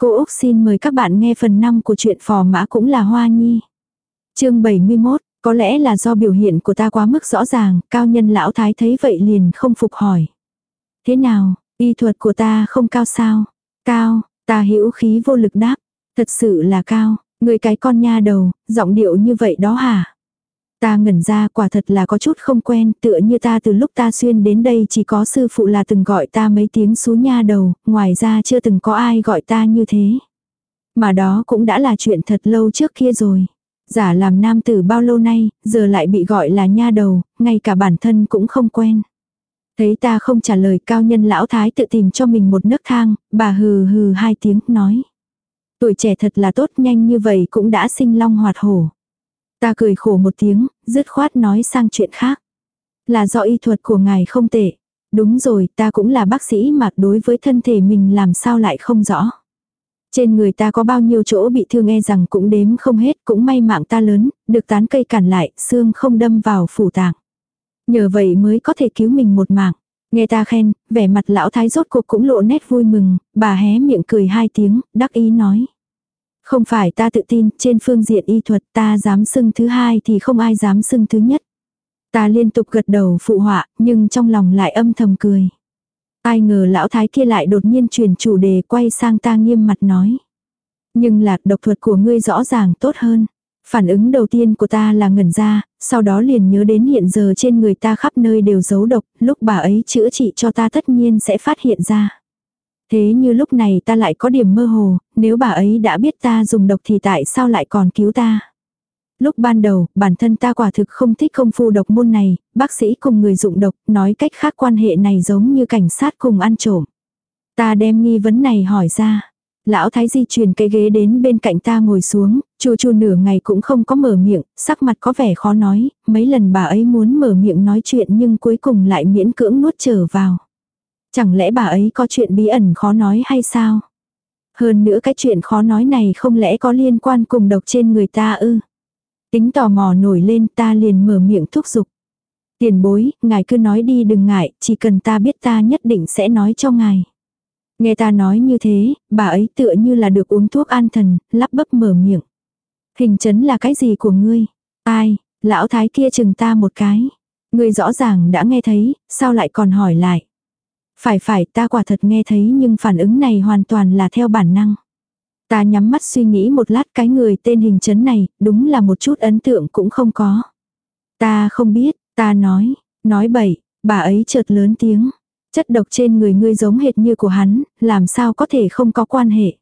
Cô Úc xin mời các bạn nghe phần 5 của truyện phò mã cũng là Hoa Nhi. chương 71, có lẽ là do biểu hiện của ta quá mức rõ ràng, cao nhân lão thái thấy vậy liền không phục hỏi. Thế nào, y thuật của ta không cao sao? Cao, ta hữu khí vô lực đáp. Thật sự là cao, người cái con nha đầu, giọng điệu như vậy đó hả? Ta ngẩn ra quả thật là có chút không quen, tựa như ta từ lúc ta xuyên đến đây chỉ có sư phụ là từng gọi ta mấy tiếng xú nha đầu, ngoài ra chưa từng có ai gọi ta như thế. Mà đó cũng đã là chuyện thật lâu trước kia rồi. Giả làm nam tử bao lâu nay, giờ lại bị gọi là nha đầu, ngay cả bản thân cũng không quen. Thấy ta không trả lời cao nhân lão thái tự tìm cho mình một nấc thang, bà hừ hừ hai tiếng, nói. Tuổi trẻ thật là tốt nhanh như vậy cũng đã sinh long hoạt hổ. Ta cười khổ một tiếng, dứt khoát nói sang chuyện khác. Là do y thuật của ngài không tệ. Đúng rồi, ta cũng là bác sĩ mà đối với thân thể mình làm sao lại không rõ. Trên người ta có bao nhiêu chỗ bị thương e rằng cũng đếm không hết, cũng may mạng ta lớn, được tán cây cản lại, xương không đâm vào phủ tạng. Nhờ vậy mới có thể cứu mình một mạng. Nghe ta khen, vẻ mặt lão thái rốt cuộc cũng lộ nét vui mừng, bà hé miệng cười hai tiếng, đắc ý nói. Không phải ta tự tin, trên phương diện y thuật ta dám xưng thứ hai thì không ai dám xưng thứ nhất. Ta liên tục gật đầu phụ họa, nhưng trong lòng lại âm thầm cười. Ai ngờ lão thái kia lại đột nhiên chuyển chủ đề quay sang ta nghiêm mặt nói. Nhưng lạc độc thuật của ngươi rõ ràng tốt hơn. Phản ứng đầu tiên của ta là ngẩn ra, sau đó liền nhớ đến hiện giờ trên người ta khắp nơi đều giấu độc, lúc bà ấy chữa trị cho ta tất nhiên sẽ phát hiện ra. Thế như lúc này ta lại có điểm mơ hồ, nếu bà ấy đã biết ta dùng độc thì tại sao lại còn cứu ta? Lúc ban đầu, bản thân ta quả thực không thích công phu độc môn này, bác sĩ cùng người dụng độc, nói cách khác quan hệ này giống như cảnh sát cùng ăn trộm. Ta đem nghi vấn này hỏi ra. Lão Thái di chuyển cái ghế đến bên cạnh ta ngồi xuống, chu chu nửa ngày cũng không có mở miệng, sắc mặt có vẻ khó nói, mấy lần bà ấy muốn mở miệng nói chuyện nhưng cuối cùng lại miễn cưỡng nuốt trở vào. Chẳng lẽ bà ấy có chuyện bí ẩn khó nói hay sao? Hơn nữa cái chuyện khó nói này không lẽ có liên quan cùng độc trên người ta ư? Tính tò mò nổi lên ta liền mở miệng thúc giục. Tiền bối, ngài cứ nói đi đừng ngại, chỉ cần ta biết ta nhất định sẽ nói cho ngài. Nghe ta nói như thế, bà ấy tựa như là được uống thuốc an thần, lắp bắp mở miệng. Hình chấn là cái gì của ngươi? Ai, lão thái kia chừng ta một cái. Ngươi rõ ràng đã nghe thấy, sao lại còn hỏi lại? Phải phải ta quả thật nghe thấy nhưng phản ứng này hoàn toàn là theo bản năng. Ta nhắm mắt suy nghĩ một lát cái người tên hình chấn này, đúng là một chút ấn tượng cũng không có. Ta không biết, ta nói, nói bậy, bà ấy chợt lớn tiếng. Chất độc trên người ngươi giống hệt như của hắn, làm sao có thể không có quan hệ.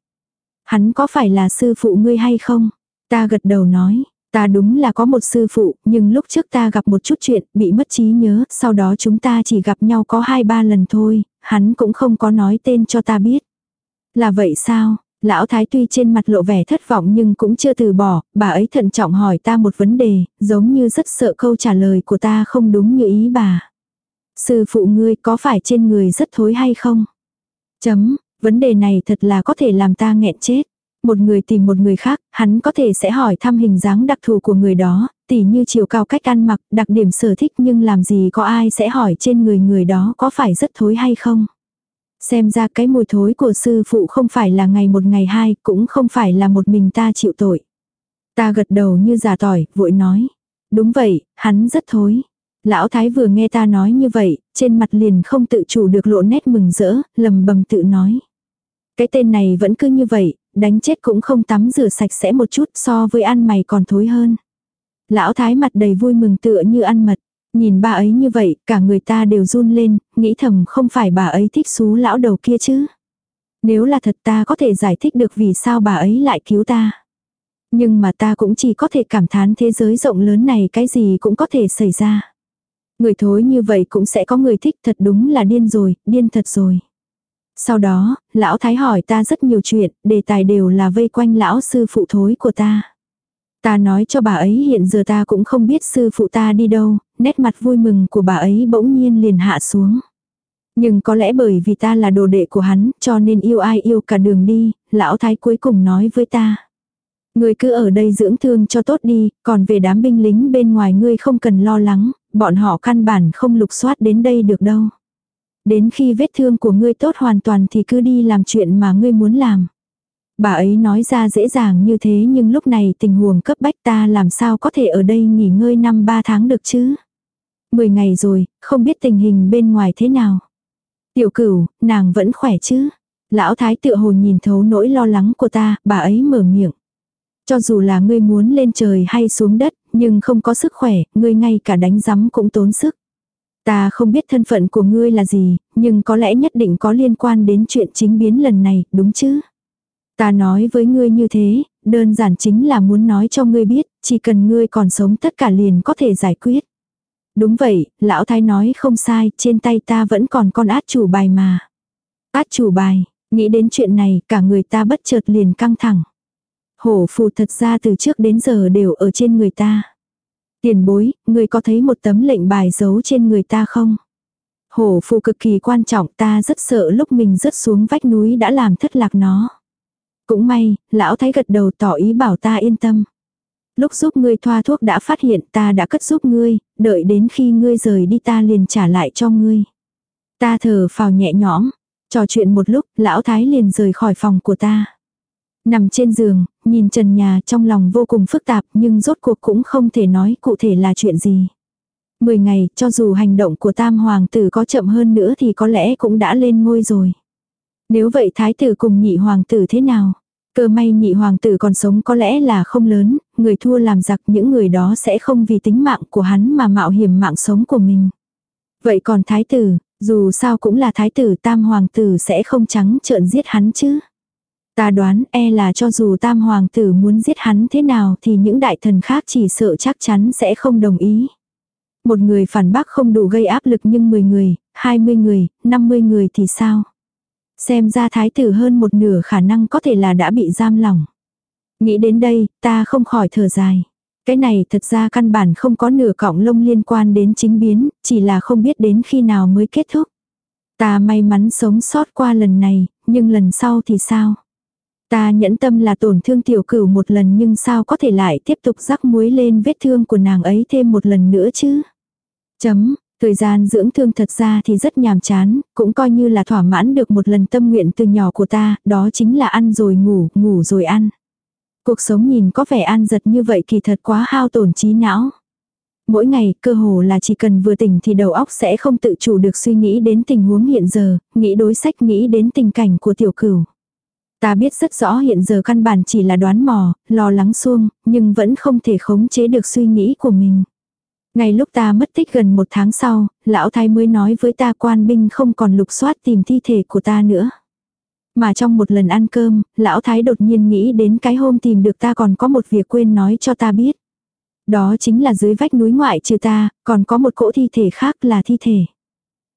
Hắn có phải là sư phụ ngươi hay không? Ta gật đầu nói, Ta đúng là có một sư phụ, nhưng lúc trước ta gặp một chút chuyện, bị mất trí nhớ, sau đó chúng ta chỉ gặp nhau có hai ba lần thôi, hắn cũng không có nói tên cho ta biết. Là vậy sao? Lão Thái tuy trên mặt lộ vẻ thất vọng nhưng cũng chưa từ bỏ, bà ấy thận trọng hỏi ta một vấn đề, giống như rất sợ câu trả lời của ta không đúng như ý bà. Sư phụ ngươi có phải trên người rất thối hay không? Chấm, vấn đề này thật là có thể làm ta nghẹn chết. Một người tìm một người khác, hắn có thể sẽ hỏi thăm hình dáng đặc thù của người đó, tỉ như chiều cao cách ăn mặc, đặc điểm sở thích nhưng làm gì có ai sẽ hỏi trên người người đó có phải rất thối hay không. Xem ra cái mùi thối của sư phụ không phải là ngày một ngày hai, cũng không phải là một mình ta chịu tội. Ta gật đầu như giả tỏi, vội nói. Đúng vậy, hắn rất thối. Lão Thái vừa nghe ta nói như vậy, trên mặt liền không tự chủ được lộ nét mừng rỡ, lầm bầm tự nói. Cái tên này vẫn cứ như vậy, đánh chết cũng không tắm rửa sạch sẽ một chút so với ăn mày còn thối hơn. Lão thái mặt đầy vui mừng tựa như ăn mật. Nhìn bà ấy như vậy, cả người ta đều run lên, nghĩ thầm không phải bà ấy thích xú lão đầu kia chứ. Nếu là thật ta có thể giải thích được vì sao bà ấy lại cứu ta. Nhưng mà ta cũng chỉ có thể cảm thán thế giới rộng lớn này cái gì cũng có thể xảy ra. Người thối như vậy cũng sẽ có người thích thật đúng là điên rồi, điên thật rồi. Sau đó, lão thái hỏi ta rất nhiều chuyện, đề tài đều là vây quanh lão sư phụ thối của ta. Ta nói cho bà ấy hiện giờ ta cũng không biết sư phụ ta đi đâu, nét mặt vui mừng của bà ấy bỗng nhiên liền hạ xuống. Nhưng có lẽ bởi vì ta là đồ đệ của hắn, cho nên yêu ai yêu cả đường đi, lão thái cuối cùng nói với ta. Ngươi cứ ở đây dưỡng thương cho tốt đi, còn về đám binh lính bên ngoài ngươi không cần lo lắng, bọn họ căn bản không lục soát đến đây được đâu. Đến khi vết thương của ngươi tốt hoàn toàn thì cứ đi làm chuyện mà ngươi muốn làm. Bà ấy nói ra dễ dàng như thế nhưng lúc này tình huống cấp bách ta làm sao có thể ở đây nghỉ ngơi năm ba tháng được chứ. Mười ngày rồi, không biết tình hình bên ngoài thế nào. Tiểu cửu, nàng vẫn khỏe chứ. Lão thái tự hồ nhìn thấu nỗi lo lắng của ta, bà ấy mở miệng. Cho dù là ngươi muốn lên trời hay xuống đất, nhưng không có sức khỏe, ngươi ngay cả đánh giấm cũng tốn sức. Ta không biết thân phận của ngươi là gì, nhưng có lẽ nhất định có liên quan đến chuyện chính biến lần này, đúng chứ? Ta nói với ngươi như thế, đơn giản chính là muốn nói cho ngươi biết, chỉ cần ngươi còn sống tất cả liền có thể giải quyết. Đúng vậy, lão thái nói không sai, trên tay ta vẫn còn con át chủ bài mà. Át chủ bài, nghĩ đến chuyện này, cả người ta bất chợt liền căng thẳng. Hổ phù thật ra từ trước đến giờ đều ở trên người ta. Tiền bối, người có thấy một tấm lệnh bài giấu trên người ta không? Hổ phù cực kỳ quan trọng ta rất sợ lúc mình rớt xuống vách núi đã làm thất lạc nó. Cũng may, lão thái gật đầu tỏ ý bảo ta yên tâm. Lúc giúp ngươi thoa thuốc đã phát hiện ta đã cất giúp ngươi, đợi đến khi ngươi rời đi ta liền trả lại cho ngươi. Ta thở phào nhẹ nhõm, trò chuyện một lúc, lão thái liền rời khỏi phòng của ta. Nằm trên giường, nhìn trần nhà trong lòng vô cùng phức tạp nhưng rốt cuộc cũng không thể nói cụ thể là chuyện gì. Mười ngày, cho dù hành động của tam hoàng tử có chậm hơn nữa thì có lẽ cũng đã lên ngôi rồi. Nếu vậy thái tử cùng nhị hoàng tử thế nào? Cơ may nhị hoàng tử còn sống có lẽ là không lớn, người thua làm giặc những người đó sẽ không vì tính mạng của hắn mà mạo hiểm mạng sống của mình. Vậy còn thái tử, dù sao cũng là thái tử tam hoàng tử sẽ không trắng trợn giết hắn chứ. Ta đoán e là cho dù tam hoàng tử muốn giết hắn thế nào thì những đại thần khác chỉ sợ chắc chắn sẽ không đồng ý. Một người phản bác không đủ gây áp lực nhưng 10 người, 20 người, 50 người thì sao? Xem ra thái tử hơn một nửa khả năng có thể là đã bị giam lỏng. Nghĩ đến đây, ta không khỏi thở dài. Cái này thật ra căn bản không có nửa cọng lông liên quan đến chính biến, chỉ là không biết đến khi nào mới kết thúc. Ta may mắn sống sót qua lần này, nhưng lần sau thì sao? Ta nhẫn tâm là tổn thương tiểu cửu một lần nhưng sao có thể lại tiếp tục rắc muối lên vết thương của nàng ấy thêm một lần nữa chứ? Chấm, Thời gian dưỡng thương thật ra thì rất nhàm chán, cũng coi như là thỏa mãn được một lần tâm nguyện từ nhỏ của ta, đó chính là ăn rồi ngủ, ngủ rồi ăn. Cuộc sống nhìn có vẻ an giật như vậy kỳ thật quá hao tổn trí não. Mỗi ngày, cơ hồ là chỉ cần vừa tỉnh thì đầu óc sẽ không tự chủ được suy nghĩ đến tình huống hiện giờ, nghĩ đối sách nghĩ đến tình cảnh của tiểu cửu. Ta biết rất rõ hiện giờ căn bản chỉ là đoán mò, lo lắng xuông, nhưng vẫn không thể khống chế được suy nghĩ của mình. Ngày lúc ta mất tích gần một tháng sau, lão thái mới nói với ta quan binh không còn lục soát tìm thi thể của ta nữa. Mà trong một lần ăn cơm, lão thái đột nhiên nghĩ đến cái hôm tìm được ta còn có một việc quên nói cho ta biết. Đó chính là dưới vách núi ngoại trừ ta, còn có một cỗ thi thể khác là thi thể.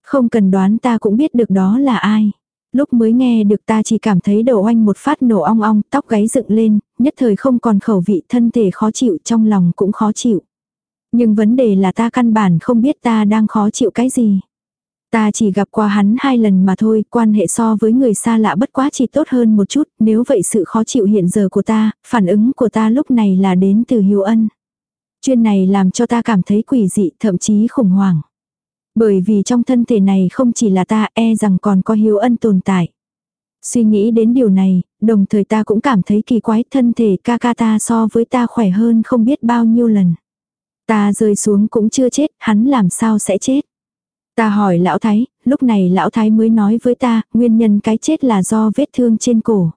Không cần đoán ta cũng biết được đó là ai. Lúc mới nghe được ta chỉ cảm thấy đầu oanh một phát nổ ong ong, tóc gáy dựng lên, nhất thời không còn khẩu vị thân thể khó chịu trong lòng cũng khó chịu. Nhưng vấn đề là ta căn bản không biết ta đang khó chịu cái gì. Ta chỉ gặp qua hắn hai lần mà thôi, quan hệ so với người xa lạ bất quá chỉ tốt hơn một chút, nếu vậy sự khó chịu hiện giờ của ta, phản ứng của ta lúc này là đến từ hiếu ân. Chuyên này làm cho ta cảm thấy quỷ dị, thậm chí khủng hoảng. Bởi vì trong thân thể này không chỉ là ta e rằng còn có hiếu ân tồn tại. Suy nghĩ đến điều này, đồng thời ta cũng cảm thấy kỳ quái thân thể ca ca ta so với ta khỏe hơn không biết bao nhiêu lần. Ta rơi xuống cũng chưa chết, hắn làm sao sẽ chết. Ta hỏi lão thái, lúc này lão thái mới nói với ta, nguyên nhân cái chết là do vết thương trên cổ.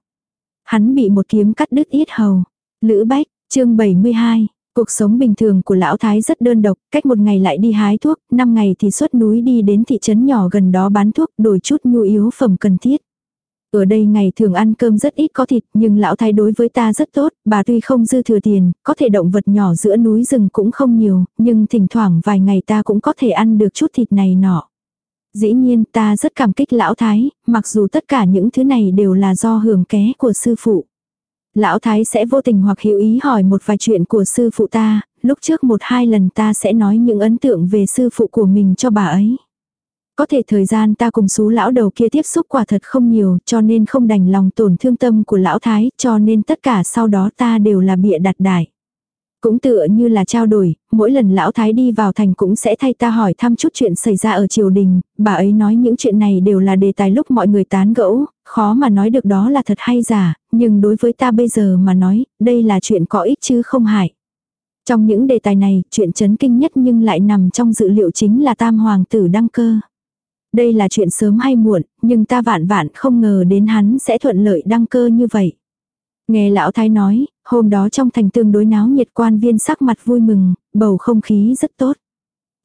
Hắn bị một kiếm cắt đứt yết hầu. Lữ Bách, chương 72. Cuộc sống bình thường của lão thái rất đơn độc, cách một ngày lại đi hái thuốc, năm ngày thì xuất núi đi đến thị trấn nhỏ gần đó bán thuốc, đổi chút nhu yếu phẩm cần thiết. Ở đây ngày thường ăn cơm rất ít có thịt nhưng lão thái đối với ta rất tốt, bà tuy không dư thừa tiền, có thể động vật nhỏ giữa núi rừng cũng không nhiều, nhưng thỉnh thoảng vài ngày ta cũng có thể ăn được chút thịt này nọ. Dĩ nhiên ta rất cảm kích lão thái, mặc dù tất cả những thứ này đều là do hưởng ké của sư phụ. Lão thái sẽ vô tình hoặc hữu ý hỏi một vài chuyện của sư phụ ta, lúc trước một hai lần ta sẽ nói những ấn tượng về sư phụ của mình cho bà ấy. Có thể thời gian ta cùng xú lão đầu kia tiếp xúc quả thật không nhiều cho nên không đành lòng tổn thương tâm của lão thái cho nên tất cả sau đó ta đều là bịa đặt đại. Cũng tựa như là trao đổi, mỗi lần lão thái đi vào thành cũng sẽ thay ta hỏi thăm chút chuyện xảy ra ở triều đình, bà ấy nói những chuyện này đều là đề tài lúc mọi người tán gẫu, khó mà nói được đó là thật hay giả, nhưng đối với ta bây giờ mà nói, đây là chuyện có ích chứ không hại. Trong những đề tài này, chuyện chấn kinh nhất nhưng lại nằm trong dự liệu chính là tam hoàng tử đăng cơ. Đây là chuyện sớm hay muộn, nhưng ta vạn vạn không ngờ đến hắn sẽ thuận lợi đăng cơ như vậy. Nghe lão thái nói, hôm đó trong thành tương đối náo nhiệt quan viên sắc mặt vui mừng, bầu không khí rất tốt.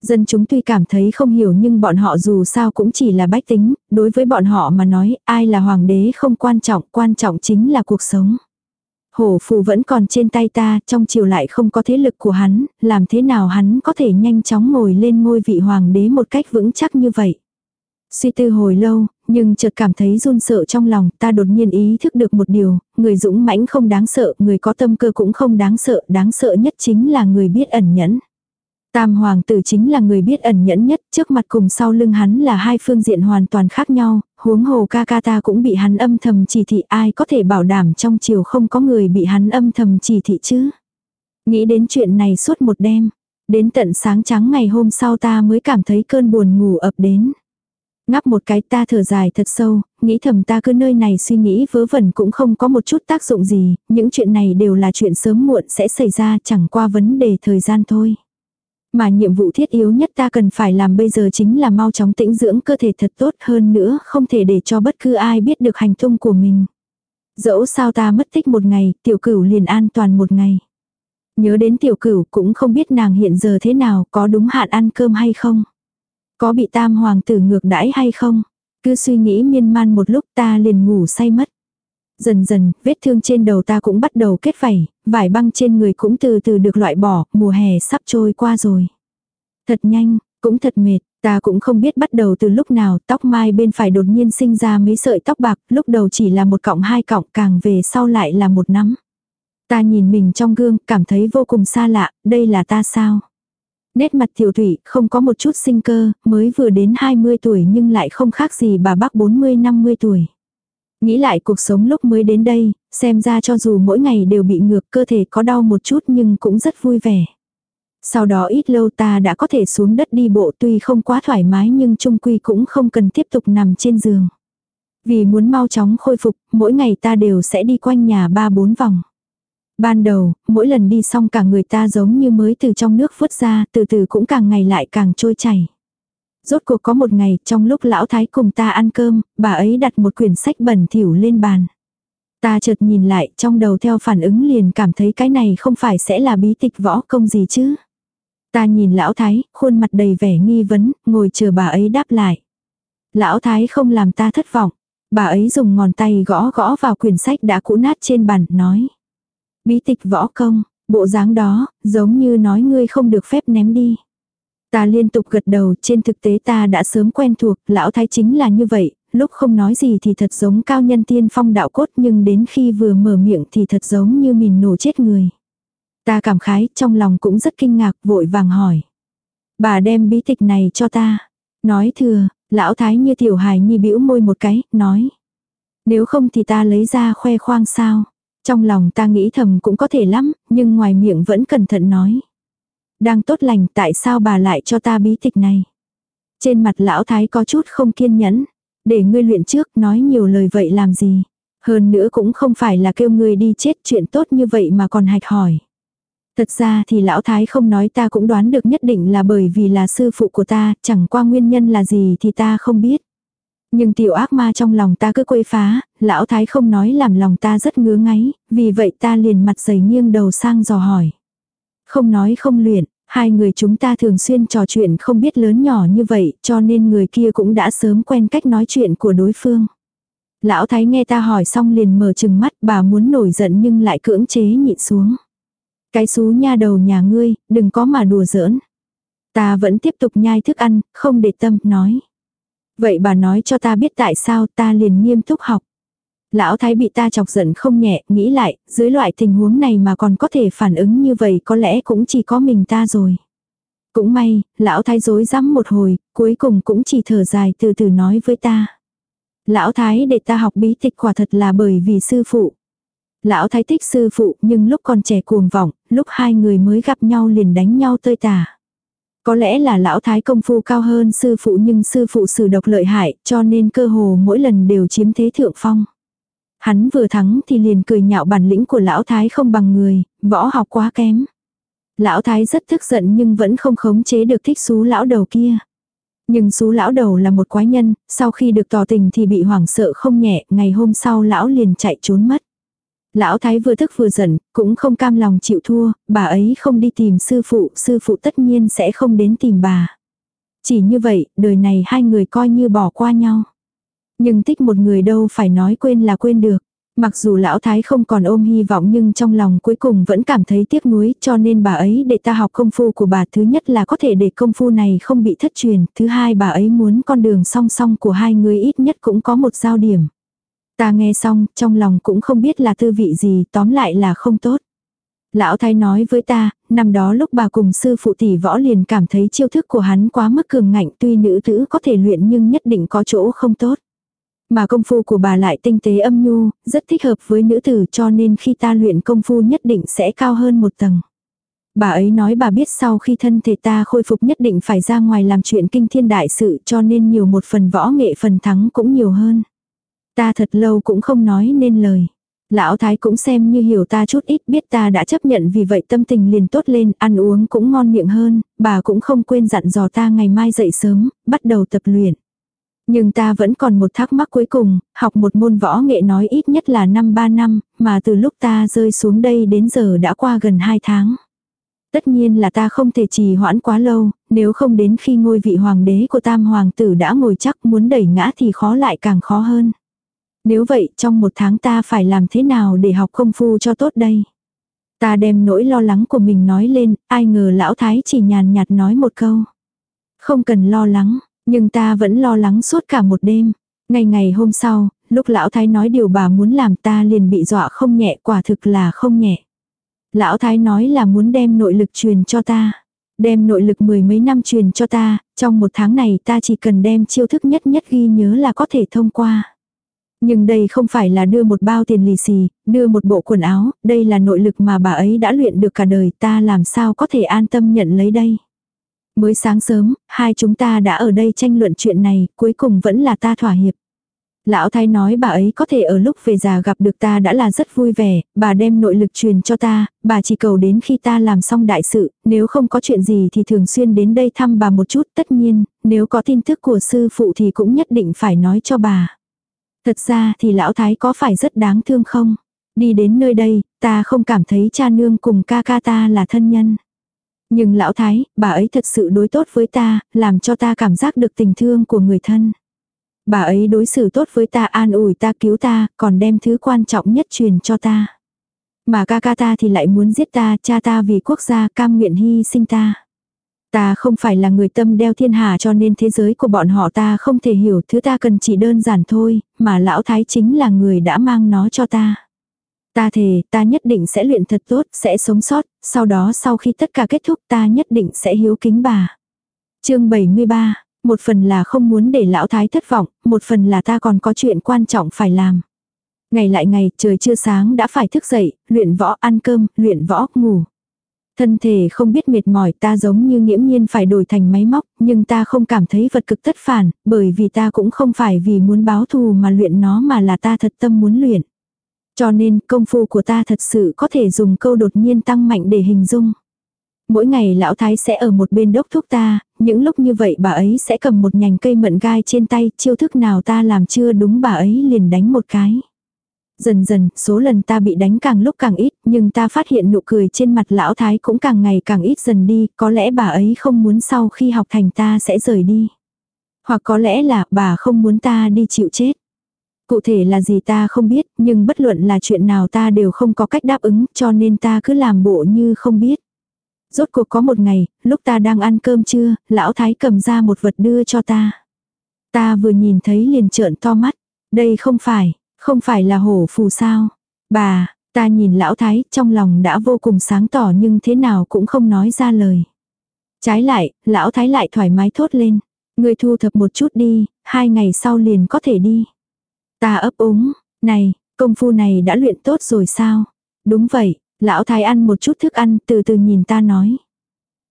Dân chúng tuy cảm thấy không hiểu nhưng bọn họ dù sao cũng chỉ là bách tính, đối với bọn họ mà nói ai là hoàng đế không quan trọng, quan trọng chính là cuộc sống. Hổ phù vẫn còn trên tay ta, trong chiều lại không có thế lực của hắn, làm thế nào hắn có thể nhanh chóng ngồi lên ngôi vị hoàng đế một cách vững chắc như vậy. Suy tư hồi lâu, nhưng chợt cảm thấy run sợ trong lòng, ta đột nhiên ý thức được một điều, người dũng mãnh không đáng sợ, người có tâm cơ cũng không đáng sợ, đáng sợ nhất chính là người biết ẩn nhẫn. Tam hoàng tử chính là người biết ẩn nhẫn nhất, trước mặt cùng sau lưng hắn là hai phương diện hoàn toàn khác nhau, huống hồ ca ca ta cũng bị hắn âm thầm chỉ thị ai có thể bảo đảm trong chiều không có người bị hắn âm thầm chỉ thị chứ. Nghĩ đến chuyện này suốt một đêm, đến tận sáng trắng ngày hôm sau ta mới cảm thấy cơn buồn ngủ ập đến. Ngắp một cái ta thở dài thật sâu, nghĩ thầm ta cứ nơi này suy nghĩ vớ vẩn cũng không có một chút tác dụng gì, những chuyện này đều là chuyện sớm muộn sẽ xảy ra chẳng qua vấn đề thời gian thôi. Mà nhiệm vụ thiết yếu nhất ta cần phải làm bây giờ chính là mau chóng tĩnh dưỡng cơ thể thật tốt hơn nữa, không thể để cho bất cứ ai biết được hành tung của mình. Dẫu sao ta mất tích một ngày, tiểu cửu liền an toàn một ngày. Nhớ đến tiểu cửu cũng không biết nàng hiện giờ thế nào, có đúng hạn ăn cơm hay không. Có bị tam hoàng tử ngược đãi hay không? Cứ suy nghĩ miên man một lúc ta liền ngủ say mất. Dần dần, vết thương trên đầu ta cũng bắt đầu kết vảy, vải băng trên người cũng từ từ được loại bỏ, mùa hè sắp trôi qua rồi. Thật nhanh, cũng thật mệt, ta cũng không biết bắt đầu từ lúc nào tóc mai bên phải đột nhiên sinh ra mấy sợi tóc bạc, lúc đầu chỉ là một cọng hai cọng càng về sau lại là một nắm. Ta nhìn mình trong gương, cảm thấy vô cùng xa lạ, đây là ta sao? Nét mặt tiểu thủy không có một chút sinh cơ, mới vừa đến 20 tuổi nhưng lại không khác gì bà bác 40-50 tuổi. Nghĩ lại cuộc sống lúc mới đến đây, xem ra cho dù mỗi ngày đều bị ngược cơ thể có đau một chút nhưng cũng rất vui vẻ. Sau đó ít lâu ta đã có thể xuống đất đi bộ tuy không quá thoải mái nhưng trung quy cũng không cần tiếp tục nằm trên giường. Vì muốn mau chóng khôi phục, mỗi ngày ta đều sẽ đi quanh nhà ba bốn vòng. Ban đầu, mỗi lần đi xong cả người ta giống như mới từ trong nước vớt ra, từ từ cũng càng ngày lại càng trôi chảy. Rốt cuộc có một ngày, trong lúc lão thái cùng ta ăn cơm, bà ấy đặt một quyển sách bẩn thỉu lên bàn. Ta chợt nhìn lại, trong đầu theo phản ứng liền cảm thấy cái này không phải sẽ là bí tịch võ công gì chứ. Ta nhìn lão thái, khuôn mặt đầy vẻ nghi vấn, ngồi chờ bà ấy đáp lại. Lão thái không làm ta thất vọng. Bà ấy dùng ngón tay gõ gõ vào quyển sách đã cũ nát trên bàn, nói. Bí tịch võ công, bộ dáng đó, giống như nói ngươi không được phép ném đi. Ta liên tục gật đầu, trên thực tế ta đã sớm quen thuộc, lão thái chính là như vậy, lúc không nói gì thì thật giống cao nhân tiên phong đạo cốt nhưng đến khi vừa mở miệng thì thật giống như mìn nổ chết người. Ta cảm khái, trong lòng cũng rất kinh ngạc, vội vàng hỏi. Bà đem bí tịch này cho ta. Nói thừa, lão thái như tiểu hài nhi bĩu môi một cái, nói. Nếu không thì ta lấy ra khoe khoang sao. Trong lòng ta nghĩ thầm cũng có thể lắm, nhưng ngoài miệng vẫn cẩn thận nói. Đang tốt lành tại sao bà lại cho ta bí tịch này. Trên mặt lão thái có chút không kiên nhẫn. Để ngươi luyện trước nói nhiều lời vậy làm gì. Hơn nữa cũng không phải là kêu ngươi đi chết chuyện tốt như vậy mà còn hạch hỏi. Thật ra thì lão thái không nói ta cũng đoán được nhất định là bởi vì là sư phụ của ta, chẳng qua nguyên nhân là gì thì ta không biết. Nhưng tiểu ác ma trong lòng ta cứ quấy phá, lão thái không nói làm lòng ta rất ngứa ngáy, vì vậy ta liền mặt dày nghiêng đầu sang dò hỏi. Không nói không luyện, hai người chúng ta thường xuyên trò chuyện không biết lớn nhỏ như vậy, cho nên người kia cũng đã sớm quen cách nói chuyện của đối phương. Lão thái nghe ta hỏi xong liền mở chừng mắt bà muốn nổi giận nhưng lại cưỡng chế nhịn xuống. Cái xú nha đầu nhà ngươi, đừng có mà đùa giỡn. Ta vẫn tiếp tục nhai thức ăn, không để tâm, nói. Vậy bà nói cho ta biết tại sao ta liền nghiêm túc học. Lão thái bị ta chọc giận không nhẹ, nghĩ lại, dưới loại tình huống này mà còn có thể phản ứng như vậy có lẽ cũng chỉ có mình ta rồi. Cũng may, lão thái dối rắm một hồi, cuối cùng cũng chỉ thở dài từ từ nói với ta. Lão thái để ta học bí tịch quả thật là bởi vì sư phụ. Lão thái thích sư phụ nhưng lúc còn trẻ cuồng vọng, lúc hai người mới gặp nhau liền đánh nhau tơi tả. Có lẽ là lão thái công phu cao hơn sư phụ nhưng sư phụ sử độc lợi hại cho nên cơ hồ mỗi lần đều chiếm thế thượng phong. Hắn vừa thắng thì liền cười nhạo bản lĩnh của lão thái không bằng người, võ học quá kém. Lão thái rất tức giận nhưng vẫn không khống chế được thích xú lão đầu kia. Nhưng xú lão đầu là một quái nhân, sau khi được tỏ tình thì bị hoảng sợ không nhẹ, ngày hôm sau lão liền chạy trốn mất. Lão thái vừa thức vừa giận, cũng không cam lòng chịu thua, bà ấy không đi tìm sư phụ, sư phụ tất nhiên sẽ không đến tìm bà. Chỉ như vậy, đời này hai người coi như bỏ qua nhau. Nhưng tích một người đâu phải nói quên là quên được. Mặc dù lão thái không còn ôm hy vọng nhưng trong lòng cuối cùng vẫn cảm thấy tiếc nuối cho nên bà ấy để ta học công phu của bà thứ nhất là có thể để công phu này không bị thất truyền, thứ hai bà ấy muốn con đường song song của hai người ít nhất cũng có một giao điểm. Ta nghe xong, trong lòng cũng không biết là tư vị gì, tóm lại là không tốt. Lão thái nói với ta, năm đó lúc bà cùng sư phụ tỷ võ liền cảm thấy chiêu thức của hắn quá mức cường ngạnh tuy nữ tử có thể luyện nhưng nhất định có chỗ không tốt. Mà công phu của bà lại tinh tế âm nhu, rất thích hợp với nữ tử cho nên khi ta luyện công phu nhất định sẽ cao hơn một tầng. Bà ấy nói bà biết sau khi thân thể ta khôi phục nhất định phải ra ngoài làm chuyện kinh thiên đại sự cho nên nhiều một phần võ nghệ phần thắng cũng nhiều hơn. Ta thật lâu cũng không nói nên lời. Lão Thái cũng xem như hiểu ta chút ít biết ta đã chấp nhận vì vậy tâm tình liền tốt lên, ăn uống cũng ngon miệng hơn, bà cũng không quên dặn dò ta ngày mai dậy sớm, bắt đầu tập luyện. Nhưng ta vẫn còn một thắc mắc cuối cùng, học một môn võ nghệ nói ít nhất là năm ba năm, mà từ lúc ta rơi xuống đây đến giờ đã qua gần 2 tháng. Tất nhiên là ta không thể trì hoãn quá lâu, nếu không đến khi ngôi vị hoàng đế của tam hoàng tử đã ngồi chắc muốn đẩy ngã thì khó lại càng khó hơn. Nếu vậy trong một tháng ta phải làm thế nào để học công phu cho tốt đây? Ta đem nỗi lo lắng của mình nói lên, ai ngờ lão thái chỉ nhàn nhạt nói một câu. Không cần lo lắng, nhưng ta vẫn lo lắng suốt cả một đêm. Ngày ngày hôm sau, lúc lão thái nói điều bà muốn làm ta liền bị dọa không nhẹ quả thực là không nhẹ. Lão thái nói là muốn đem nội lực truyền cho ta. Đem nội lực mười mấy năm truyền cho ta, trong một tháng này ta chỉ cần đem chiêu thức nhất nhất ghi nhớ là có thể thông qua. Nhưng đây không phải là đưa một bao tiền lì xì, đưa một bộ quần áo, đây là nội lực mà bà ấy đã luyện được cả đời ta làm sao có thể an tâm nhận lấy đây. Mới sáng sớm, hai chúng ta đã ở đây tranh luận chuyện này, cuối cùng vẫn là ta thỏa hiệp. Lão thái nói bà ấy có thể ở lúc về già gặp được ta đã là rất vui vẻ, bà đem nội lực truyền cho ta, bà chỉ cầu đến khi ta làm xong đại sự, nếu không có chuyện gì thì thường xuyên đến đây thăm bà một chút, tất nhiên, nếu có tin tức của sư phụ thì cũng nhất định phải nói cho bà. Thật ra thì lão thái có phải rất đáng thương không? Đi đến nơi đây, ta không cảm thấy cha nương cùng ca ca ta là thân nhân. Nhưng lão thái, bà ấy thật sự đối tốt với ta, làm cho ta cảm giác được tình thương của người thân. Bà ấy đối xử tốt với ta an ủi ta cứu ta, còn đem thứ quan trọng nhất truyền cho ta. Mà ca ca ta thì lại muốn giết ta, cha ta vì quốc gia cam nguyện hy sinh ta. Ta không phải là người tâm đeo thiên hà cho nên thế giới của bọn họ ta không thể hiểu thứ ta cần chỉ đơn giản thôi, mà lão thái chính là người đã mang nó cho ta. Ta thề, ta nhất định sẽ luyện thật tốt, sẽ sống sót, sau đó sau khi tất cả kết thúc ta nhất định sẽ hiếu kính bà. chương 73, một phần là không muốn để lão thái thất vọng, một phần là ta còn có chuyện quan trọng phải làm. Ngày lại ngày, trời chưa sáng đã phải thức dậy, luyện võ ăn cơm, luyện võ ngủ. Thân thể không biết mệt mỏi ta giống như nghiễm nhiên phải đổi thành máy móc, nhưng ta không cảm thấy vật cực tất phản, bởi vì ta cũng không phải vì muốn báo thù mà luyện nó mà là ta thật tâm muốn luyện. Cho nên công phu của ta thật sự có thể dùng câu đột nhiên tăng mạnh để hình dung. Mỗi ngày lão thái sẽ ở một bên đốc thuốc ta, những lúc như vậy bà ấy sẽ cầm một nhành cây mận gai trên tay, chiêu thức nào ta làm chưa đúng bà ấy liền đánh một cái. Dần dần, số lần ta bị đánh càng lúc càng ít, nhưng ta phát hiện nụ cười trên mặt lão thái cũng càng ngày càng ít dần đi, có lẽ bà ấy không muốn sau khi học thành ta sẽ rời đi. Hoặc có lẽ là bà không muốn ta đi chịu chết. Cụ thể là gì ta không biết, nhưng bất luận là chuyện nào ta đều không có cách đáp ứng, cho nên ta cứ làm bộ như không biết. Rốt cuộc có một ngày, lúc ta đang ăn cơm trưa, lão thái cầm ra một vật đưa cho ta. Ta vừa nhìn thấy liền trợn to mắt. Đây không phải, không phải là hổ phù sao. Bà, ta nhìn lão thái trong lòng đã vô cùng sáng tỏ nhưng thế nào cũng không nói ra lời. Trái lại, lão thái lại thoải mái thốt lên. Người thu thập một chút đi, hai ngày sau liền có thể đi. Ta ấp úng, này, Công phu này đã luyện tốt rồi sao? Đúng vậy, lão thái ăn một chút thức ăn từ từ nhìn ta nói.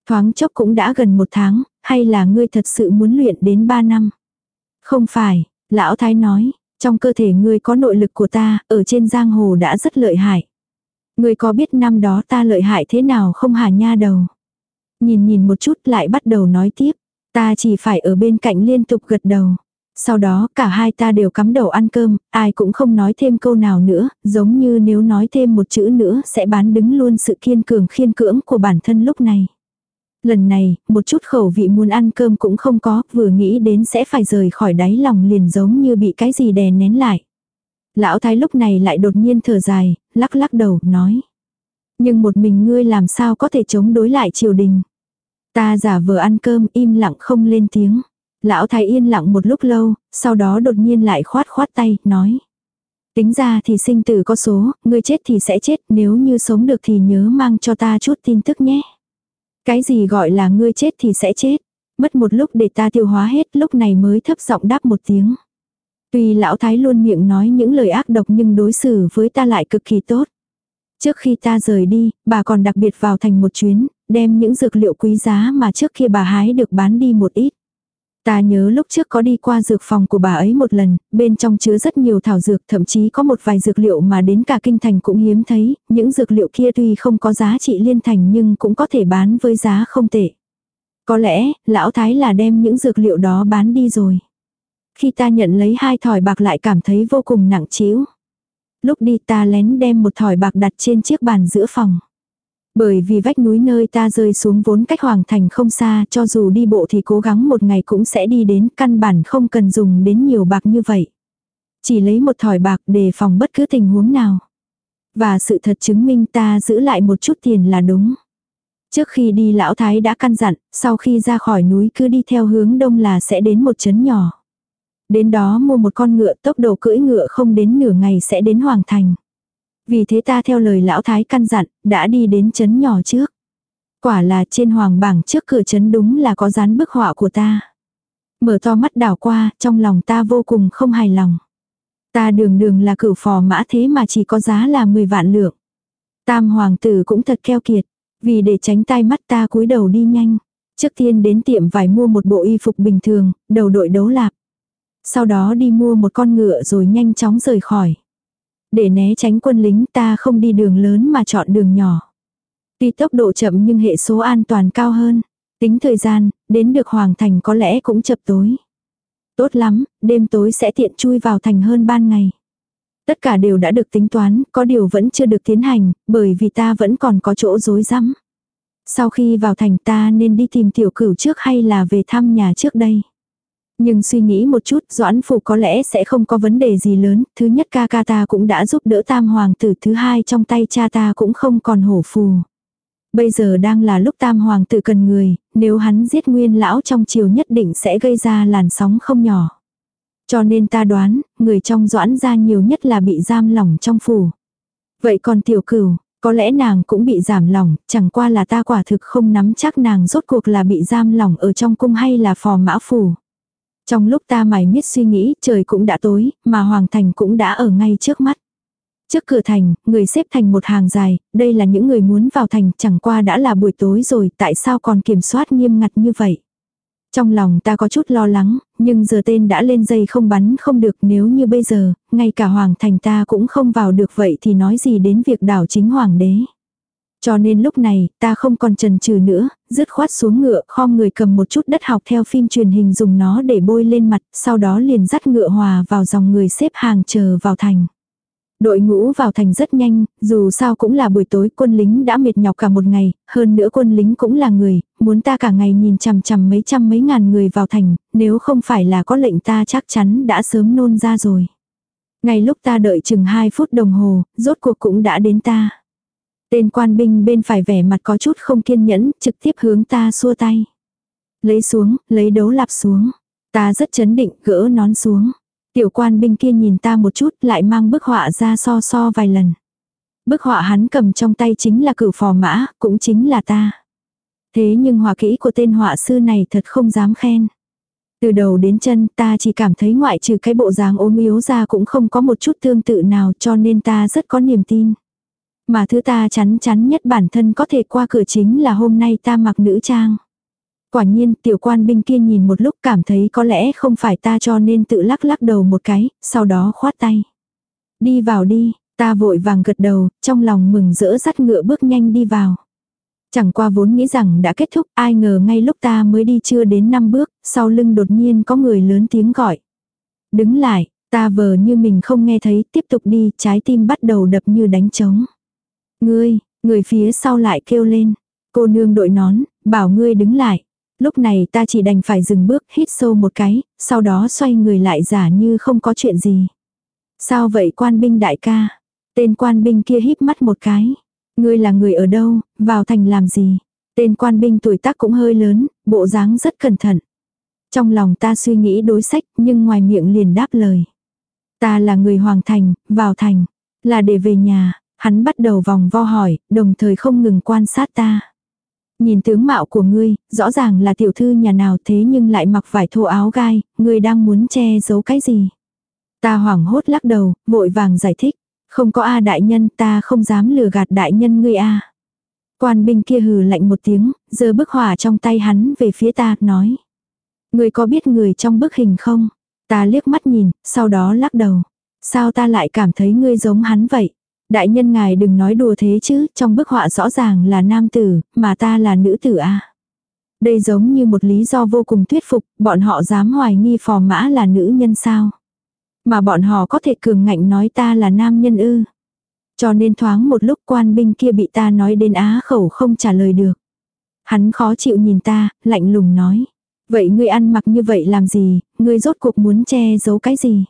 Thoáng chốc cũng đã gần một tháng, hay là ngươi thật sự muốn luyện đến ba năm? Không phải, lão thái nói, trong cơ thể ngươi có nội lực của ta, ở trên giang hồ đã rất lợi hại. Ngươi có biết năm đó ta lợi hại thế nào không hà nha đầu? Nhìn nhìn một chút lại bắt đầu nói tiếp. Ta chỉ phải ở bên cạnh liên tục gật đầu. Sau đó cả hai ta đều cắm đầu ăn cơm, ai cũng không nói thêm câu nào nữa, giống như nếu nói thêm một chữ nữa sẽ bán đứng luôn sự kiên cường khiên cưỡng của bản thân lúc này. Lần này, một chút khẩu vị muốn ăn cơm cũng không có, vừa nghĩ đến sẽ phải rời khỏi đáy lòng liền giống như bị cái gì đè nén lại. Lão thái lúc này lại đột nhiên thở dài, lắc lắc đầu, nói. Nhưng một mình ngươi làm sao có thể chống đối lại triều đình. Ta giả vờ ăn cơm im lặng không lên tiếng. Lão thái yên lặng một lúc lâu, sau đó đột nhiên lại khoát khoát tay, nói. Tính ra thì sinh tử có số, ngươi chết thì sẽ chết, nếu như sống được thì nhớ mang cho ta chút tin tức nhé. Cái gì gọi là ngươi chết thì sẽ chết. Mất một lúc để ta tiêu hóa hết, lúc này mới thấp giọng đáp một tiếng. Tuy lão thái luôn miệng nói những lời ác độc nhưng đối xử với ta lại cực kỳ tốt. Trước khi ta rời đi, bà còn đặc biệt vào thành một chuyến, đem những dược liệu quý giá mà trước kia bà hái được bán đi một ít. Ta nhớ lúc trước có đi qua dược phòng của bà ấy một lần, bên trong chứa rất nhiều thảo dược, thậm chí có một vài dược liệu mà đến cả kinh thành cũng hiếm thấy, những dược liệu kia tuy không có giá trị liên thành nhưng cũng có thể bán với giá không tệ. Có lẽ, lão thái là đem những dược liệu đó bán đi rồi. Khi ta nhận lấy hai thỏi bạc lại cảm thấy vô cùng nặng trĩu. Lúc đi ta lén đem một thỏi bạc đặt trên chiếc bàn giữa phòng. Bởi vì vách núi nơi ta rơi xuống vốn cách hoàng thành không xa, cho dù đi bộ thì cố gắng một ngày cũng sẽ đi đến, căn bản không cần dùng đến nhiều bạc như vậy. Chỉ lấy một thỏi bạc để phòng bất cứ tình huống nào. Và sự thật chứng minh ta giữ lại một chút tiền là đúng. Trước khi đi lão thái đã căn dặn, sau khi ra khỏi núi cứ đi theo hướng đông là sẽ đến một trấn nhỏ. Đến đó mua một con ngựa tốc độ cưỡi ngựa không đến nửa ngày sẽ đến Hoàng Thành. Vì thế ta theo lời lão thái căn dặn, đã đi đến chấn nhỏ trước. Quả là trên hoàng bảng trước cửa chấn đúng là có dán bức họa của ta. Mở to mắt đảo qua, trong lòng ta vô cùng không hài lòng. Ta đường đường là cửu phò mã thế mà chỉ có giá là 10 vạn lượng. Tam hoàng tử cũng thật keo kiệt, vì để tránh tai mắt ta cúi đầu đi nhanh. Trước tiên đến tiệm vải mua một bộ y phục bình thường, đầu đội đấu lạp. Sau đó đi mua một con ngựa rồi nhanh chóng rời khỏi. Để né tránh quân lính ta không đi đường lớn mà chọn đường nhỏ. Tuy tốc độ chậm nhưng hệ số an toàn cao hơn. Tính thời gian, đến được Hoàng Thành có lẽ cũng chập tối. Tốt lắm, đêm tối sẽ tiện chui vào thành hơn ban ngày. Tất cả đều đã được tính toán, có điều vẫn chưa được tiến hành, bởi vì ta vẫn còn có chỗ rối rắm. Sau khi vào thành ta nên đi tìm tiểu cửu trước hay là về thăm nhà trước đây. Nhưng suy nghĩ một chút, Doãn Phủ có lẽ sẽ không có vấn đề gì lớn, thứ nhất ca ca ta cũng đã giúp đỡ tam hoàng tử, thứ hai trong tay cha ta cũng không còn hổ phù. Bây giờ đang là lúc tam hoàng tử cần người, nếu hắn giết nguyên lão trong triều nhất định sẽ gây ra làn sóng không nhỏ. Cho nên ta đoán, người trong doãn ra nhiều nhất là bị giam lỏng trong phủ. Vậy còn tiểu cửu, có lẽ nàng cũng bị giảm lỏng, chẳng qua là ta quả thực không nắm chắc nàng rốt cuộc là bị giam lỏng ở trong cung hay là phò mã phủ. Trong lúc ta mải miết suy nghĩ, trời cũng đã tối, mà Hoàng Thành cũng đã ở ngay trước mắt. Trước cửa thành, người xếp thành một hàng dài, đây là những người muốn vào thành, chẳng qua đã là buổi tối rồi, tại sao còn kiểm soát nghiêm ngặt như vậy? Trong lòng ta có chút lo lắng, nhưng giờ tên đã lên dây không bắn không được nếu như bây giờ, ngay cả hoàng thành ta cũng không vào được vậy thì nói gì đến việc đảo chính hoàng đế. Cho nên lúc này, ta không còn trần trừ nữa, dứt khoát xuống ngựa, khom người cầm một chút đất học theo phim truyền hình dùng nó để bôi lên mặt, sau đó liền dắt ngựa hòa vào dòng người xếp hàng chờ vào thành. Đội ngũ vào thành rất nhanh, dù sao cũng là buổi tối quân lính đã mệt nhọc cả một ngày, hơn nữa quân lính cũng là người, muốn ta cả ngày nhìn chằm chằm mấy trăm mấy ngàn người vào thành, nếu không phải là có lệnh ta chắc chắn đã sớm nôn ra rồi. Ngay lúc ta đợi chừng 2 phút đồng hồ, rốt cuộc cũng đã đến ta. Tên quan binh bên phải vẻ mặt có chút không kiên nhẫn, trực tiếp hướng ta xua tay. Lấy xuống, lấy đấu lạp xuống. Ta rất chấn định, gỡ nón xuống. Tiểu quan binh kia nhìn ta một chút, lại mang bức họa ra so so vài lần. Bức họa hắn cầm trong tay chính là cửu phò mã, cũng chính là ta. Thế nhưng họa kỹ của tên họa sư này thật không dám khen. Từ đầu đến chân ta chỉ cảm thấy ngoại trừ cái bộ dáng ốm yếu ra cũng không có một chút tương tự nào cho nên ta rất có niềm tin. Mà thứ ta chắn chắn nhất bản thân có thể qua cửa chính là hôm nay ta mặc nữ trang. Quả nhiên tiểu quan binh kia nhìn một lúc cảm thấy có lẽ không phải ta cho nên tự lắc lắc đầu một cái, sau đó khoát tay. Đi vào đi, ta vội vàng gật đầu, trong lòng mừng rỡ dắt ngựa bước nhanh đi vào. Chẳng qua vốn nghĩ rằng đã kết thúc, ai ngờ ngay lúc ta mới đi chưa đến năm bước, sau lưng đột nhiên có người lớn tiếng gọi. Đứng lại, ta vờ như mình không nghe thấy, tiếp tục đi, trái tim bắt đầu đập như đánh trống. Ngươi, người phía sau lại kêu lên. Cô nương đội nón, bảo ngươi đứng lại. Lúc này ta chỉ đành phải dừng bước, hít sâu một cái, sau đó xoay người lại giả như không có chuyện gì. Sao vậy quan binh đại ca? Tên quan binh kia híp mắt một cái. Ngươi là người ở đâu, vào thành làm gì? Tên quan binh tuổi tác cũng hơi lớn, bộ dáng rất cẩn thận. Trong lòng ta suy nghĩ đối sách, nhưng ngoài miệng liền đáp lời. Ta là người hoàng thành, vào thành, là để về nhà. Hắn bắt đầu vòng vo hỏi, đồng thời không ngừng quan sát ta. Nhìn tướng mạo của ngươi, rõ ràng là tiểu thư nhà nào thế nhưng lại mặc vải thô áo gai, ngươi đang muốn che giấu cái gì? Ta hoảng hốt lắc đầu, vội vàng giải thích. Không có A đại nhân ta không dám lừa gạt đại nhân ngươi A. Quan binh kia hừ lạnh một tiếng, giơ bức hỏa trong tay hắn về phía ta, nói. Ngươi có biết người trong bức hình không? Ta liếc mắt nhìn, sau đó lắc đầu. Sao ta lại cảm thấy ngươi giống hắn vậy? Đại nhân ngài đừng nói đùa thế chứ, trong bức họa rõ ràng là nam tử, mà ta là nữ tử a. Đây giống như một lý do vô cùng thuyết phục, bọn họ dám hoài nghi phò mã là nữ nhân sao. Mà bọn họ có thể cường ngạnh nói ta là nam nhân ư. Cho nên thoáng một lúc quan binh kia bị ta nói đến á khẩu không trả lời được. Hắn khó chịu nhìn ta, lạnh lùng nói. Vậy ngươi ăn mặc như vậy làm gì, ngươi rốt cuộc muốn che giấu cái gì?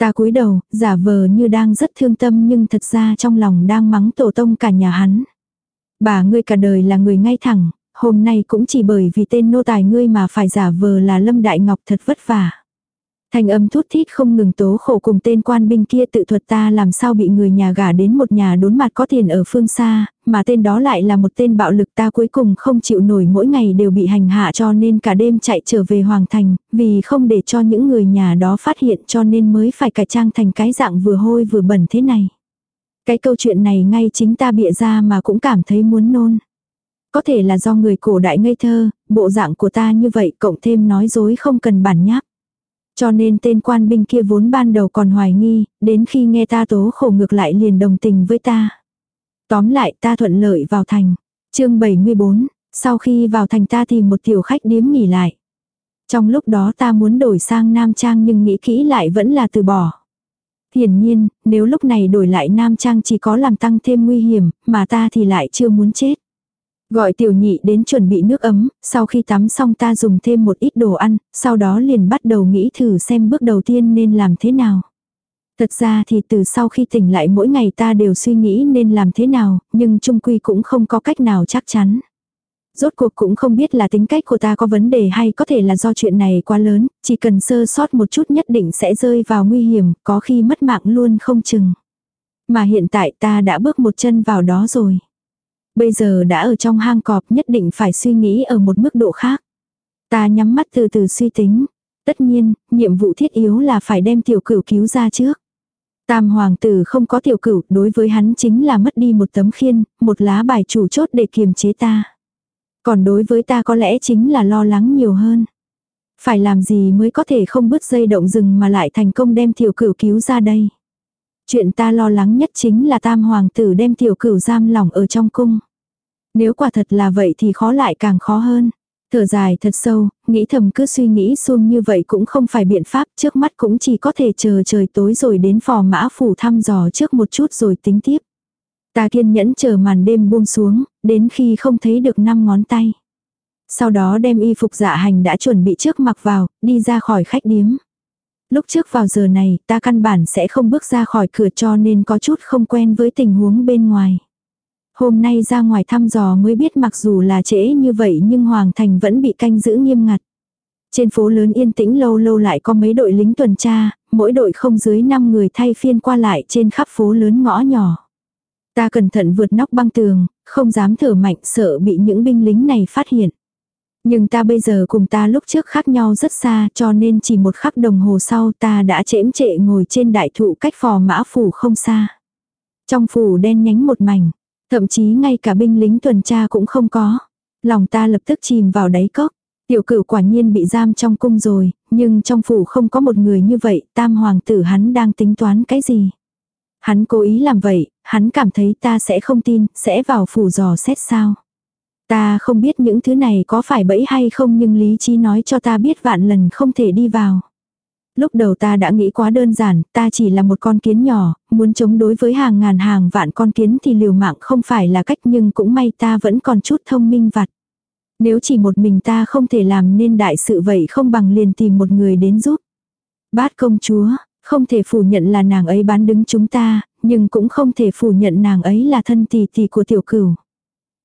Ta cúi đầu, giả vờ như đang rất thương tâm nhưng thật ra trong lòng đang mắng tổ tông cả nhà hắn. Bà ngươi cả đời là người ngay thẳng, hôm nay cũng chỉ bởi vì tên nô tài ngươi mà phải giả vờ là Lâm Đại Ngọc thật vất vả. Thành âm thút thít không ngừng tố khổ cùng tên quan binh kia tự thuật ta làm sao bị người nhà gả đến một nhà đốn mặt có tiền ở phương xa, mà tên đó lại là một tên bạo lực ta cuối cùng không chịu nổi mỗi ngày đều bị hành hạ cho nên cả đêm chạy trở về Hoàng Thành, vì không để cho những người nhà đó phát hiện cho nên mới phải cải trang thành cái dạng vừa hôi vừa bẩn thế này. Cái câu chuyện này ngay chính ta bịa ra mà cũng cảm thấy muốn nôn. Có thể là do người cổ đại ngây thơ, bộ dạng của ta như vậy cộng thêm nói dối không cần bản nháp. Cho nên tên quan binh kia vốn ban đầu còn hoài nghi, đến khi nghe ta tố khổ ngược lại liền đồng tình với ta. Tóm lại ta thuận lợi vào thành. chương 74, sau khi vào thành ta tìm một tiểu khách điếm nghỉ lại. Trong lúc đó ta muốn đổi sang nam trang nhưng nghĩ kỹ lại vẫn là từ bỏ. Hiển nhiên, nếu lúc này đổi lại nam trang chỉ có làm tăng thêm nguy hiểm, mà ta thì lại chưa muốn chết. Gọi tiểu nhị đến chuẩn bị nước ấm, sau khi tắm xong ta dùng thêm một ít đồ ăn, sau đó liền bắt đầu nghĩ thử xem bước đầu tiên nên làm thế nào. Thật ra thì từ sau khi tỉnh lại mỗi ngày ta đều suy nghĩ nên làm thế nào, nhưng chung quy cũng không có cách nào chắc chắn. Rốt cuộc cũng không biết là tính cách của ta có vấn đề hay có thể là do chuyện này quá lớn, chỉ cần sơ sót một chút nhất định sẽ rơi vào nguy hiểm, có khi mất mạng luôn không chừng. Mà hiện tại ta đã bước một chân vào đó rồi. Bây giờ đã ở trong hang cọp nhất định phải suy nghĩ ở một mức độ khác. Ta nhắm mắt từ từ suy tính. Tất nhiên, nhiệm vụ thiết yếu là phải đem tiểu cửu cứu ra trước. Tam hoàng tử không có tiểu cửu, đối với hắn chính là mất đi một tấm khiên, một lá bài chủ chốt để kiềm chế ta. Còn đối với ta có lẽ chính là lo lắng nhiều hơn. Phải làm gì mới có thể không bứt dây động rừng mà lại thành công đem tiểu cửu cứu ra đây. Chuyện ta lo lắng nhất chính là tam hoàng tử đem tiểu cửu giam lỏng ở trong cung. Nếu quả thật là vậy thì khó lại càng khó hơn. Thở dài thật sâu, nghĩ thầm cứ suy nghĩ xuông như vậy cũng không phải biện pháp, trước mắt cũng chỉ có thể chờ trời tối rồi đến phò mã phủ thăm dò trước một chút rồi tính tiếp. Ta kiên nhẫn chờ màn đêm buông xuống, đến khi không thấy được năm ngón tay. Sau đó đem y phục dạ hành đã chuẩn bị trước mặc vào, đi ra khỏi khách điếm. Lúc trước vào giờ này, ta căn bản sẽ không bước ra khỏi cửa cho nên có chút không quen với tình huống bên ngoài. Hôm nay ra ngoài thăm dò mới biết mặc dù là trễ như vậy nhưng Hoàng Thành vẫn bị canh giữ nghiêm ngặt. Trên phố lớn yên tĩnh lâu lâu lại có mấy đội lính tuần tra, mỗi đội không dưới 5 người thay phiên qua lại trên khắp phố lớn ngõ nhỏ. Ta cẩn thận vượt nóc băng tường, không dám thở mạnh sợ bị những binh lính này phát hiện. Nhưng ta bây giờ cùng ta lúc trước khác nhau rất xa cho nên chỉ một khắc đồng hồ sau ta đã chễm trệ ngồi trên đại thụ cách phò mã phủ không xa. Trong phủ đen nhánh một mảnh, thậm chí ngay cả binh lính tuần tra cũng không có. Lòng ta lập tức chìm vào đáy cốc. Tiểu cửu quả nhiên bị giam trong cung rồi, nhưng trong phủ không có một người như vậy, tam hoàng tử hắn đang tính toán cái gì. Hắn cố ý làm vậy, hắn cảm thấy ta sẽ không tin, sẽ vào phủ dò xét sao. Ta không biết những thứ này có phải bẫy hay không nhưng lý trí nói cho ta biết vạn lần không thể đi vào. Lúc đầu ta đã nghĩ quá đơn giản, ta chỉ là một con kiến nhỏ, muốn chống đối với hàng ngàn hàng vạn con kiến thì liều mạng không phải là cách nhưng cũng may ta vẫn còn chút thông minh vặt. Nếu chỉ một mình ta không thể làm nên đại sự vậy không bằng liền tìm một người đến giúp. Bát công chúa, không thể phủ nhận là nàng ấy bán đứng chúng ta, nhưng cũng không thể phủ nhận nàng ấy là thân tỷ tỷ của tiểu cửu.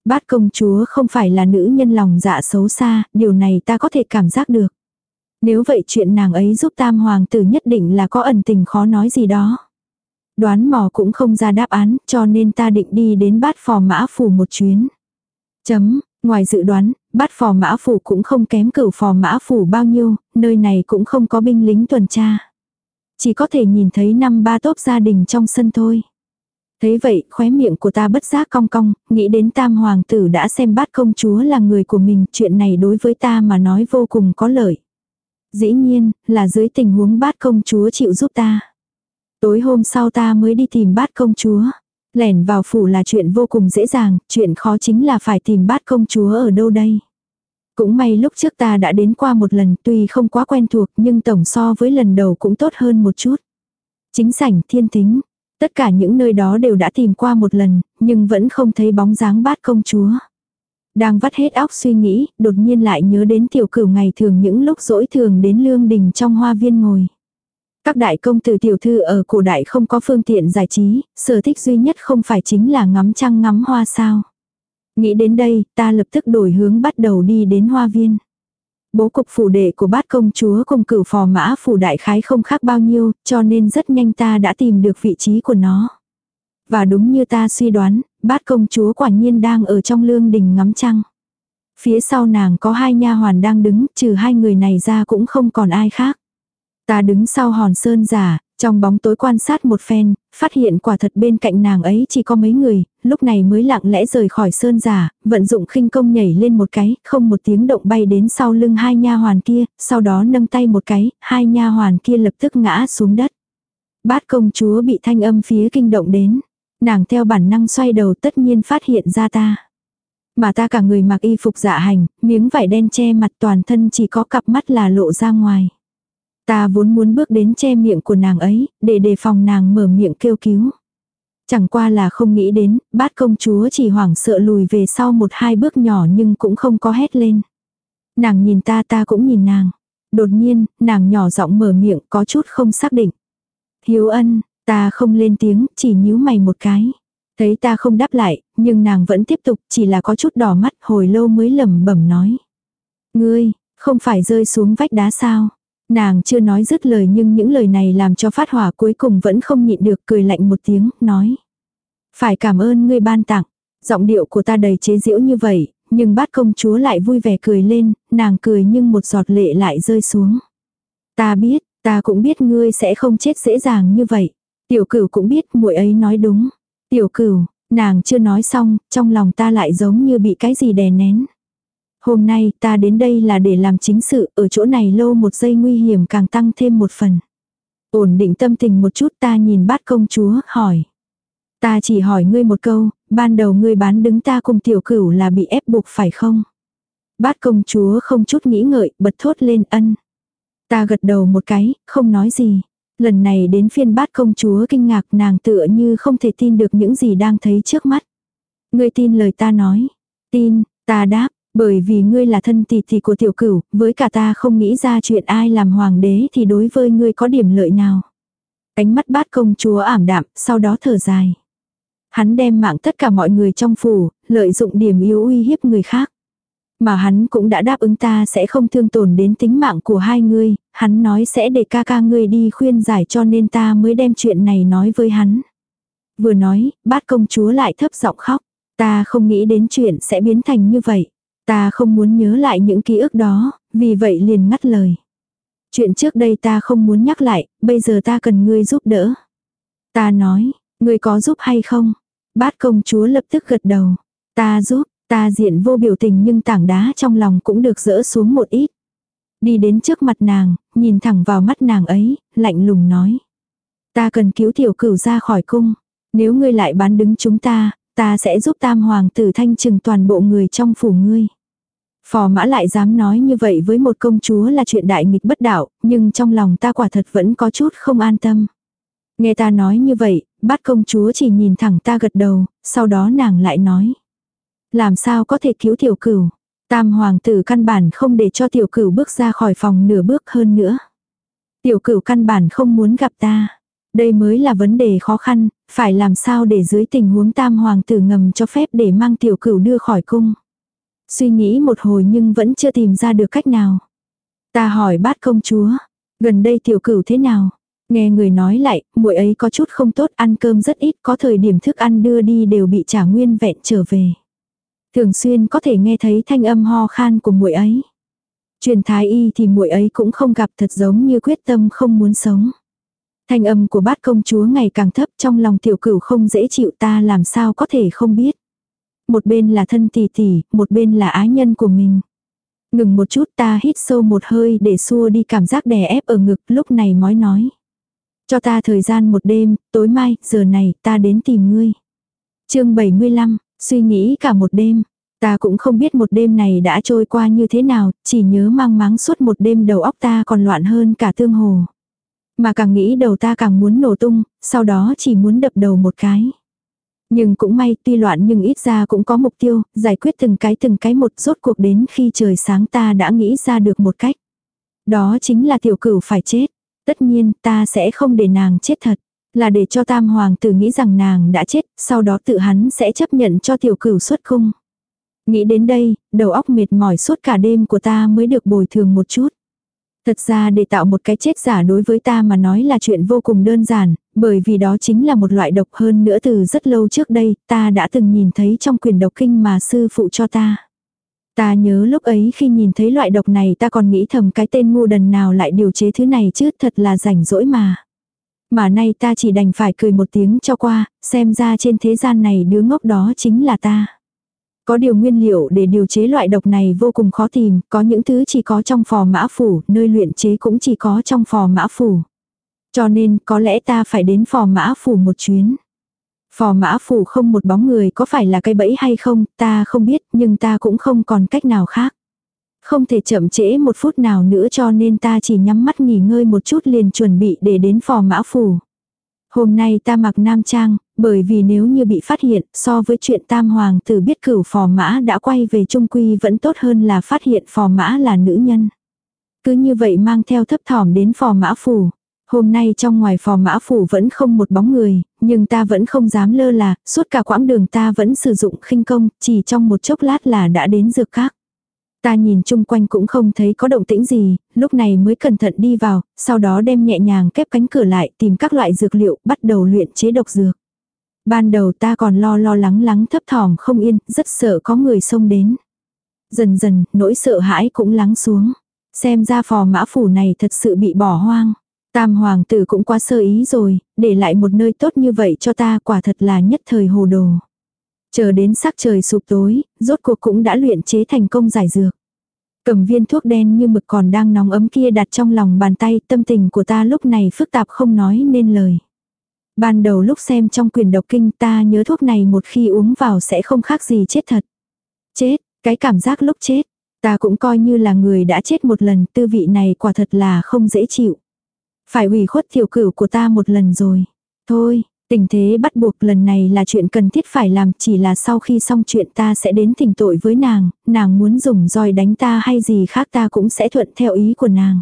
Bát công chúa không phải là nữ nhân lòng dạ xấu xa, điều này ta có thể cảm giác được. Nếu vậy chuyện nàng ấy giúp tam hoàng tử nhất định là có ẩn tình khó nói gì đó. Đoán mò cũng không ra đáp án, cho nên ta định đi đến bát phò mã phủ một chuyến. Chấm, ngoài dự đoán, bát phò mã phủ cũng không kém cửu phò mã phủ bao nhiêu, nơi này cũng không có binh lính tuần tra. Chỉ có thể nhìn thấy năm ba tốp gia đình trong sân thôi. Thế vậy, khóe miệng của ta bất giác cong cong, nghĩ đến tam hoàng tử đã xem bát công chúa là người của mình, chuyện này đối với ta mà nói vô cùng có lợi. Dĩ nhiên, là dưới tình huống bát công chúa chịu giúp ta. Tối hôm sau ta mới đi tìm bát công chúa. Lẻn vào phủ là chuyện vô cùng dễ dàng, chuyện khó chính là phải tìm bát công chúa ở đâu đây. Cũng may lúc trước ta đã đến qua một lần tuy không quá quen thuộc nhưng tổng so với lần đầu cũng tốt hơn một chút. Chính sảnh thiên tính, tất cả những nơi đó đều đã tìm qua một lần, nhưng vẫn không thấy bóng dáng bát công chúa. Đang vắt hết óc suy nghĩ, đột nhiên lại nhớ đến tiểu cửu ngày thường những lúc rỗi thường đến lương đình trong hoa viên ngồi. Các đại công tử tiểu thư ở cổ đại không có phương tiện giải trí, sở thích duy nhất không phải chính là ngắm trăng ngắm hoa sao. Nghĩ đến đây, ta lập tức đổi hướng bắt đầu đi đến hoa viên. Bố cục phủ đệ của bát công chúa cùng cửu phò mã phủ đại khái không khác bao nhiêu, cho nên rất nhanh ta đã tìm được vị trí của nó. Và đúng như ta suy đoán, bát công chúa quả nhiên đang ở trong lương đình ngắm trăng. Phía sau nàng có hai nha hoàn đang đứng, trừ hai người này ra cũng không còn ai khác. Ta đứng sau hòn sơn giả, trong bóng tối quan sát một phen, phát hiện quả thật bên cạnh nàng ấy chỉ có mấy người, lúc này mới lặng lẽ rời khỏi sơn giả, vận dụng khinh công nhảy lên một cái, không một tiếng động bay đến sau lưng hai nha hoàn kia, sau đó nâng tay một cái, hai nha hoàn kia lập tức ngã xuống đất. Bát công chúa bị thanh âm phía kinh động đến. Nàng theo bản năng xoay đầu tất nhiên phát hiện ra ta. Mà ta cả người mặc y phục dạ hành, miếng vải đen che mặt toàn thân chỉ có cặp mắt là lộ ra ngoài. Ta vốn muốn bước đến che miệng của nàng ấy, để đề phòng nàng mở miệng kêu cứu. Chẳng qua là không nghĩ đến, bát công chúa chỉ hoảng sợ lùi về sau một hai bước nhỏ nhưng cũng không có hét lên. Nàng nhìn ta ta cũng nhìn nàng. Đột nhiên, nàng nhỏ giọng mở miệng có chút không xác định. Hiếu ân, ta không lên tiếng, chỉ nhíu mày một cái. Thấy ta không đáp lại, nhưng nàng vẫn tiếp tục, chỉ là có chút đỏ mắt, hồi lâu mới lẩm bẩm nói. Ngươi, không phải rơi xuống vách đá sao? Nàng chưa nói dứt lời nhưng những lời này làm cho phát hỏa cuối cùng vẫn không nhịn được cười lạnh một tiếng, nói. Phải cảm ơn ngươi ban tặng. Giọng điệu của ta đầy chế giễu như vậy, nhưng bát công chúa lại vui vẻ cười lên, nàng cười nhưng một giọt lệ lại rơi xuống. Ta biết, ta cũng biết ngươi sẽ không chết dễ dàng như vậy. Tiểu cửu cũng biết muội ấy nói đúng. Tiểu cửu, nàng chưa nói xong, trong lòng ta lại giống như bị cái gì đè nén. Hôm nay ta đến đây là để làm chính sự, ở chỗ này lâu một giây nguy hiểm càng tăng thêm một phần. Ổn định tâm tình một chút ta nhìn bát công chúa, hỏi. Ta chỉ hỏi ngươi một câu, ban đầu ngươi bán đứng ta cùng tiểu cửu là bị ép buộc phải không? Bát công chúa không chút nghĩ ngợi, bật thốt lên ân. Ta gật đầu một cái, không nói gì. Lần này đến phiên bát công chúa kinh ngạc nàng tựa như không thể tin được những gì đang thấy trước mắt. Ngươi tin lời ta nói. Tin, ta đáp, bởi vì ngươi là thân tỷ tỷ của tiểu cửu, với cả ta không nghĩ ra chuyện ai làm hoàng đế thì đối với ngươi có điểm lợi nào. Ánh mắt bát công chúa ảm đạm, sau đó thở dài. Hắn đem mạng tất cả mọi người trong phủ, lợi dụng điểm yếu uy hiếp người khác. Mà hắn cũng đã đáp ứng ta sẽ không thương tổn đến tính mạng của hai ngươi, hắn nói sẽ để ca ca ngươi đi khuyên giải cho nên ta mới đem chuyện này nói với hắn. Vừa nói, bát công chúa lại thấp giọng khóc. Ta không nghĩ đến chuyện sẽ biến thành như vậy. Ta không muốn nhớ lại những ký ức đó, vì vậy liền ngắt lời. Chuyện trước đây ta không muốn nhắc lại, bây giờ ta cần ngươi giúp đỡ. Ta nói, ngươi có giúp hay không? Bát công chúa lập tức gật đầu. Ta giúp, ta diện vô biểu tình nhưng tảng đá trong lòng cũng được dỡ xuống một ít. Đi đến trước mặt nàng, nhìn thẳng vào mắt nàng ấy, lạnh lùng nói. Ta cần cứu tiểu cửu ra khỏi cung. Nếu ngươi lại bán đứng chúng ta, ta sẽ giúp tam hoàng tử thanh trừng toàn bộ người trong phủ ngươi. Phò mã lại dám nói như vậy với một công chúa là chuyện đại nghịch bất đạo, nhưng trong lòng ta quả thật vẫn có chút không an tâm. Nghe ta nói như vậy, bát công chúa chỉ nhìn thẳng ta gật đầu, sau đó nàng lại nói. Làm sao có thể cứu tiểu cửu? Tam hoàng tử căn bản không để cho tiểu cửu bước ra khỏi phòng nửa bước hơn nữa. Tiểu cửu căn bản không muốn gặp ta. Đây mới là vấn đề khó khăn, phải làm sao để dưới tình huống tam hoàng tử ngầm cho phép để mang tiểu cửu đưa khỏi cung. Suy nghĩ một hồi nhưng vẫn chưa tìm ra được cách nào. Ta hỏi bát công chúa, gần đây tiểu cửu thế nào? Nghe người nói lại, muội ấy có chút không tốt, ăn cơm rất ít, có thời điểm thức ăn đưa đi đều bị trả nguyên vẹn trở về. Thường xuyên có thể nghe thấy thanh âm ho khan của muội ấy. Truyền thái y thì muội ấy cũng không gặp thật giống như quyết tâm không muốn sống. Thanh âm của bát công chúa ngày càng thấp trong lòng tiểu cửu không dễ chịu ta làm sao có thể không biết. Một bên là thân tỷ tỷ, một bên là ái nhân của mình. Ngừng một chút ta hít sâu một hơi để xua đi cảm giác đè ép ở ngực lúc này mói nói. Cho ta thời gian một đêm, tối mai, giờ này, ta đến tìm ngươi. chương 75, suy nghĩ cả một đêm. Ta cũng không biết một đêm này đã trôi qua như thế nào, chỉ nhớ mang máng suốt một đêm đầu óc ta còn loạn hơn cả tương hồ. Mà càng nghĩ đầu ta càng muốn nổ tung, sau đó chỉ muốn đập đầu một cái. Nhưng cũng may tuy loạn nhưng ít ra cũng có mục tiêu, giải quyết từng cái từng cái một rốt cuộc đến khi trời sáng ta đã nghĩ ra được một cách. Đó chính là tiểu cửu phải chết. Tất nhiên ta sẽ không để nàng chết thật. Là để cho tam hoàng tử nghĩ rằng nàng đã chết, sau đó tự hắn sẽ chấp nhận cho tiểu cửu xuất cung. Nghĩ đến đây, đầu óc mệt mỏi suốt cả đêm của ta mới được bồi thường một chút. Thật ra để tạo một cái chết giả đối với ta mà nói là chuyện vô cùng đơn giản, bởi vì đó chính là một loại độc hơn nữa từ rất lâu trước đây, ta đã từng nhìn thấy trong quyền độc kinh mà sư phụ cho ta. Ta nhớ lúc ấy khi nhìn thấy loại độc này ta còn nghĩ thầm cái tên ngu đần nào lại điều chế thứ này chứ thật là rảnh rỗi mà. Mà nay ta chỉ đành phải cười một tiếng cho qua, xem ra trên thế gian này đứa ngốc đó chính là ta. Có điều nguyên liệu để điều chế loại độc này vô cùng khó tìm, có những thứ chỉ có trong phò mã phủ, nơi luyện chế cũng chỉ có trong phò mã phủ. Cho nên có lẽ ta phải đến phò mã phủ một chuyến. Phò mã phủ không một bóng người có phải là cây bẫy hay không, ta không biết, nhưng ta cũng không còn cách nào khác. Không thể chậm trễ một phút nào nữa cho nên ta chỉ nhắm mắt nghỉ ngơi một chút liền chuẩn bị để đến phò mã phủ. Hôm nay ta mặc nam trang, bởi vì nếu như bị phát hiện so với chuyện tam hoàng tử biết cửu phò mã đã quay về trung quy vẫn tốt hơn là phát hiện phò mã là nữ nhân. Cứ như vậy mang theo thấp thỏm đến phò mã phủ. Hôm nay trong ngoài phò mã phủ vẫn không một bóng người, nhưng ta vẫn không dám lơ là, suốt cả quãng đường ta vẫn sử dụng khinh công, chỉ trong một chốc lát là đã đến dược khác. Ta nhìn chung quanh cũng không thấy có động tĩnh gì, lúc này mới cẩn thận đi vào, sau đó đem nhẹ nhàng kép cánh cửa lại tìm các loại dược liệu, bắt đầu luyện chế độc dược. Ban đầu ta còn lo lo lắng lắng thấp thỏm không yên, rất sợ có người xông đến. Dần dần, nỗi sợ hãi cũng lắng xuống. Xem ra phò mã phủ này thật sự bị bỏ hoang. Tam hoàng tử cũng quá sơ ý rồi, để lại một nơi tốt như vậy cho ta quả thật là nhất thời hồ đồ. Chờ đến sắc trời sụp tối, rốt cuộc cũng đã luyện chế thành công giải dược. Cầm viên thuốc đen như mực còn đang nóng ấm kia đặt trong lòng bàn tay, tâm tình của ta lúc này phức tạp không nói nên lời. Ban đầu lúc xem trong quyền độc kinh ta nhớ thuốc này một khi uống vào sẽ không khác gì chết thật. Chết, cái cảm giác lúc chết, ta cũng coi như là người đã chết một lần, tư vị này quả thật là không dễ chịu. Phải hủy khuất tiểu cửu của ta một lần rồi. Thôi, tình thế bắt buộc lần này là chuyện cần thiết phải làm chỉ là sau khi xong chuyện ta sẽ đến thỉnh tội với nàng, nàng muốn dùng roi đánh ta hay gì khác ta cũng sẽ thuận theo ý của nàng.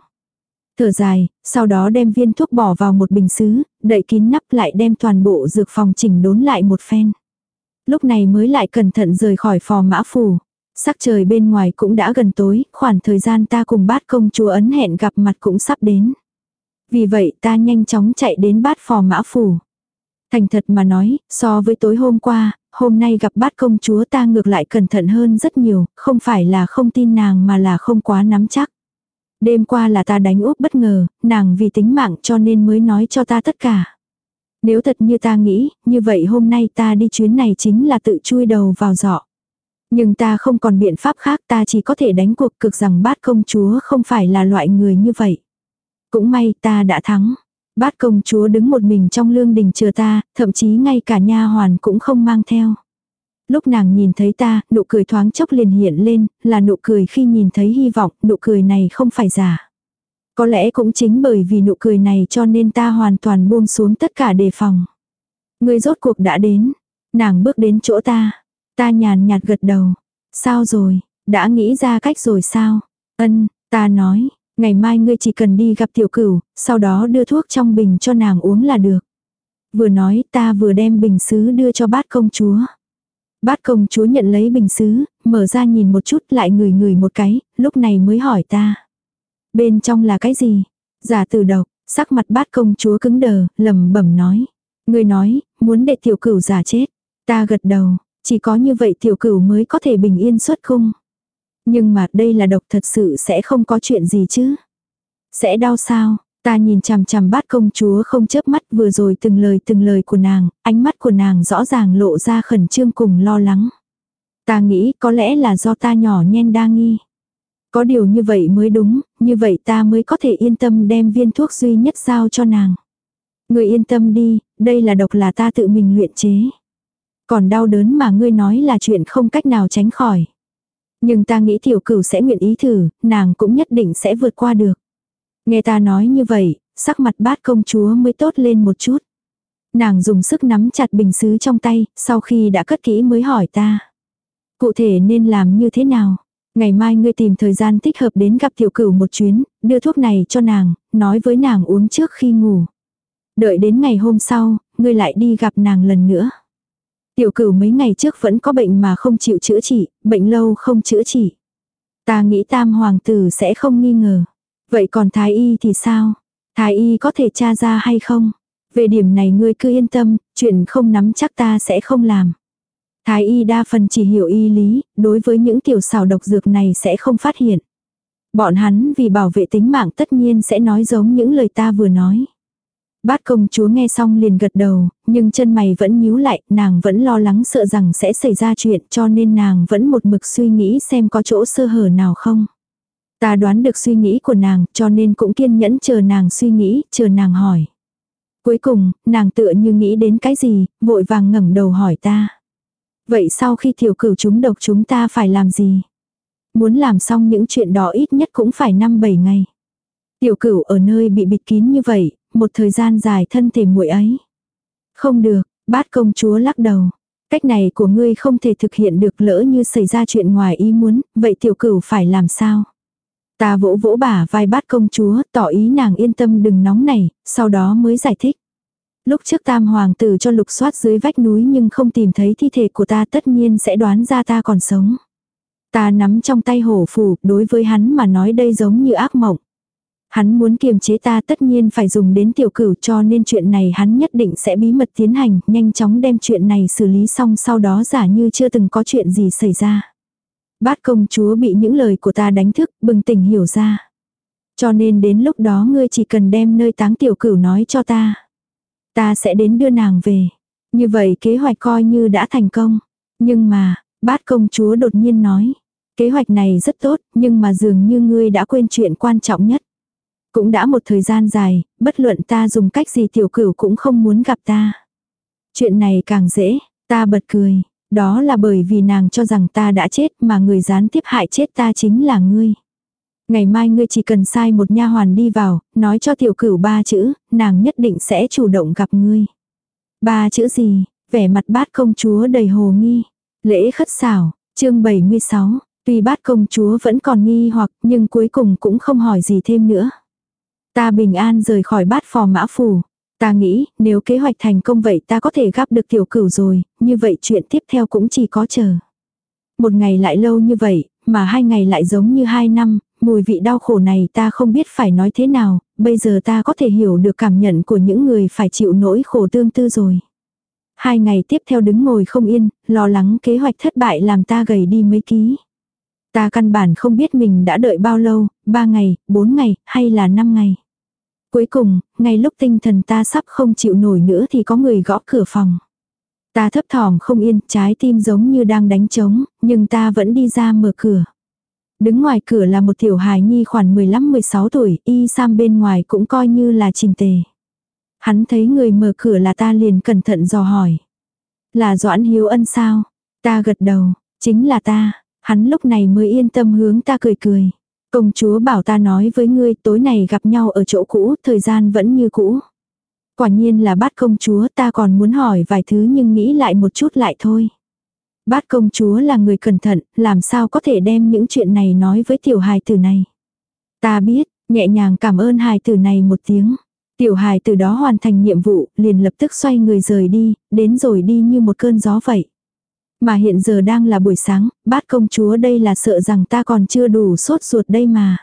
Thở dài, sau đó đem viên thuốc bỏ vào một bình xứ, đậy kín nắp lại đem toàn bộ dược phòng chỉnh đốn lại một phen. Lúc này mới lại cẩn thận rời khỏi phò mã phủ. Sắc trời bên ngoài cũng đã gần tối, khoảng thời gian ta cùng bát công chúa ấn hẹn gặp mặt cũng sắp đến. Vì vậy ta nhanh chóng chạy đến bát phò mã phủ. Thành thật mà nói, so với tối hôm qua, hôm nay gặp bát công chúa ta ngược lại cẩn thận hơn rất nhiều, không phải là không tin nàng mà là không quá nắm chắc. Đêm qua là ta đánh úp bất ngờ, nàng vì tính mạng cho nên mới nói cho ta tất cả. Nếu thật như ta nghĩ, như vậy hôm nay ta đi chuyến này chính là tự chui đầu vào giỏ. Nhưng ta không còn biện pháp khác ta chỉ có thể đánh cuộc cực rằng bát công chúa không phải là loại người như vậy. Cũng may ta đã thắng. Bát công chúa đứng một mình trong lương đình chờ ta, thậm chí ngay cả nha hoàn cũng không mang theo. Lúc nàng nhìn thấy ta, nụ cười thoáng chốc liền hiện lên, là nụ cười khi nhìn thấy hy vọng, nụ cười này không phải giả. Có lẽ cũng chính bởi vì nụ cười này cho nên ta hoàn toàn buông xuống tất cả đề phòng. Người rốt cuộc đã đến. Nàng bước đến chỗ ta. Ta nhàn nhạt gật đầu. Sao rồi, đã nghĩ ra cách rồi sao? Ân, ta nói, ngày mai ngươi chỉ cần đi gặp tiểu cửu, sau đó đưa thuốc trong bình cho nàng uống là được. Vừa nói ta vừa đem bình sứ đưa cho bát công chúa. Bát công chúa nhận lấy bình sứ, mở ra nhìn một chút lại ngửi ngửi một cái, lúc này mới hỏi ta. Bên trong là cái gì? Giả từ độc, sắc mặt bát công chúa cứng đờ, lẩm bẩm nói. Người nói, muốn để tiểu cửu giả chết. Ta gật đầu, chỉ có như vậy tiểu cửu mới có thể bình yên xuất cung. Nhưng mà đây là độc thật sự sẽ không có chuyện gì chứ. Sẽ đau sao? Ta nhìn chằm chằm bát công chúa không chớp mắt vừa rồi từng lời từng lời của nàng, ánh mắt của nàng rõ ràng lộ ra khẩn trương cùng lo lắng. Ta nghĩ có lẽ là do ta nhỏ nhen đa nghi. Có điều như vậy mới đúng, như vậy ta mới có thể yên tâm đem viên thuốc duy nhất giao cho nàng. Người yên tâm đi, đây là độc là ta tự mình luyện chế. Còn đau đớn mà ngươi nói là chuyện không cách nào tránh khỏi. Nhưng ta nghĩ tiểu cửu sẽ nguyện ý thử, nàng cũng nhất định sẽ vượt qua được. Nghe ta nói như vậy, sắc mặt bát công chúa mới tốt lên một chút. Nàng dùng sức nắm chặt bình sứ trong tay, sau khi đã cất kỹ mới hỏi ta. Cụ thể nên làm như thế nào? Ngày mai ngươi tìm thời gian thích hợp đến gặp tiểu cửu một chuyến, đưa thuốc này cho nàng, nói với nàng uống trước khi ngủ. Đợi đến ngày hôm sau, ngươi lại đi gặp nàng lần nữa. Tiểu cửu mấy ngày trước vẫn có bệnh mà không chịu chữa trị, bệnh lâu không chữa trị. Ta nghĩ tam hoàng tử sẽ không nghi ngờ. Vậy còn thái y thì sao? Thái y có thể tra ra hay không? Về điểm này ngươi cứ yên tâm, chuyện không nắm chắc ta sẽ không làm. Thái y đa phần chỉ hiểu y lý, đối với những tiểu xào độc dược này sẽ không phát hiện. Bọn hắn vì bảo vệ tính mạng tất nhiên sẽ nói giống những lời ta vừa nói. Bát công chúa nghe xong liền gật đầu, nhưng chân mày vẫn nhíu lại, nàng vẫn lo lắng sợ rằng sẽ xảy ra chuyện cho nên nàng vẫn một mực suy nghĩ xem có chỗ sơ hở nào không. Ta đoán được suy nghĩ của nàng cho nên cũng kiên nhẫn chờ nàng suy nghĩ, chờ nàng hỏi. Cuối cùng, nàng tựa như nghĩ đến cái gì, vội vàng ngẩng đầu hỏi ta. Vậy sau khi tiểu cửu chúng độc chúng ta phải làm gì? Muốn làm xong những chuyện đó ít nhất cũng phải 5-7 ngày. Tiểu cửu ở nơi bị bịt kín như vậy, một thời gian dài thân thể muội ấy. Không được, bát công chúa lắc đầu. Cách này của ngươi không thể thực hiện được lỡ như xảy ra chuyện ngoài ý muốn, vậy tiểu cửu phải làm sao? Ta vỗ vỗ bả vai bát công chúa, tỏ ý nàng yên tâm đừng nóng này, sau đó mới giải thích. Lúc trước tam hoàng tử cho lục soát dưới vách núi nhưng không tìm thấy thi thể của ta tất nhiên sẽ đoán ra ta còn sống. Ta nắm trong tay hổ phù, đối với hắn mà nói đây giống như ác mộng. Hắn muốn kiềm chế ta tất nhiên phải dùng đến tiểu cửu cho nên chuyện này hắn nhất định sẽ bí mật tiến hành, nhanh chóng đem chuyện này xử lý xong sau đó giả như chưa từng có chuyện gì xảy ra. Bát công chúa bị những lời của ta đánh thức, bừng tỉnh hiểu ra. Cho nên đến lúc đó ngươi chỉ cần đem nơi táng tiểu cửu nói cho ta. Ta sẽ đến đưa nàng về. Như vậy kế hoạch coi như đã thành công. Nhưng mà, bát công chúa đột nhiên nói. Kế hoạch này rất tốt, nhưng mà dường như ngươi đã quên chuyện quan trọng nhất. Cũng đã một thời gian dài, bất luận ta dùng cách gì tiểu cửu cũng không muốn gặp ta. Chuyện này càng dễ, ta bật cười. Đó là bởi vì nàng cho rằng ta đã chết mà người gián tiếp hại chết ta chính là ngươi. Ngày mai ngươi chỉ cần sai một nha hoàn đi vào, nói cho tiểu cửu ba chữ, nàng nhất định sẽ chủ động gặp ngươi. Ba chữ gì? Vẻ mặt bát công chúa đầy hồ nghi. Lễ khất xảo, chương 76, tuy bát công chúa vẫn còn nghi hoặc nhưng cuối cùng cũng không hỏi gì thêm nữa. Ta bình an rời khỏi bát phò mã phủ. Ta nghĩ, nếu kế hoạch thành công vậy ta có thể gắp được tiểu cửu rồi, như vậy chuyện tiếp theo cũng chỉ có chờ. Một ngày lại lâu như vậy, mà hai ngày lại giống như hai năm, mùi vị đau khổ này ta không biết phải nói thế nào, bây giờ ta có thể hiểu được cảm nhận của những người phải chịu nỗi khổ tương tư rồi. Hai ngày tiếp theo đứng ngồi không yên, lo lắng kế hoạch thất bại làm ta gầy đi mấy ký. Ta căn bản không biết mình đã đợi bao lâu, ba ngày, bốn ngày, hay là năm ngày. Cuối cùng, ngay lúc tinh thần ta sắp không chịu nổi nữa thì có người gõ cửa phòng. Ta thấp thỏm không yên, trái tim giống như đang đánh trống, nhưng ta vẫn đi ra mở cửa. Đứng ngoài cửa là một tiểu hài nhi khoảng 15-16 tuổi, y sam bên ngoài cũng coi như là trình tề. Hắn thấy người mở cửa là ta liền cẩn thận dò hỏi. Là Doãn Hiếu Ân sao? Ta gật đầu, chính là ta. Hắn lúc này mới yên tâm hướng ta cười cười. Công chúa bảo ta nói với ngươi tối này gặp nhau ở chỗ cũ, thời gian vẫn như cũ. Quả nhiên là bát công chúa ta còn muốn hỏi vài thứ nhưng nghĩ lại một chút lại thôi. Bát công chúa là người cẩn thận, làm sao có thể đem những chuyện này nói với tiểu hài tử này. Ta biết, nhẹ nhàng cảm ơn hài tử này một tiếng. Tiểu hài tử đó hoàn thành nhiệm vụ, liền lập tức xoay người rời đi, đến rồi đi như một cơn gió vậy. Mà hiện giờ đang là buổi sáng, bát công chúa đây là sợ rằng ta còn chưa đủ sốt ruột đây mà.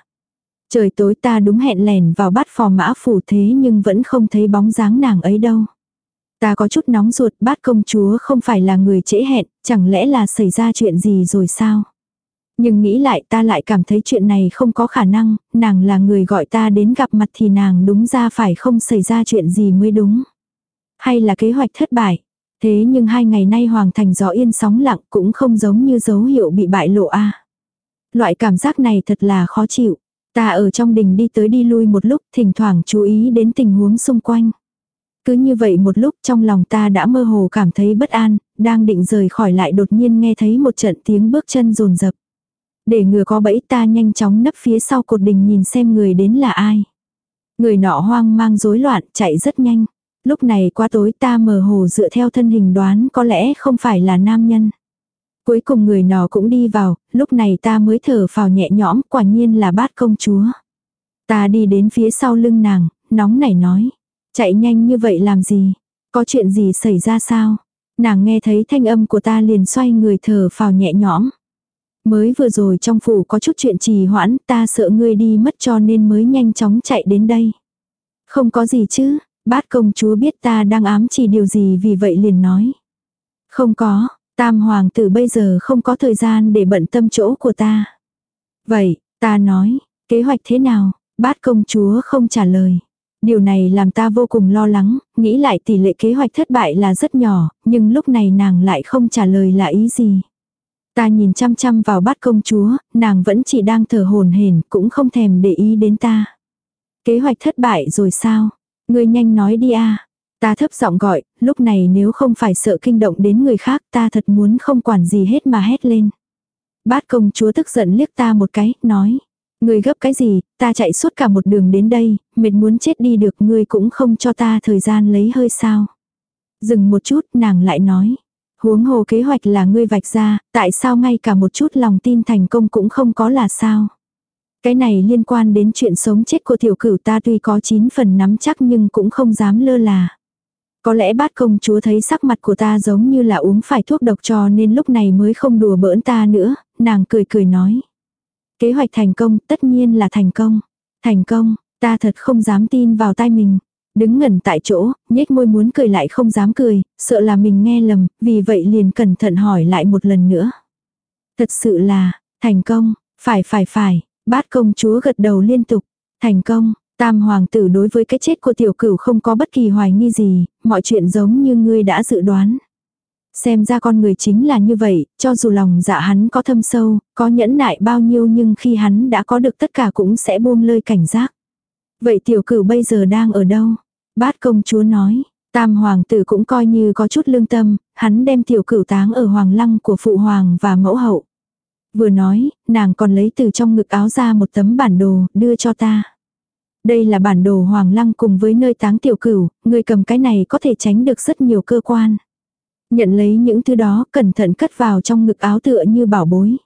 Trời tối ta đúng hẹn lẻn vào bát phò mã phủ thế nhưng vẫn không thấy bóng dáng nàng ấy đâu. Ta có chút nóng ruột bát công chúa không phải là người trễ hẹn, chẳng lẽ là xảy ra chuyện gì rồi sao? Nhưng nghĩ lại ta lại cảm thấy chuyện này không có khả năng, nàng là người gọi ta đến gặp mặt thì nàng đúng ra phải không xảy ra chuyện gì mới đúng. Hay là kế hoạch thất bại. Thế nhưng hai ngày nay hoàng thành gió yên sóng lặng cũng không giống như dấu hiệu bị bại lộ a Loại cảm giác này thật là khó chịu. Ta ở trong đình đi tới đi lui một lúc thỉnh thoảng chú ý đến tình huống xung quanh. Cứ như vậy một lúc trong lòng ta đã mơ hồ cảm thấy bất an, đang định rời khỏi lại đột nhiên nghe thấy một trận tiếng bước chân rồn rập. Để ngừa có bẫy ta nhanh chóng nấp phía sau cột đình nhìn xem người đến là ai. Người nọ hoang mang rối loạn chạy rất nhanh. Lúc này qua tối ta mờ hồ dựa theo thân hình đoán có lẽ không phải là nam nhân. Cuối cùng người nọ cũng đi vào, lúc này ta mới thở phào nhẹ nhõm, quả nhiên là bát công chúa. Ta đi đến phía sau lưng nàng, nóng nảy nói. Chạy nhanh như vậy làm gì? Có chuyện gì xảy ra sao? Nàng nghe thấy thanh âm của ta liền xoay người thở phào nhẹ nhõm. Mới vừa rồi trong phủ có chút chuyện trì hoãn, ta sợ ngươi đi mất cho nên mới nhanh chóng chạy đến đây. Không có gì chứ, bát công chúa biết ta đang ám chỉ điều gì vì vậy liền nói. Không có, tam hoàng tử bây giờ không có thời gian để bận tâm chỗ của ta. Vậy, ta nói, kế hoạch thế nào, bát công chúa không trả lời. Điều này làm ta vô cùng lo lắng, nghĩ lại tỷ lệ kế hoạch thất bại là rất nhỏ, nhưng lúc này nàng lại không trả lời là ý gì. Ta nhìn chăm chăm vào bát công chúa, nàng vẫn chỉ đang thở hồn hển cũng không thèm để ý đến ta. Kế hoạch thất bại rồi sao? Ngươi nhanh nói đi a. Ta thấp giọng gọi, lúc này nếu không phải sợ kinh động đến người khác ta thật muốn không quản gì hết mà hét lên. Bát công chúa tức giận liếc ta một cái, nói. Ngươi gấp cái gì, ta chạy suốt cả một đường đến đây, mệt muốn chết đi được ngươi cũng không cho ta thời gian lấy hơi sao. Dừng một chút nàng lại nói. Huống hồ kế hoạch là ngươi vạch ra, tại sao ngay cả một chút lòng tin thành công cũng không có là sao. Cái này liên quan đến chuyện sống chết của tiểu cửu ta tuy có chín phần nắm chắc nhưng cũng không dám lơ là. Có lẽ bát công chúa thấy sắc mặt của ta giống như là uống phải thuốc độc cho nên lúc này mới không đùa bỡn ta nữa, nàng cười cười nói. Kế hoạch thành công tất nhiên là thành công. Thành công, ta thật không dám tin vào tai mình. Đứng ngẩn tại chỗ, nhếch môi muốn cười lại không dám cười, sợ là mình nghe lầm, vì vậy liền cẩn thận hỏi lại một lần nữa. Thật sự là, thành công, phải phải phải, bát công chúa gật đầu liên tục, thành công, tam hoàng tử đối với cái chết của tiểu cửu không có bất kỳ hoài nghi gì, mọi chuyện giống như ngươi đã dự đoán. Xem ra con người chính là như vậy, cho dù lòng dạ hắn có thâm sâu, có nhẫn nại bao nhiêu nhưng khi hắn đã có được tất cả cũng sẽ buông lơi cảnh giác. Vậy tiểu cửu bây giờ đang ở đâu? Bát công chúa nói, tam hoàng tử cũng coi như có chút lương tâm, hắn đem tiểu cửu táng ở hoàng lăng của phụ hoàng và mẫu hậu. Vừa nói, nàng còn lấy từ trong ngực áo ra một tấm bản đồ, đưa cho ta. Đây là bản đồ hoàng lăng cùng với nơi táng tiểu cửu, người cầm cái này có thể tránh được rất nhiều cơ quan. Nhận lấy những thứ đó, cẩn thận cất vào trong ngực áo tựa như bảo bối.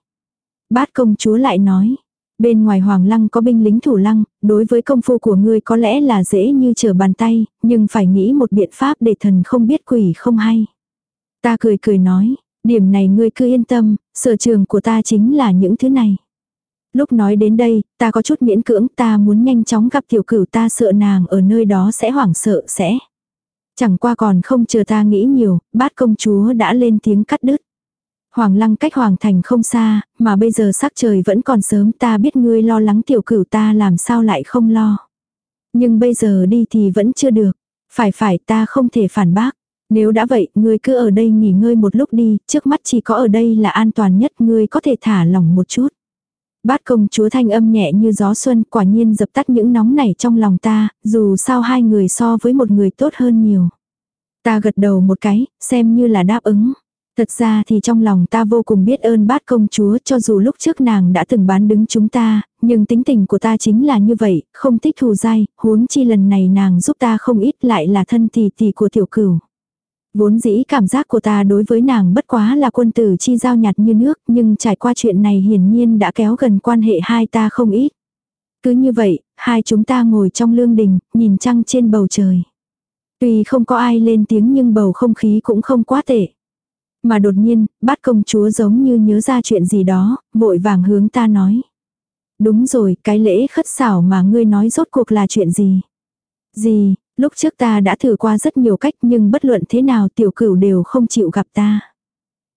Bát công chúa lại nói, Bên ngoài hoàng lăng có binh lính thủ lăng, đối với công phu của ngươi có lẽ là dễ như trở bàn tay, nhưng phải nghĩ một biện pháp để thần không biết quỷ không hay. Ta cười cười nói, điểm này ngươi cứ yên tâm, sở trường của ta chính là những thứ này. Lúc nói đến đây, ta có chút miễn cưỡng, ta muốn nhanh chóng gặp tiểu cửu ta sợ nàng ở nơi đó sẽ hoảng sợ sẽ. Chẳng qua còn không chờ ta nghĩ nhiều, bát công chúa đã lên tiếng cắt đứt. Hoàng lăng cách hoàng thành không xa, mà bây giờ sắc trời vẫn còn sớm ta biết ngươi lo lắng tiểu cửu ta làm sao lại không lo. Nhưng bây giờ đi thì vẫn chưa được. Phải phải ta không thể phản bác. Nếu đã vậy, ngươi cứ ở đây nghỉ ngơi một lúc đi, trước mắt chỉ có ở đây là an toàn nhất, ngươi có thể thả lỏng một chút. Bát công chúa thanh âm nhẹ như gió xuân, quả nhiên dập tắt những nóng nảy trong lòng ta, dù sao hai người so với một người tốt hơn nhiều. Ta gật đầu một cái, xem như là đáp ứng. Thật ra thì trong lòng ta vô cùng biết ơn bát công chúa cho dù lúc trước nàng đã từng bán đứng chúng ta, nhưng tính tình của ta chính là như vậy, không thích thù dai, huống chi lần này nàng giúp ta không ít lại là thân tỷ tỷ của tiểu cửu. Vốn dĩ cảm giác của ta đối với nàng bất quá là quân tử chi giao nhạt như nước, nhưng trải qua chuyện này hiển nhiên đã kéo gần quan hệ hai ta không ít. Cứ như vậy, hai chúng ta ngồi trong lương đình, nhìn trăng trên bầu trời. Tuy không có ai lên tiếng nhưng bầu không khí cũng không quá tệ. Mà đột nhiên, bát công chúa giống như nhớ ra chuyện gì đó, vội vàng hướng ta nói. Đúng rồi, cái lễ khất xảo mà ngươi nói rốt cuộc là chuyện gì? Gì, lúc trước ta đã thử qua rất nhiều cách nhưng bất luận thế nào tiểu cửu đều không chịu gặp ta.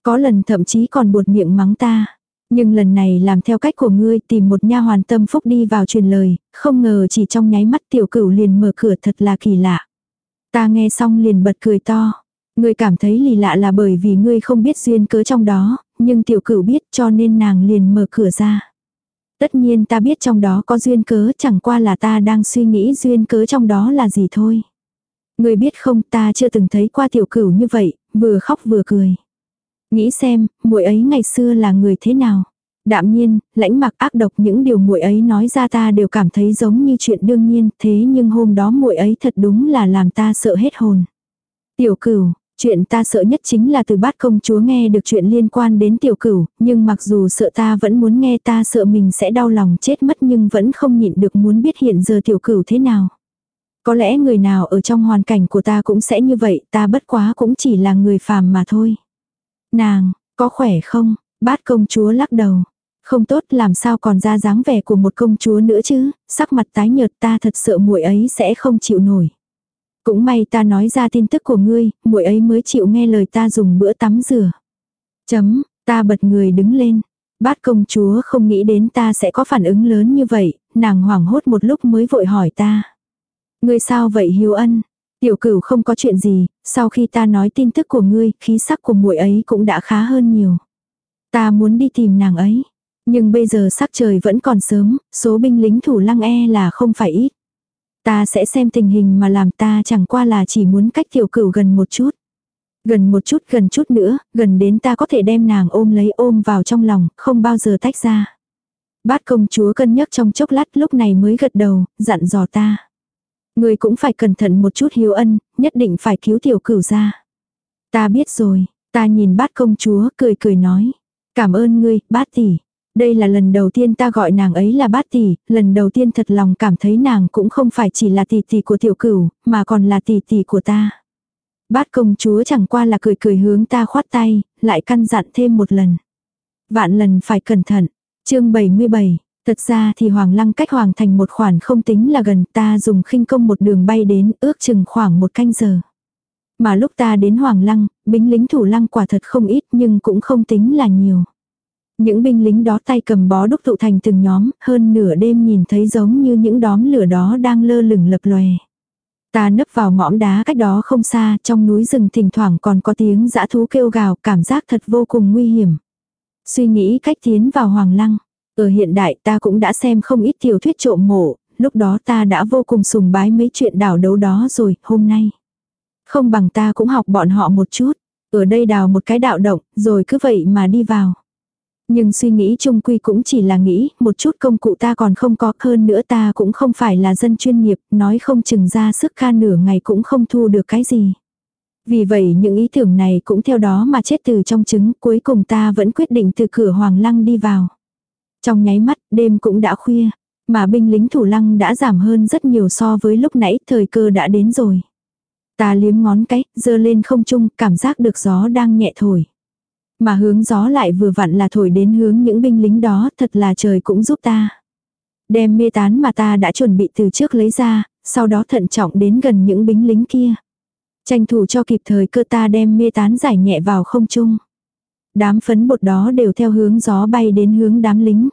Có lần thậm chí còn buột miệng mắng ta. Nhưng lần này làm theo cách của ngươi tìm một nha hoàn tâm phúc đi vào truyền lời, không ngờ chỉ trong nháy mắt tiểu cửu liền mở cửa thật là kỳ lạ. Ta nghe xong liền bật cười to. Ngươi cảm thấy lì lạ là bởi vì ngươi không biết duyên cớ trong đó, nhưng tiểu cửu biết cho nên nàng liền mở cửa ra. Tất nhiên ta biết trong đó có duyên cớ chẳng qua là ta đang suy nghĩ duyên cớ trong đó là gì thôi. người biết không ta chưa từng thấy qua tiểu cửu như vậy, vừa khóc vừa cười. Nghĩ xem, muội ấy ngày xưa là người thế nào. Đạm nhiên, lãnh mặc ác độc những điều muội ấy nói ra ta đều cảm thấy giống như chuyện đương nhiên, thế nhưng hôm đó muội ấy thật đúng là làm ta sợ hết hồn. Tiểu cửu, Chuyện ta sợ nhất chính là từ bát công chúa nghe được chuyện liên quan đến tiểu cửu, nhưng mặc dù sợ ta vẫn muốn nghe ta sợ mình sẽ đau lòng chết mất nhưng vẫn không nhịn được muốn biết hiện giờ tiểu cửu thế nào. Có lẽ người nào ở trong hoàn cảnh của ta cũng sẽ như vậy, ta bất quá cũng chỉ là người phàm mà thôi. Nàng, có khỏe không? Bát công chúa lắc đầu. Không tốt làm sao còn ra dáng vẻ của một công chúa nữa chứ, sắc mặt tái nhợt ta thật sợ muội ấy sẽ không chịu nổi. Cũng may ta nói ra tin tức của ngươi, muội ấy mới chịu nghe lời ta dùng bữa tắm rửa. Chấm, ta bật người đứng lên. Bát công chúa không nghĩ đến ta sẽ có phản ứng lớn như vậy, nàng hoảng hốt một lúc mới vội hỏi ta. Ngươi sao vậy hiếu ân? Tiểu cửu không có chuyện gì, sau khi ta nói tin tức của ngươi, khí sắc của muội ấy cũng đã khá hơn nhiều. Ta muốn đi tìm nàng ấy. Nhưng bây giờ sắc trời vẫn còn sớm, số binh lính thủ lăng e là không phải ít. Ta sẽ xem tình hình mà làm ta chẳng qua là chỉ muốn cách tiểu cửu gần một chút. Gần một chút gần chút nữa, gần đến ta có thể đem nàng ôm lấy ôm vào trong lòng, không bao giờ tách ra. Bát công chúa cân nhắc trong chốc lát lúc này mới gật đầu, dặn dò ta. Người cũng phải cẩn thận một chút hiếu ân, nhất định phải cứu tiểu cửu ra. Ta biết rồi, ta nhìn bát công chúa cười cười nói. Cảm ơn ngươi, bát tỷ. Đây là lần đầu tiên ta gọi nàng ấy là bát tỷ, lần đầu tiên thật lòng cảm thấy nàng cũng không phải chỉ là tỷ tỷ của tiểu cửu, mà còn là tỷ tỷ của ta. Bát công chúa chẳng qua là cười cười hướng ta khoát tay, lại căn dặn thêm một lần. Vạn lần phải cẩn thận. chương 77, thật ra thì Hoàng Lăng cách Hoàng thành một khoản không tính là gần ta dùng khinh công một đường bay đến ước chừng khoảng một canh giờ. Mà lúc ta đến Hoàng Lăng, bính lính thủ lăng quả thật không ít nhưng cũng không tính là nhiều. Những binh lính đó tay cầm bó đúc tụ thành từng nhóm, hơn nửa đêm nhìn thấy giống như những đóm lửa đó đang lơ lửng lập lòe. Ta nấp vào mõm đá cách đó không xa, trong núi rừng thỉnh thoảng còn có tiếng dã thú kêu gào, cảm giác thật vô cùng nguy hiểm. Suy nghĩ cách tiến vào hoàng lăng. Ở hiện đại ta cũng đã xem không ít tiểu thuyết trộm mộ, lúc đó ta đã vô cùng sùng bái mấy chuyện đảo đấu đó rồi, hôm nay. Không bằng ta cũng học bọn họ một chút. Ở đây đào một cái đạo động, rồi cứ vậy mà đi vào. Nhưng suy nghĩ chung quy cũng chỉ là nghĩ, một chút công cụ ta còn không có hơn nữa ta cũng không phải là dân chuyên nghiệp, nói không chừng ra sức kha nửa ngày cũng không thu được cái gì. Vì vậy những ý tưởng này cũng theo đó mà chết từ trong trứng, cuối cùng ta vẫn quyết định từ cửa hoàng lăng đi vào. Trong nháy mắt, đêm cũng đã khuya, mà binh lính thủ lăng đã giảm hơn rất nhiều so với lúc nãy, thời cơ đã đến rồi. Ta liếm ngón cái, dơ lên không trung, cảm giác được gió đang nhẹ thổi. Mà hướng gió lại vừa vặn là thổi đến hướng những binh lính đó, thật là trời cũng giúp ta. Đem mê tán mà ta đã chuẩn bị từ trước lấy ra, sau đó thận trọng đến gần những binh lính kia. Tranh thủ cho kịp thời cơ ta đem mê tán giải nhẹ vào không trung. Đám phấn bột đó đều theo hướng gió bay đến hướng đám lính.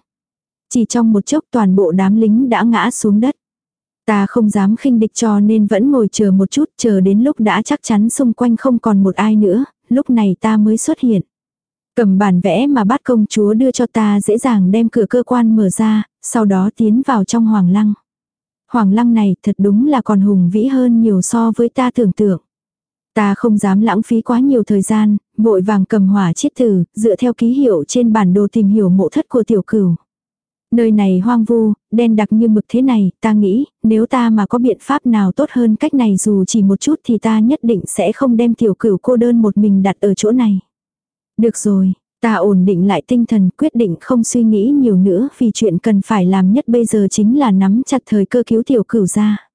Chỉ trong một chốc toàn bộ đám lính đã ngã xuống đất. Ta không dám khinh địch cho nên vẫn ngồi chờ một chút chờ đến lúc đã chắc chắn xung quanh không còn một ai nữa, lúc này ta mới xuất hiện. Cầm bản vẽ mà bát công chúa đưa cho ta dễ dàng đem cửa cơ quan mở ra, sau đó tiến vào trong hoàng lăng. Hoàng lăng này thật đúng là còn hùng vĩ hơn nhiều so với ta tưởng tượng. Ta không dám lãng phí quá nhiều thời gian, vội vàng cầm hỏa chiết tử, dựa theo ký hiệu trên bản đồ tìm hiểu mộ thất của tiểu cửu. Nơi này hoang vu, đen đặc như mực thế này, ta nghĩ, nếu ta mà có biện pháp nào tốt hơn cách này dù chỉ một chút thì ta nhất định sẽ không đem tiểu cửu cô đơn một mình đặt ở chỗ này. Được rồi, ta ổn định lại tinh thần quyết định không suy nghĩ nhiều nữa vì chuyện cần phải làm nhất bây giờ chính là nắm chặt thời cơ cứu tiểu cửu ra.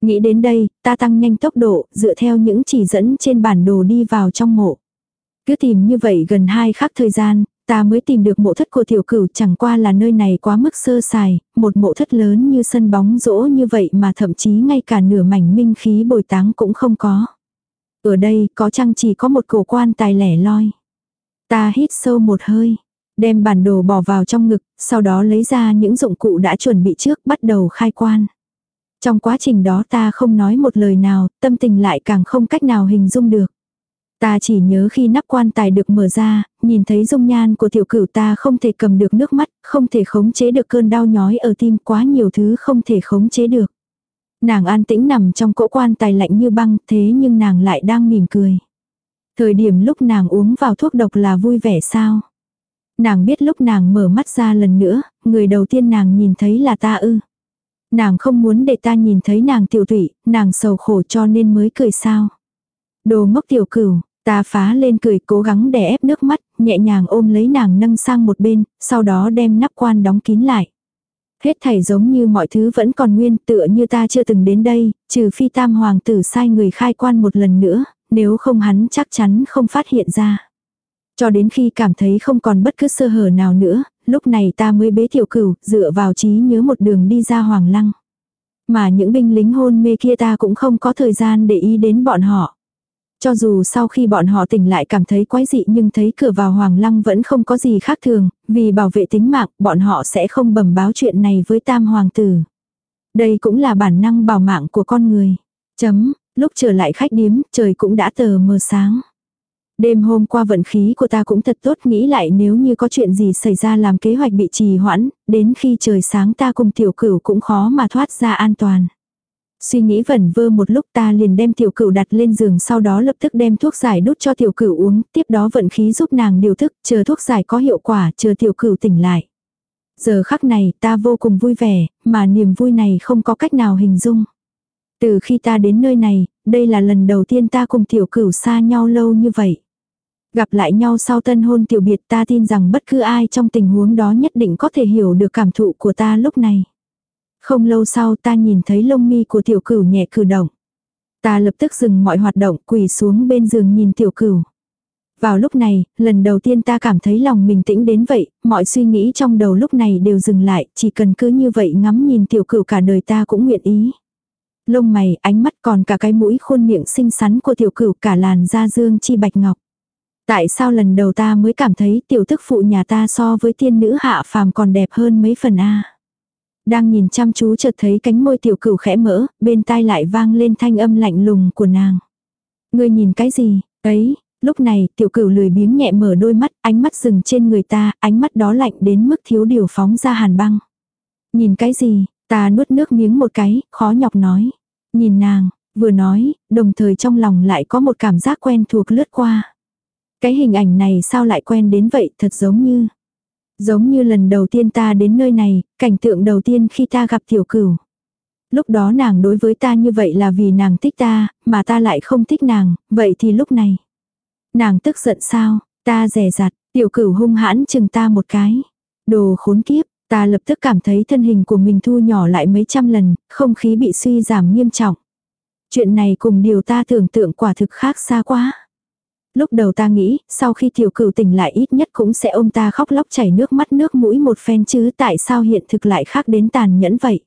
Nghĩ đến đây, ta tăng nhanh tốc độ, dựa theo những chỉ dẫn trên bản đồ đi vào trong mộ. Cứ tìm như vậy gần hai khắc thời gian, ta mới tìm được mộ thất của tiểu cửu chẳng qua là nơi này quá mức sơ sài, một mộ thất lớn như sân bóng rỗ như vậy mà thậm chí ngay cả nửa mảnh minh khí bồi táng cũng không có. Ở đây có chăng chỉ có một cổ quan tài lẻ loi. Ta hít sâu một hơi, đem bản đồ bỏ vào trong ngực, sau đó lấy ra những dụng cụ đã chuẩn bị trước bắt đầu khai quan. Trong quá trình đó ta không nói một lời nào, tâm tình lại càng không cách nào hình dung được. Ta chỉ nhớ khi nắp quan tài được mở ra, nhìn thấy dung nhan của tiểu cửu ta không thể cầm được nước mắt, không thể khống chế được cơn đau nhói ở tim quá nhiều thứ không thể khống chế được. Nàng an tĩnh nằm trong cỗ quan tài lạnh như băng thế nhưng nàng lại đang mỉm cười. Thời điểm lúc nàng uống vào thuốc độc là vui vẻ sao? Nàng biết lúc nàng mở mắt ra lần nữa, người đầu tiên nàng nhìn thấy là ta ư. Nàng không muốn để ta nhìn thấy nàng tiểu thủy, nàng sầu khổ cho nên mới cười sao. Đồ ngốc tiểu cửu, ta phá lên cười cố gắng đè ép nước mắt, nhẹ nhàng ôm lấy nàng nâng sang một bên, sau đó đem nắp quan đóng kín lại. Hết thảy giống như mọi thứ vẫn còn nguyên tựa như ta chưa từng đến đây, trừ phi tam hoàng tử sai người khai quan một lần nữa, nếu không hắn chắc chắn không phát hiện ra. Cho đến khi cảm thấy không còn bất cứ sơ hở nào nữa, lúc này ta mới bế tiểu cửu, dựa vào trí nhớ một đường đi ra hoàng lăng. Mà những binh lính hôn mê kia ta cũng không có thời gian để ý đến bọn họ. Cho dù sau khi bọn họ tỉnh lại cảm thấy quái dị nhưng thấy cửa vào hoàng lăng vẫn không có gì khác thường, vì bảo vệ tính mạng, bọn họ sẽ không bẩm báo chuyện này với tam hoàng tử. Đây cũng là bản năng bảo mạng của con người. Chấm, lúc trở lại khách điếm, trời cũng đã tờ mờ sáng. Đêm hôm qua vận khí của ta cũng thật tốt nghĩ lại nếu như có chuyện gì xảy ra làm kế hoạch bị trì hoãn, đến khi trời sáng ta cùng tiểu cửu cũng khó mà thoát ra an toàn. Suy nghĩ vẩn vơ một lúc ta liền đem tiểu cửu đặt lên giường sau đó lập tức đem thuốc giải đút cho tiểu cửu uống, tiếp đó vận khí giúp nàng điều thức, chờ thuốc giải có hiệu quả, chờ tiểu cửu tỉnh lại. Giờ khắc này ta vô cùng vui vẻ, mà niềm vui này không có cách nào hình dung. Từ khi ta đến nơi này, đây là lần đầu tiên ta cùng tiểu cửu xa nhau lâu như vậy. Gặp lại nhau sau tân hôn tiểu biệt ta tin rằng bất cứ ai trong tình huống đó nhất định có thể hiểu được cảm thụ của ta lúc này. Không lâu sau ta nhìn thấy lông mi của tiểu cửu nhẹ cử động. Ta lập tức dừng mọi hoạt động quỳ xuống bên giường nhìn tiểu cửu. Vào lúc này, lần đầu tiên ta cảm thấy lòng mình tĩnh đến vậy, mọi suy nghĩ trong đầu lúc này đều dừng lại, chỉ cần cứ như vậy ngắm nhìn tiểu cửu cả đời ta cũng nguyện ý. Lông mày, ánh mắt còn cả cái mũi khuôn miệng xinh xắn của tiểu cửu cả làn da dương chi bạch ngọc. Tại sao lần đầu ta mới cảm thấy tiểu thức phụ nhà ta so với tiên nữ hạ phàm còn đẹp hơn mấy phần a Đang nhìn chăm chú chợt thấy cánh môi tiểu cửu khẽ mở, bên tai lại vang lên thanh âm lạnh lùng của nàng. Ngươi nhìn cái gì, ấy, lúc này tiểu cửu lười biếng nhẹ mở đôi mắt, ánh mắt dừng trên người ta, ánh mắt đó lạnh đến mức thiếu điều phóng ra hàn băng. Nhìn cái gì, ta nuốt nước miếng một cái, khó nhọc nói. Nhìn nàng, vừa nói, đồng thời trong lòng lại có một cảm giác quen thuộc lướt qua. Cái hình ảnh này sao lại quen đến vậy thật giống như. Giống như lần đầu tiên ta đến nơi này, cảnh tượng đầu tiên khi ta gặp tiểu cửu. Lúc đó nàng đối với ta như vậy là vì nàng thích ta, mà ta lại không thích nàng, vậy thì lúc này. Nàng tức giận sao, ta rẻ rặt, tiểu cửu hung hãn chừng ta một cái. Đồ khốn kiếp, ta lập tức cảm thấy thân hình của mình thu nhỏ lại mấy trăm lần, không khí bị suy giảm nghiêm trọng. Chuyện này cùng điều ta tưởng tượng quả thực khác xa quá. Lúc đầu ta nghĩ, sau khi tiểu cửu tỉnh lại ít nhất cũng sẽ ôm ta khóc lóc chảy nước mắt nước mũi một phen chứ tại sao hiện thực lại khác đến tàn nhẫn vậy.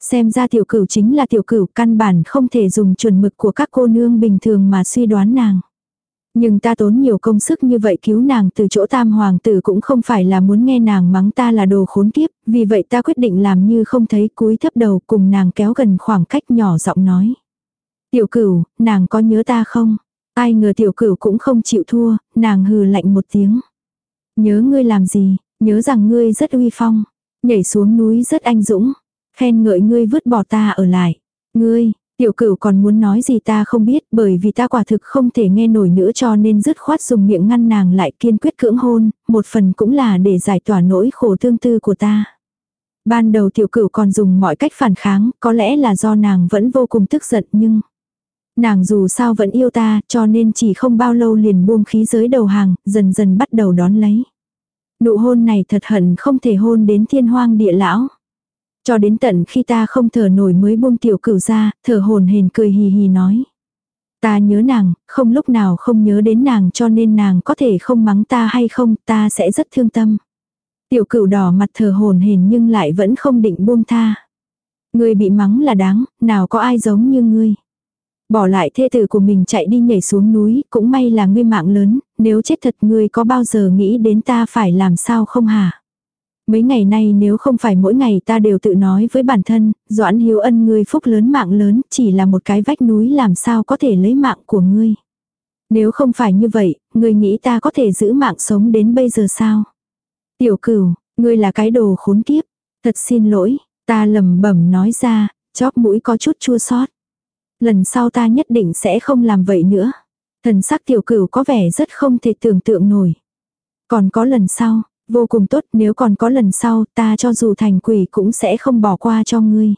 Xem ra tiểu cửu chính là tiểu cửu căn bản không thể dùng chuẩn mực của các cô nương bình thường mà suy đoán nàng. Nhưng ta tốn nhiều công sức như vậy cứu nàng từ chỗ tam hoàng tử cũng không phải là muốn nghe nàng mắng ta là đồ khốn kiếp, vì vậy ta quyết định làm như không thấy cúi thấp đầu cùng nàng kéo gần khoảng cách nhỏ giọng nói. Tiểu cửu, nàng có nhớ ta không? Ai ngờ tiểu cửu cũng không chịu thua, nàng hừ lạnh một tiếng. Nhớ ngươi làm gì, nhớ rằng ngươi rất uy phong, nhảy xuống núi rất anh dũng, khen ngợi ngươi vứt bỏ ta ở lại. Ngươi, tiểu cửu còn muốn nói gì ta không biết bởi vì ta quả thực không thể nghe nổi nữa cho nên dứt khoát dùng miệng ngăn nàng lại kiên quyết cưỡng hôn, một phần cũng là để giải tỏa nỗi khổ tương tư của ta. Ban đầu tiểu cửu còn dùng mọi cách phản kháng, có lẽ là do nàng vẫn vô cùng tức giận nhưng... Nàng dù sao vẫn yêu ta, cho nên chỉ không bao lâu liền buông khí giới đầu hàng, dần dần bắt đầu đón lấy. Nụ hôn này thật hận không thể hôn đến thiên hoang địa lão. Cho đến tận khi ta không thở nổi mới buông tiểu cửu ra, thở hồn hền cười hì hì nói. Ta nhớ nàng, không lúc nào không nhớ đến nàng cho nên nàng có thể không mắng ta hay không, ta sẽ rất thương tâm. Tiểu cửu đỏ mặt thở hồn hền nhưng lại vẫn không định buông tha. Ngươi bị mắng là đáng, nào có ai giống như ngươi. Bỏ lại thê tử của mình chạy đi nhảy xuống núi, cũng may là ngươi mạng lớn, nếu chết thật ngươi có bao giờ nghĩ đến ta phải làm sao không hả? Mấy ngày nay nếu không phải mỗi ngày ta đều tự nói với bản thân, Doãn hiếu ân ngươi phúc lớn mạng lớn, chỉ là một cái vách núi làm sao có thể lấy mạng của ngươi. Nếu không phải như vậy, ngươi nghĩ ta có thể giữ mạng sống đến bây giờ sao? Tiểu cửu, ngươi là cái đồ khốn kiếp. Thật xin lỗi, ta lầm bẩm nói ra, chóp mũi có chút chua xót. Lần sau ta nhất định sẽ không làm vậy nữa. Thần sắc tiểu cửu có vẻ rất không thể tưởng tượng nổi. Còn có lần sau, vô cùng tốt nếu còn có lần sau ta cho dù thành quỷ cũng sẽ không bỏ qua cho ngươi.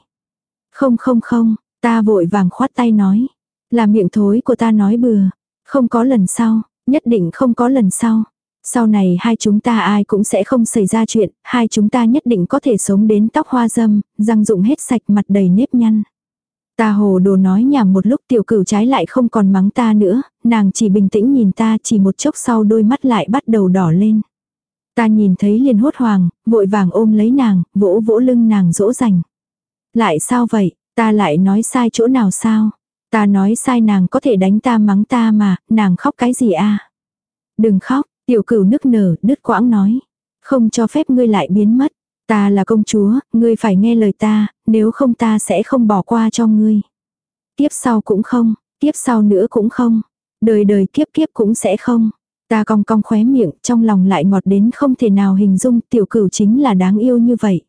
Không không không, ta vội vàng khoát tay nói. Là miệng thối của ta nói bừa. Không có lần sau, nhất định không có lần sau. Sau này hai chúng ta ai cũng sẽ không xảy ra chuyện, hai chúng ta nhất định có thể sống đến tóc hoa dâm, răng rụng hết sạch mặt đầy nếp nhăn. Ta hồ đồ nói nhảm một lúc tiểu cửu trái lại không còn mắng ta nữa, nàng chỉ bình tĩnh nhìn ta chỉ một chốc sau đôi mắt lại bắt đầu đỏ lên. Ta nhìn thấy liền hốt hoàng, vội vàng ôm lấy nàng, vỗ vỗ lưng nàng dỗ dành. Lại sao vậy, ta lại nói sai chỗ nào sao? Ta nói sai nàng có thể đánh ta mắng ta mà, nàng khóc cái gì a Đừng khóc, tiểu cửu nức nở, đứt quãng nói. Không cho phép ngươi lại biến mất. Ta là công chúa, ngươi phải nghe lời ta, nếu không ta sẽ không bỏ qua cho ngươi. Tiếp sau cũng không, tiếp sau nữa cũng không. Đời đời kiếp kiếp cũng sẽ không. Ta cong cong khóe miệng, trong lòng lại ngọt đến không thể nào hình dung tiểu cửu chính là đáng yêu như vậy.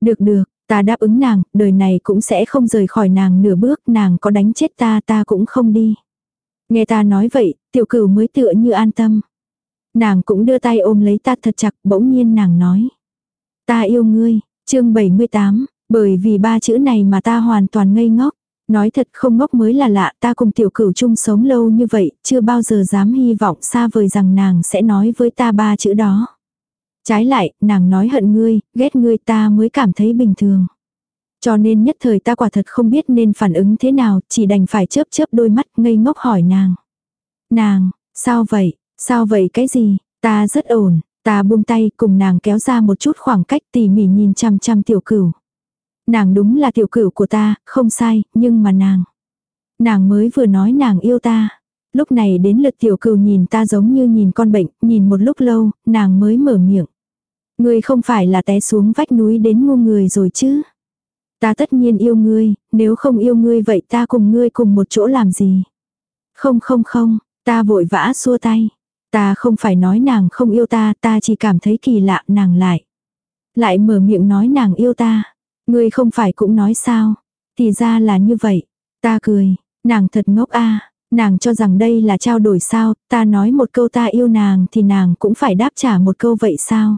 Được được, ta đáp ứng nàng, đời này cũng sẽ không rời khỏi nàng nửa bước, nàng có đánh chết ta ta cũng không đi. Nghe ta nói vậy, tiểu cửu mới tựa như an tâm. Nàng cũng đưa tay ôm lấy ta thật chặt, bỗng nhiên nàng nói. Ta yêu ngươi, chương 78, bởi vì ba chữ này mà ta hoàn toàn ngây ngốc. Nói thật không ngốc mới là lạ ta cùng tiểu cửu chung sống lâu như vậy, chưa bao giờ dám hy vọng xa vời rằng nàng sẽ nói với ta ba chữ đó. Trái lại, nàng nói hận ngươi, ghét ngươi ta mới cảm thấy bình thường. Cho nên nhất thời ta quả thật không biết nên phản ứng thế nào, chỉ đành phải chớp chớp đôi mắt ngây ngốc hỏi nàng. Nàng, sao vậy, sao vậy cái gì, ta rất ổn, Ta buông tay cùng nàng kéo ra một chút khoảng cách tỉ mỉ nhìn chăm chăm tiểu cửu. Nàng đúng là tiểu cửu của ta, không sai, nhưng mà nàng. Nàng mới vừa nói nàng yêu ta. Lúc này đến lượt tiểu cửu nhìn ta giống như nhìn con bệnh, nhìn một lúc lâu, nàng mới mở miệng. Ngươi không phải là té xuống vách núi đến ngu người rồi chứ. Ta tất nhiên yêu ngươi, nếu không yêu ngươi vậy ta cùng ngươi cùng một chỗ làm gì. Không không không, ta vội vã xua tay. Ta không phải nói nàng không yêu ta, ta chỉ cảm thấy kỳ lạ nàng lại. Lại mở miệng nói nàng yêu ta. Ngươi không phải cũng nói sao. Thì ra là như vậy. Ta cười, nàng thật ngốc a Nàng cho rằng đây là trao đổi sao, ta nói một câu ta yêu nàng thì nàng cũng phải đáp trả một câu vậy sao.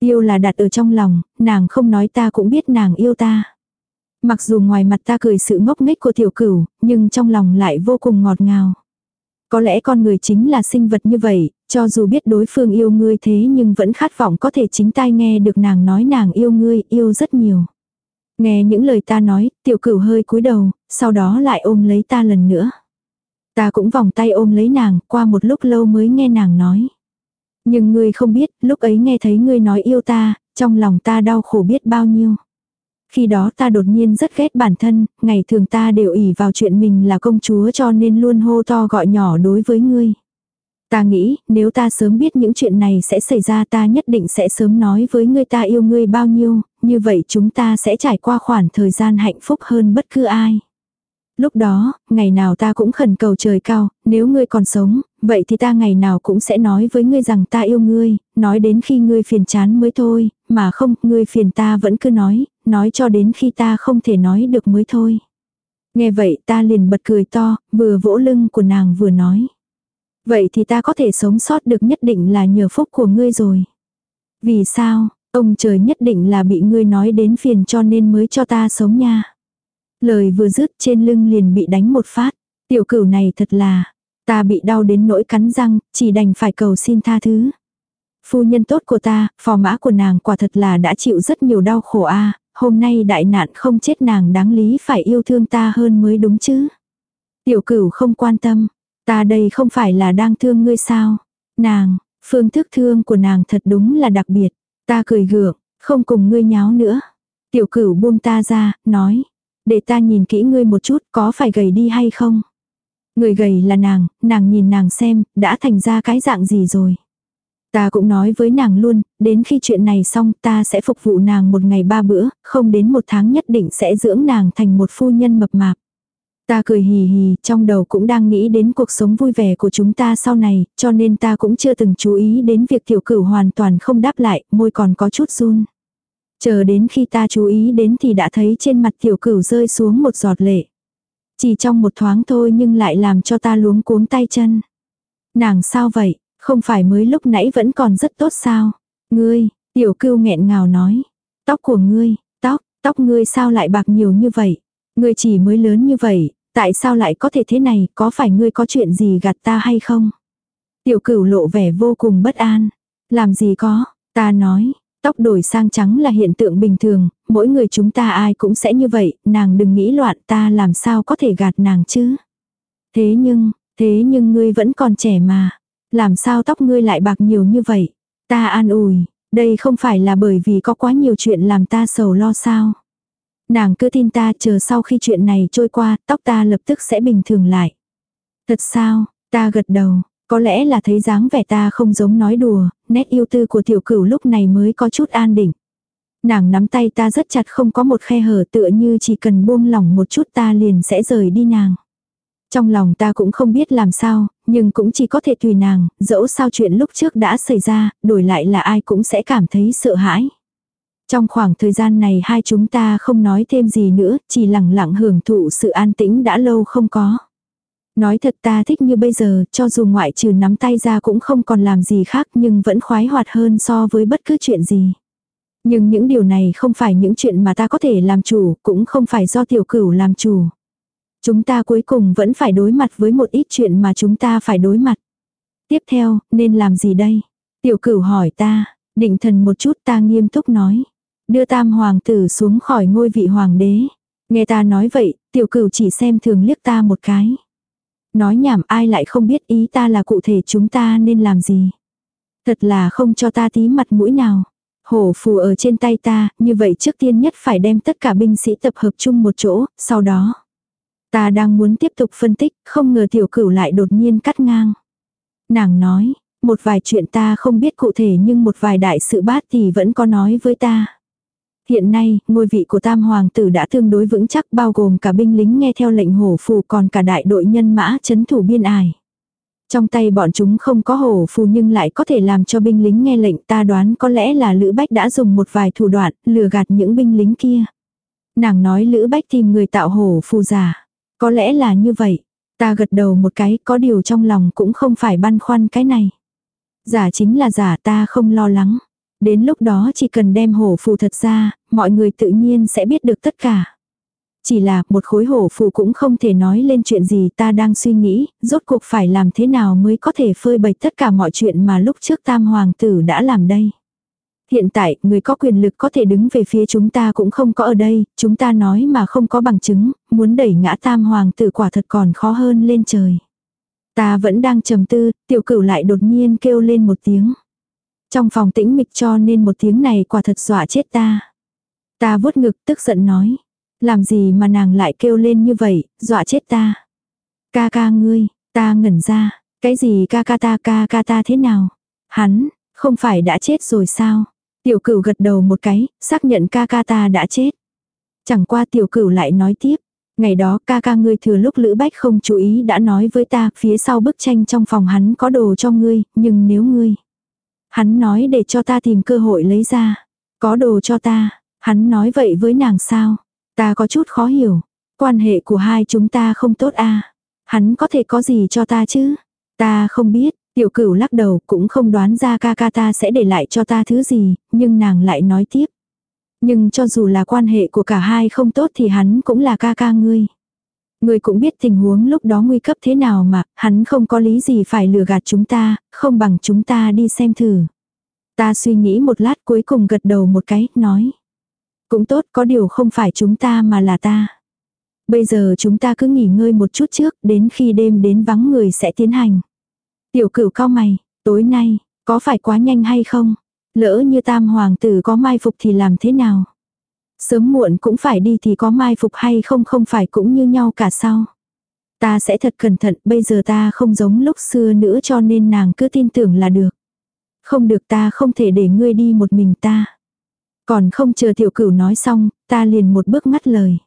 Yêu là đặt ở trong lòng, nàng không nói ta cũng biết nàng yêu ta. Mặc dù ngoài mặt ta cười sự ngốc nghếch của tiểu cửu, nhưng trong lòng lại vô cùng ngọt ngào. Có lẽ con người chính là sinh vật như vậy, cho dù biết đối phương yêu ngươi thế nhưng vẫn khát vọng có thể chính tai nghe được nàng nói nàng yêu ngươi, yêu rất nhiều. Nghe những lời ta nói, tiểu cửu hơi cúi đầu, sau đó lại ôm lấy ta lần nữa. Ta cũng vòng tay ôm lấy nàng, qua một lúc lâu mới nghe nàng nói. Nhưng ngươi không biết, lúc ấy nghe thấy ngươi nói yêu ta, trong lòng ta đau khổ biết bao nhiêu. Khi đó ta đột nhiên rất ghét bản thân, ngày thường ta đều ỉ vào chuyện mình là công chúa cho nên luôn hô to gọi nhỏ đối với ngươi. Ta nghĩ, nếu ta sớm biết những chuyện này sẽ xảy ra ta nhất định sẽ sớm nói với ngươi ta yêu ngươi bao nhiêu, như vậy chúng ta sẽ trải qua khoảng thời gian hạnh phúc hơn bất cứ ai. Lúc đó, ngày nào ta cũng khẩn cầu trời cao, nếu ngươi còn sống, vậy thì ta ngày nào cũng sẽ nói với ngươi rằng ta yêu ngươi, nói đến khi ngươi phiền chán mới thôi, mà không, ngươi phiền ta vẫn cứ nói, nói cho đến khi ta không thể nói được mới thôi. Nghe vậy ta liền bật cười to, vừa vỗ lưng của nàng vừa nói. Vậy thì ta có thể sống sót được nhất định là nhờ phúc của ngươi rồi. Vì sao, ông trời nhất định là bị ngươi nói đến phiền cho nên mới cho ta sống nha. Lời vừa dứt trên lưng liền bị đánh một phát. Tiểu cửu này thật là, ta bị đau đến nỗi cắn răng, chỉ đành phải cầu xin tha thứ. Phu nhân tốt của ta, phò mã của nàng quả thật là đã chịu rất nhiều đau khổ a hôm nay đại nạn không chết nàng đáng lý phải yêu thương ta hơn mới đúng chứ. Tiểu cửu không quan tâm, ta đây không phải là đang thương ngươi sao. Nàng, phương thức thương của nàng thật đúng là đặc biệt. Ta cười gượng, không cùng ngươi nháo nữa. Tiểu cửu buông ta ra, nói, để ta nhìn kỹ ngươi một chút có phải gầy đi hay không. Người gầy là nàng, nàng nhìn nàng xem, đã thành ra cái dạng gì rồi. Ta cũng nói với nàng luôn, đến khi chuyện này xong ta sẽ phục vụ nàng một ngày ba bữa, không đến một tháng nhất định sẽ dưỡng nàng thành một phu nhân mập mạp. Ta cười hì hì, trong đầu cũng đang nghĩ đến cuộc sống vui vẻ của chúng ta sau này, cho nên ta cũng chưa từng chú ý đến việc tiểu cửu hoàn toàn không đáp lại, môi còn có chút run. Chờ đến khi ta chú ý đến thì đã thấy trên mặt tiểu cửu rơi xuống một giọt lệ. Chỉ trong một thoáng thôi nhưng lại làm cho ta luống cuống tay chân. Nàng sao vậy, không phải mới lúc nãy vẫn còn rất tốt sao? Ngươi, tiểu cưu nghẹn ngào nói. Tóc của ngươi, tóc, tóc ngươi sao lại bạc nhiều như vậy? Ngươi chỉ mới lớn như vậy, tại sao lại có thể thế này, có phải ngươi có chuyện gì gạt ta hay không? Tiểu cửu lộ vẻ vô cùng bất an. Làm gì có, ta nói, tóc đổi sang trắng là hiện tượng bình thường, mỗi người chúng ta ai cũng sẽ như vậy, nàng đừng nghĩ loạn ta làm sao có thể gạt nàng chứ. Thế nhưng, thế nhưng ngươi vẫn còn trẻ mà. Làm sao tóc ngươi lại bạc nhiều như vậy? Ta an ủi, đây không phải là bởi vì có quá nhiều chuyện làm ta sầu lo sao. Nàng cứ tin ta chờ sau khi chuyện này trôi qua, tóc ta lập tức sẽ bình thường lại. Thật sao, ta gật đầu, có lẽ là thấy dáng vẻ ta không giống nói đùa, nét yêu tư của tiểu cửu lúc này mới có chút an định. Nàng nắm tay ta rất chặt không có một khe hở tựa như chỉ cần buông lỏng một chút ta liền sẽ rời đi nàng. Trong lòng ta cũng không biết làm sao, nhưng cũng chỉ có thể tùy nàng, dẫu sao chuyện lúc trước đã xảy ra, đổi lại là ai cũng sẽ cảm thấy sợ hãi. Trong khoảng thời gian này hai chúng ta không nói thêm gì nữa, chỉ lặng lặng hưởng thụ sự an tĩnh đã lâu không có. Nói thật ta thích như bây giờ, cho dù ngoại trừ nắm tay ra cũng không còn làm gì khác nhưng vẫn khoái hoạt hơn so với bất cứ chuyện gì. Nhưng những điều này không phải những chuyện mà ta có thể làm chủ, cũng không phải do tiểu cửu làm chủ. Chúng ta cuối cùng vẫn phải đối mặt với một ít chuyện mà chúng ta phải đối mặt. Tiếp theo, nên làm gì đây? Tiểu cửu hỏi ta, định thần một chút ta nghiêm túc nói. Đưa tam hoàng tử xuống khỏi ngôi vị hoàng đế. Nghe ta nói vậy, tiểu cửu chỉ xem thường liếc ta một cái. Nói nhảm ai lại không biết ý ta là cụ thể chúng ta nên làm gì. Thật là không cho ta tí mặt mũi nào. Hổ phù ở trên tay ta, như vậy trước tiên nhất phải đem tất cả binh sĩ tập hợp chung một chỗ, sau đó. Ta đang muốn tiếp tục phân tích, không ngờ tiểu cửu lại đột nhiên cắt ngang. Nàng nói, một vài chuyện ta không biết cụ thể nhưng một vài đại sự bát thì vẫn có nói với ta. Hiện nay, ngôi vị của tam hoàng tử đã tương đối vững chắc bao gồm cả binh lính nghe theo lệnh hổ phù còn cả đại đội nhân mã chấn thủ biên ải. Trong tay bọn chúng không có hổ phù nhưng lại có thể làm cho binh lính nghe lệnh ta đoán có lẽ là Lữ Bách đã dùng một vài thủ đoạn lừa gạt những binh lính kia. Nàng nói Lữ Bách tìm người tạo hổ phù giả. Có lẽ là như vậy. Ta gật đầu một cái có điều trong lòng cũng không phải băn khoăn cái này. Giả chính là giả ta không lo lắng. Đến lúc đó chỉ cần đem hổ phù thật ra, mọi người tự nhiên sẽ biết được tất cả. Chỉ là một khối hổ phù cũng không thể nói lên chuyện gì ta đang suy nghĩ, rốt cuộc phải làm thế nào mới có thể phơi bày tất cả mọi chuyện mà lúc trước tam hoàng tử đã làm đây. Hiện tại, người có quyền lực có thể đứng về phía chúng ta cũng không có ở đây, chúng ta nói mà không có bằng chứng, muốn đẩy ngã tam hoàng tử quả thật còn khó hơn lên trời. Ta vẫn đang trầm tư, tiểu cửu lại đột nhiên kêu lên một tiếng. Trong phòng tĩnh mịch cho nên một tiếng này quả thật dọa chết ta. Ta vuốt ngực tức giận nói. Làm gì mà nàng lại kêu lên như vậy, dọa chết ta. Ca ca ngươi, ta ngẩn ra, cái gì ca ca ta ca ca ta thế nào? Hắn, không phải đã chết rồi sao? Tiểu cửu gật đầu một cái, xác nhận ca ca ta đã chết. Chẳng qua tiểu cửu lại nói tiếp. Ngày đó ca ca ngươi thừa lúc Lữ Bách không chú ý đã nói với ta phía sau bức tranh trong phòng hắn có đồ cho ngươi, nhưng nếu ngươi. Hắn nói để cho ta tìm cơ hội lấy ra. Có đồ cho ta, hắn nói vậy với nàng sao? Ta có chút khó hiểu. Quan hệ của hai chúng ta không tốt à? Hắn có thể có gì cho ta chứ? Ta không biết, tiểu cửu lắc đầu cũng không đoán ra ca ca ta sẽ để lại cho ta thứ gì, nhưng nàng lại nói tiếp. Nhưng cho dù là quan hệ của cả hai không tốt thì hắn cũng là ca ca ngươi người cũng biết tình huống lúc đó nguy cấp thế nào mà, hắn không có lý gì phải lừa gạt chúng ta, không bằng chúng ta đi xem thử. Ta suy nghĩ một lát cuối cùng gật đầu một cái, nói. Cũng tốt có điều không phải chúng ta mà là ta. Bây giờ chúng ta cứ nghỉ ngơi một chút trước, đến khi đêm đến vắng người sẽ tiến hành. Tiểu cửu cao mày, tối nay, có phải quá nhanh hay không? Lỡ như tam hoàng tử có mai phục thì làm thế nào? Sớm muộn cũng phải đi thì có mai phục hay không không phải cũng như nhau cả sao? Ta sẽ thật cẩn thận, bây giờ ta không giống lúc xưa nữa cho nên nàng cứ tin tưởng là được. Không được ta không thể để ngươi đi một mình ta. Còn không chờ tiểu cửu nói xong, ta liền một bước ngắt lời.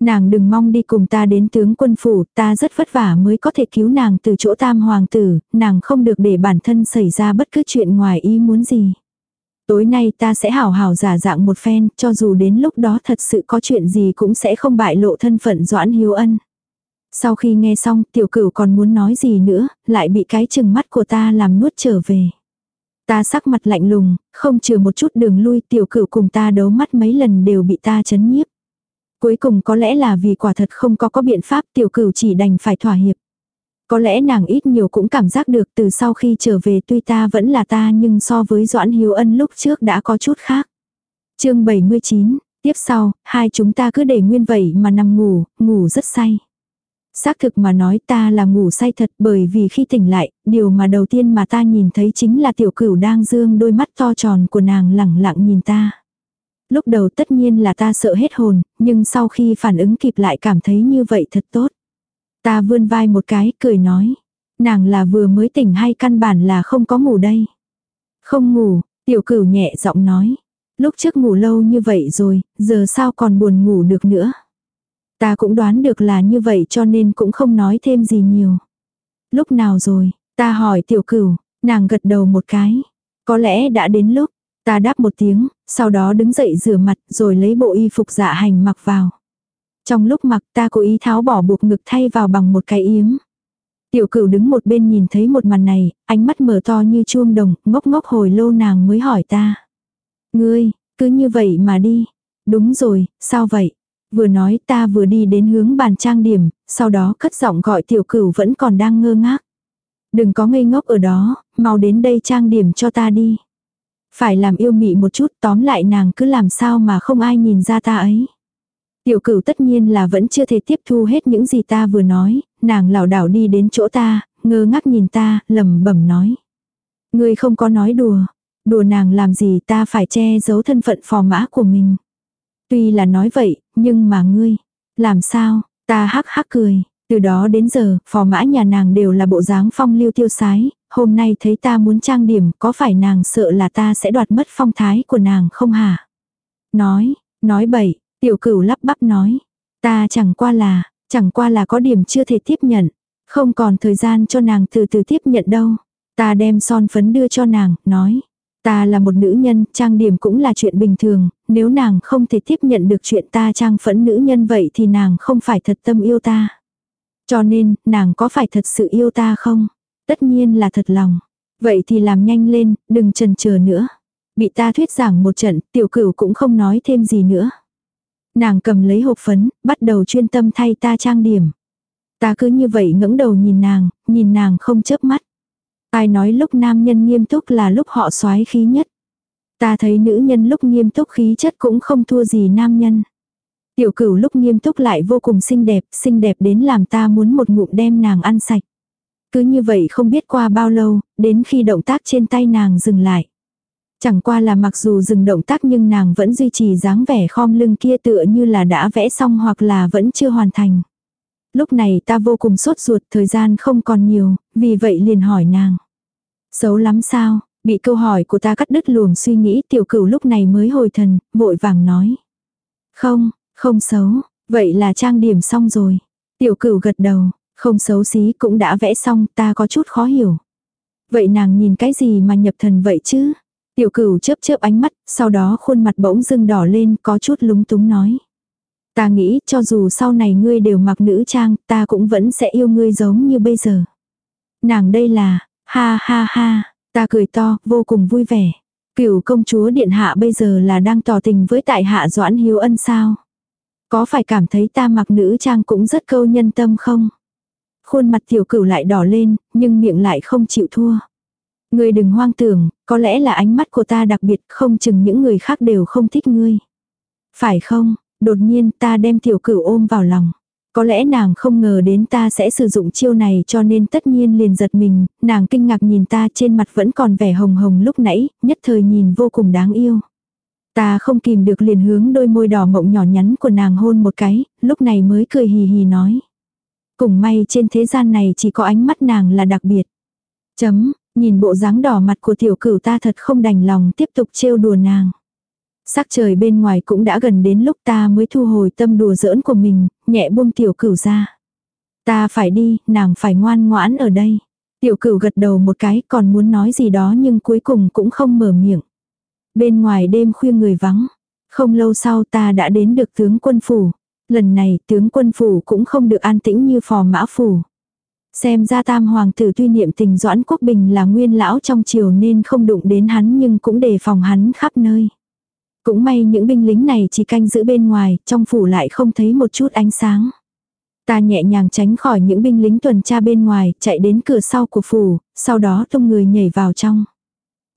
Nàng đừng mong đi cùng ta đến tướng quân phủ, ta rất vất vả mới có thể cứu nàng từ chỗ tam hoàng tử, nàng không được để bản thân xảy ra bất cứ chuyện ngoài ý muốn gì. Tối nay ta sẽ hảo hảo giả dạng một phen, cho dù đến lúc đó thật sự có chuyện gì cũng sẽ không bại lộ thân phận Doãn Hiếu Ân. Sau khi nghe xong, tiểu cửu còn muốn nói gì nữa, lại bị cái chừng mắt của ta làm nuốt trở về. Ta sắc mặt lạnh lùng, không trừ một chút đường lui tiểu cửu cùng ta đấu mắt mấy lần đều bị ta chấn nhiếp. Cuối cùng có lẽ là vì quả thật không có có biện pháp tiểu cửu chỉ đành phải thỏa hiệp. Có lẽ nàng ít nhiều cũng cảm giác được từ sau khi trở về tuy ta vẫn là ta nhưng so với Doãn Hiếu Ân lúc trước đã có chút khác. chương 79, tiếp sau, hai chúng ta cứ để nguyên vậy mà nằm ngủ, ngủ rất say. Xác thực mà nói ta là ngủ say thật bởi vì khi tỉnh lại, điều mà đầu tiên mà ta nhìn thấy chính là tiểu cửu đang dương đôi mắt to tròn của nàng lẳng lặng nhìn ta. Lúc đầu tất nhiên là ta sợ hết hồn, nhưng sau khi phản ứng kịp lại cảm thấy như vậy thật tốt. Ta vươn vai một cái, cười nói. Nàng là vừa mới tỉnh hay căn bản là không có ngủ đây. Không ngủ, tiểu cửu nhẹ giọng nói. Lúc trước ngủ lâu như vậy rồi, giờ sao còn buồn ngủ được nữa. Ta cũng đoán được là như vậy cho nên cũng không nói thêm gì nhiều. Lúc nào rồi, ta hỏi tiểu cửu, nàng gật đầu một cái. Có lẽ đã đến lúc, ta đáp một tiếng, sau đó đứng dậy rửa mặt rồi lấy bộ y phục dạ hành mặc vào. Trong lúc mặc ta cố ý tháo bỏ buộc ngực thay vào bằng một cái yếm. Tiểu cửu đứng một bên nhìn thấy một màn này, ánh mắt mở to như chuông đồng, ngốc ngốc hồi lâu nàng mới hỏi ta. Ngươi, cứ như vậy mà đi. Đúng rồi, sao vậy? Vừa nói ta vừa đi đến hướng bàn trang điểm, sau đó cất giọng gọi tiểu cửu vẫn còn đang ngơ ngác. Đừng có ngây ngốc ở đó, mau đến đây trang điểm cho ta đi. Phải làm yêu mị một chút tóm lại nàng cứ làm sao mà không ai nhìn ra ta ấy. Tiểu cửu tất nhiên là vẫn chưa thể tiếp thu hết những gì ta vừa nói, nàng lảo đảo đi đến chỗ ta, ngơ ngác nhìn ta, lẩm bẩm nói. Ngươi không có nói đùa, đùa nàng làm gì ta phải che giấu thân phận phò mã của mình. Tuy là nói vậy, nhưng mà ngươi, làm sao, ta hắc hắc cười, từ đó đến giờ, phò mã nhà nàng đều là bộ dáng phong lưu tiêu sái, hôm nay thấy ta muốn trang điểm, có phải nàng sợ là ta sẽ đoạt mất phong thái của nàng không hả? Nói, nói bậy, tiểu cửu lắp bắp nói, ta chẳng qua là, chẳng qua là có điểm chưa thể tiếp nhận, không còn thời gian cho nàng từ từ tiếp nhận đâu. Ta đem son phấn đưa cho nàng, nói, Ta là một nữ nhân, trang điểm cũng là chuyện bình thường, nếu nàng không thể tiếp nhận được chuyện ta trang phẫn nữ nhân vậy thì nàng không phải thật tâm yêu ta. Cho nên, nàng có phải thật sự yêu ta không? Tất nhiên là thật lòng. Vậy thì làm nhanh lên, đừng chần chờ nữa. Bị ta thuyết giảng một trận, tiểu cửu cũng không nói thêm gì nữa. Nàng cầm lấy hộp phấn, bắt đầu chuyên tâm thay ta trang điểm. Ta cứ như vậy ngẩng đầu nhìn nàng, nhìn nàng không chớp mắt. Ai nói lúc nam nhân nghiêm túc là lúc họ soái khí nhất. Ta thấy nữ nhân lúc nghiêm túc khí chất cũng không thua gì nam nhân. Tiểu cửu lúc nghiêm túc lại vô cùng xinh đẹp, xinh đẹp đến làm ta muốn một ngụm đem nàng ăn sạch. Cứ như vậy không biết qua bao lâu, đến khi động tác trên tay nàng dừng lại. Chẳng qua là mặc dù dừng động tác nhưng nàng vẫn duy trì dáng vẻ khom lưng kia tựa như là đã vẽ xong hoặc là vẫn chưa hoàn thành. Lúc này ta vô cùng sốt ruột thời gian không còn nhiều, vì vậy liền hỏi nàng. Xấu lắm sao, bị câu hỏi của ta cắt đứt luồng suy nghĩ tiểu cửu lúc này mới hồi thần, vội vàng nói. Không, không xấu, vậy là trang điểm xong rồi. Tiểu cửu gật đầu, không xấu xí cũng đã vẽ xong ta có chút khó hiểu. Vậy nàng nhìn cái gì mà nhập thần vậy chứ? Tiểu cửu chớp chớp ánh mắt, sau đó khuôn mặt bỗng dưng đỏ lên có chút lúng túng nói. Ta nghĩ cho dù sau này ngươi đều mặc nữ trang, ta cũng vẫn sẽ yêu ngươi giống như bây giờ. Nàng đây là, ha ha ha, ta cười to, vô cùng vui vẻ. Cửu công chúa điện hạ bây giờ là đang tỏ tình với tại hạ Doãn Hiếu Ân sao? Có phải cảm thấy ta mặc nữ trang cũng rất câu nhân tâm không? Khuôn mặt tiểu cửu lại đỏ lên, nhưng miệng lại không chịu thua. Ngươi đừng hoang tưởng, có lẽ là ánh mắt của ta đặc biệt không chừng những người khác đều không thích ngươi. Phải không, đột nhiên ta đem tiểu cửu ôm vào lòng. Có lẽ nàng không ngờ đến ta sẽ sử dụng chiêu này cho nên tất nhiên liền giật mình, nàng kinh ngạc nhìn ta trên mặt vẫn còn vẻ hồng hồng lúc nãy, nhất thời nhìn vô cùng đáng yêu. Ta không kìm được liền hướng đôi môi đỏ mộng nhỏ nhắn của nàng hôn một cái, lúc này mới cười hì hì nói. Cùng may trên thế gian này chỉ có ánh mắt nàng là đặc biệt. Chấm, nhìn bộ dáng đỏ mặt của tiểu cửu ta thật không đành lòng tiếp tục trêu đùa nàng. Sắc trời bên ngoài cũng đã gần đến lúc ta mới thu hồi tâm đùa giỡn của mình, nhẹ buông tiểu cửu ra. Ta phải đi, nàng phải ngoan ngoãn ở đây. Tiểu cửu gật đầu một cái còn muốn nói gì đó nhưng cuối cùng cũng không mở miệng. Bên ngoài đêm khuya người vắng. Không lâu sau ta đã đến được tướng quân phủ. Lần này tướng quân phủ cũng không được an tĩnh như phò mã phủ. Xem ra tam hoàng tử tuy niệm tình Doãn Quốc Bình là nguyên lão trong triều nên không đụng đến hắn nhưng cũng đề phòng hắn khắp nơi. Cũng may những binh lính này chỉ canh giữ bên ngoài, trong phủ lại không thấy một chút ánh sáng. Ta nhẹ nhàng tránh khỏi những binh lính tuần tra bên ngoài, chạy đến cửa sau của phủ, sau đó tung người nhảy vào trong.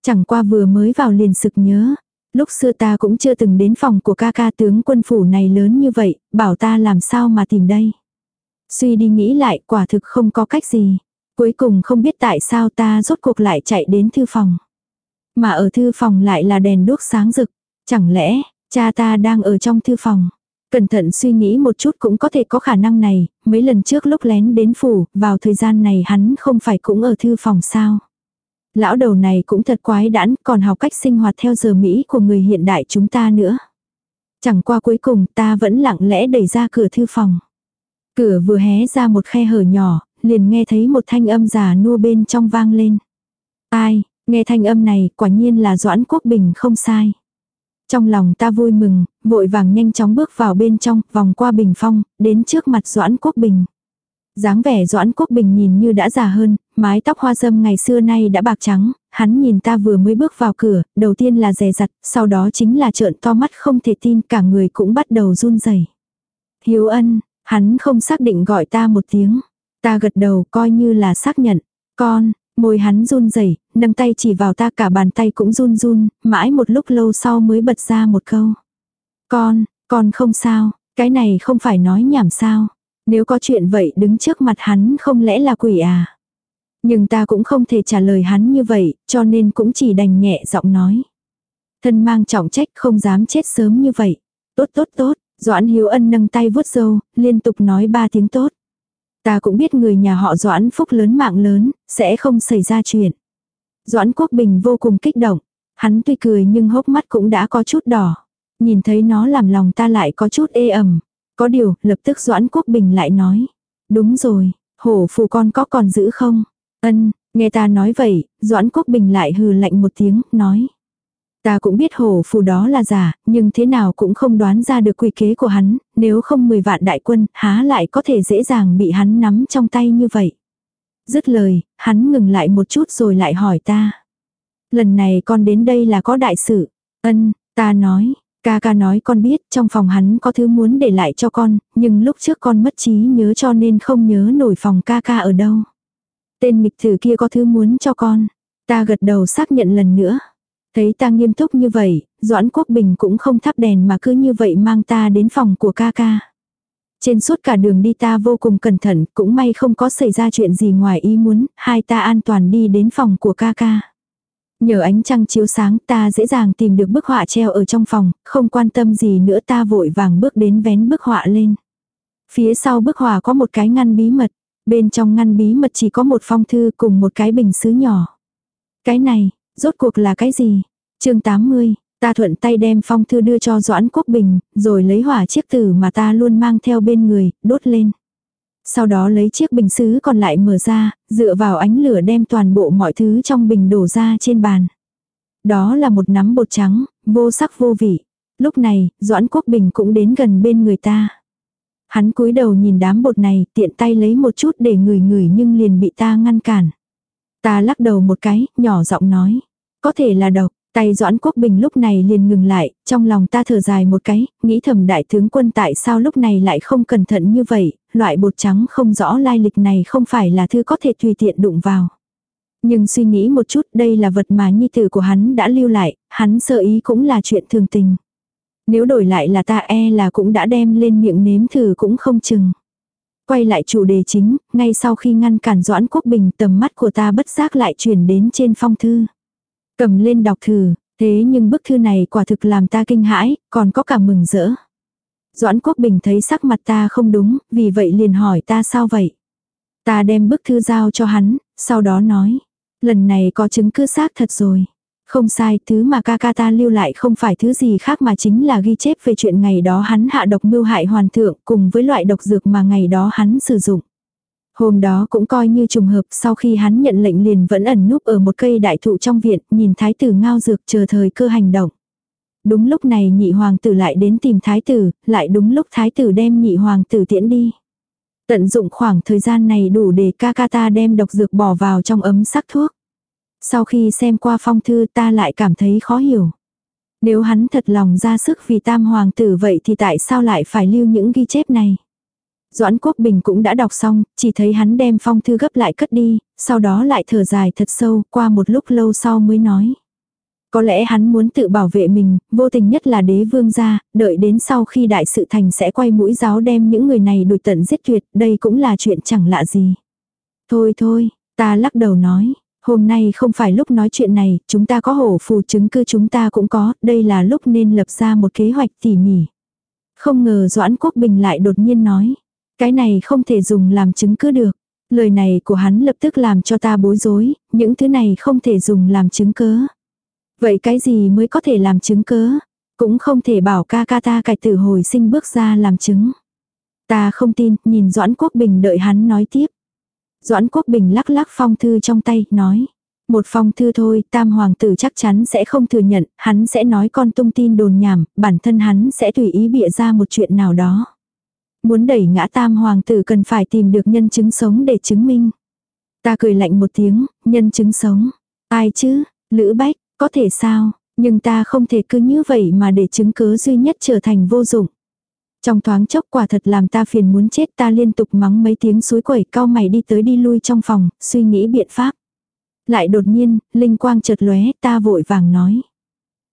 Chẳng qua vừa mới vào liền sực nhớ. Lúc xưa ta cũng chưa từng đến phòng của ca ca tướng quân phủ này lớn như vậy, bảo ta làm sao mà tìm đây. Suy đi nghĩ lại quả thực không có cách gì. Cuối cùng không biết tại sao ta rốt cuộc lại chạy đến thư phòng. Mà ở thư phòng lại là đèn đuốc sáng rực. Chẳng lẽ, cha ta đang ở trong thư phòng. Cẩn thận suy nghĩ một chút cũng có thể có khả năng này, mấy lần trước lúc lén đến phủ, vào thời gian này hắn không phải cũng ở thư phòng sao. Lão đầu này cũng thật quái đản còn học cách sinh hoạt theo giờ Mỹ của người hiện đại chúng ta nữa. Chẳng qua cuối cùng ta vẫn lặng lẽ đẩy ra cửa thư phòng. Cửa vừa hé ra một khe hở nhỏ, liền nghe thấy một thanh âm già nua bên trong vang lên. Ai, nghe thanh âm này quả nhiên là Doãn Quốc Bình không sai. Trong lòng ta vui mừng, vội vàng nhanh chóng bước vào bên trong, vòng qua bình phong, đến trước mặt Doãn Quốc Bình. dáng vẻ Doãn Quốc Bình nhìn như đã già hơn, mái tóc hoa dâm ngày xưa nay đã bạc trắng, hắn nhìn ta vừa mới bước vào cửa, đầu tiên là rè rặt sau đó chính là trợn to mắt không thể tin cả người cũng bắt đầu run rẩy. Hiếu ân, hắn không xác định gọi ta một tiếng. Ta gật đầu coi như là xác nhận. Con, môi hắn run rẩy nâng tay chỉ vào ta cả bàn tay cũng run run, mãi một lúc lâu sau mới bật ra một câu. Con, con không sao, cái này không phải nói nhảm sao. Nếu có chuyện vậy đứng trước mặt hắn không lẽ là quỷ à? Nhưng ta cũng không thể trả lời hắn như vậy, cho nên cũng chỉ đành nhẹ giọng nói. Thân mang trọng trách không dám chết sớm như vậy. Tốt tốt tốt, Doãn Hiếu Ân nâng tay vuốt râu, liên tục nói ba tiếng tốt. Ta cũng biết người nhà họ Doãn phúc lớn mạng lớn, sẽ không xảy ra chuyện. Doãn Quốc Bình vô cùng kích động. Hắn tuy cười nhưng hốc mắt cũng đã có chút đỏ. Nhìn thấy nó làm lòng ta lại có chút ê ẩm. Có điều, lập tức Doãn Quốc Bình lại nói. Đúng rồi, hổ phù con có còn giữ không? Ân, nghe ta nói vậy, Doãn Quốc Bình lại hừ lạnh một tiếng, nói. Ta cũng biết hổ phù đó là giả, nhưng thế nào cũng không đoán ra được quy kế của hắn, nếu không 10 vạn đại quân, há lại có thể dễ dàng bị hắn nắm trong tay như vậy. Dứt lời, hắn ngừng lại một chút rồi lại hỏi ta. Lần này con đến đây là có đại sự. Ân, ta nói, ca ca nói con biết trong phòng hắn có thứ muốn để lại cho con, nhưng lúc trước con mất trí nhớ cho nên không nhớ nổi phòng ca ca ở đâu. Tên nghịch thử kia có thứ muốn cho con. Ta gật đầu xác nhận lần nữa. Thấy ta nghiêm túc như vậy, Doãn Quốc Bình cũng không thắp đèn mà cứ như vậy mang ta đến phòng của ca ca. Trên suốt cả đường đi ta vô cùng cẩn thận, cũng may không có xảy ra chuyện gì ngoài ý muốn, hai ta an toàn đi đến phòng của ca ca. Nhờ ánh trăng chiếu sáng ta dễ dàng tìm được bức họa treo ở trong phòng, không quan tâm gì nữa ta vội vàng bước đến vén bức họa lên. Phía sau bức họa có một cái ngăn bí mật, bên trong ngăn bí mật chỉ có một phong thư cùng một cái bình sứ nhỏ. Cái này, rốt cuộc là cái gì? chương 80, ta thuận tay đem phong thư đưa cho Doãn Quốc Bình, rồi lấy hỏa chiếc tử mà ta luôn mang theo bên người, đốt lên. Sau đó lấy chiếc bình sứ còn lại mở ra, dựa vào ánh lửa đem toàn bộ mọi thứ trong bình đổ ra trên bàn. Đó là một nắm bột trắng, vô sắc vô vị. Lúc này, Doãn Quốc Bình cũng đến gần bên người ta. Hắn cúi đầu nhìn đám bột này, tiện tay lấy một chút để ngửi ngửi nhưng liền bị ta ngăn cản. Ta lắc đầu một cái, nhỏ giọng nói. Có thể là độc, Tay Doãn Quốc Bình lúc này liền ngừng lại, trong lòng ta thở dài một cái, nghĩ thầm đại tướng quân tại sao lúc này lại không cẩn thận như vậy, loại bột trắng không rõ lai lịch này không phải là thứ có thể tùy tiện đụng vào. Nhưng suy nghĩ một chút đây là vật mà nhi tử của hắn đã lưu lại, hắn sợ ý cũng là chuyện thường tình. Nếu đổi lại là ta e là cũng đã đem lên miệng nếm thử cũng không chừng. Quay lại chủ đề chính, ngay sau khi ngăn cản Doãn Quốc Bình tầm mắt của ta bất giác lại chuyển đến trên phong thư. Cầm lên đọc thử, thế nhưng bức thư này quả thực làm ta kinh hãi, còn có cả mừng rỡ. Doãn Quốc Bình thấy sắc mặt ta không đúng, vì vậy liền hỏi ta sao vậy. Ta đem bức thư giao cho hắn, sau đó nói. Lần này có chứng cứ xác thật rồi. Không sai, thứ mà ca ca ta lưu lại không phải thứ gì khác mà chính là ghi chép về chuyện ngày đó hắn hạ độc mưu hại hoàn thượng cùng với loại độc dược mà ngày đó hắn sử dụng. Hôm đó cũng coi như trùng hợp sau khi hắn nhận lệnh liền vẫn ẩn núp ở một cây đại thụ trong viện, nhìn thái tử ngao dược chờ thời cơ hành động. Đúng lúc này nhị hoàng tử lại đến tìm thái tử, lại đúng lúc thái tử đem nhị hoàng tử tiễn đi. Tận dụng khoảng thời gian này đủ để ca ca ta đem độc dược bỏ vào trong ấm sắc thuốc. Sau khi xem qua phong thư ta lại cảm thấy khó hiểu. Nếu hắn thật lòng ra sức vì tam hoàng tử vậy thì tại sao lại phải lưu những ghi chép này? Doãn Quốc Bình cũng đã đọc xong, chỉ thấy hắn đem phong thư gấp lại cất đi, sau đó lại thở dài thật sâu, qua một lúc lâu sau mới nói. Có lẽ hắn muốn tự bảo vệ mình, vô tình nhất là đế vương gia, đợi đến sau khi đại sự thành sẽ quay mũi giáo đem những người này đuổi tận giết tuyệt, đây cũng là chuyện chẳng lạ gì. Thôi thôi, ta lắc đầu nói, hôm nay không phải lúc nói chuyện này, chúng ta có hổ phù chứng cư chúng ta cũng có, đây là lúc nên lập ra một kế hoạch tỉ mỉ. Không ngờ Doãn Quốc Bình lại đột nhiên nói, cái này không thể dùng làm chứng cứ được. Lời này của hắn lập tức làm cho ta bối rối, những thứ này không thể dùng làm chứng cớ. Vậy cái gì mới có thể làm chứng cớ? Cũng không thể bảo ca ca ta cải tử hồi sinh bước ra làm chứng. Ta không tin, nhìn Doãn Quốc Bình đợi hắn nói tiếp. Doãn Quốc Bình lắc lắc phong thư trong tay, nói. Một phong thư thôi, tam hoàng tử chắc chắn sẽ không thừa nhận, hắn sẽ nói con tung tin đồn nhảm, bản thân hắn sẽ tùy ý bịa ra một chuyện nào đó. Muốn đẩy ngã tam hoàng tử cần phải tìm được nhân chứng sống để chứng minh. Ta cười lạnh một tiếng, nhân chứng sống. Ai chứ, Lữ Bách, có thể sao, nhưng ta không thể cứ như vậy mà để chứng cứ duy nhất trở thành vô dụng. Trong thoáng chốc quả thật làm ta phiền muốn chết ta liên tục mắng mấy tiếng suối quẩy cao mày đi tới đi lui trong phòng, suy nghĩ biện pháp. Lại đột nhiên, linh quang chợt lóe ta vội vàng nói.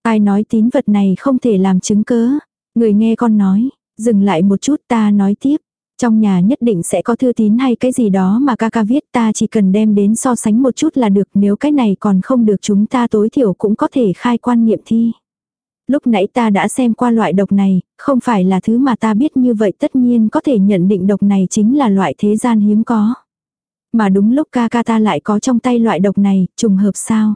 Ai nói tín vật này không thể làm chứng cớ. Người nghe con nói, Dừng lại một chút ta nói tiếp. Trong nhà nhất định sẽ có thư tín hay cái gì đó mà ca ca viết ta chỉ cần đem đến so sánh một chút là được nếu cái này còn không được chúng ta tối thiểu cũng có thể khai quan nghiệm thi. Lúc nãy ta đã xem qua loại độc này, không phải là thứ mà ta biết như vậy tất nhiên có thể nhận định độc này chính là loại thế gian hiếm có. Mà đúng lúc ca ca ta lại có trong tay loại độc này, trùng hợp sao?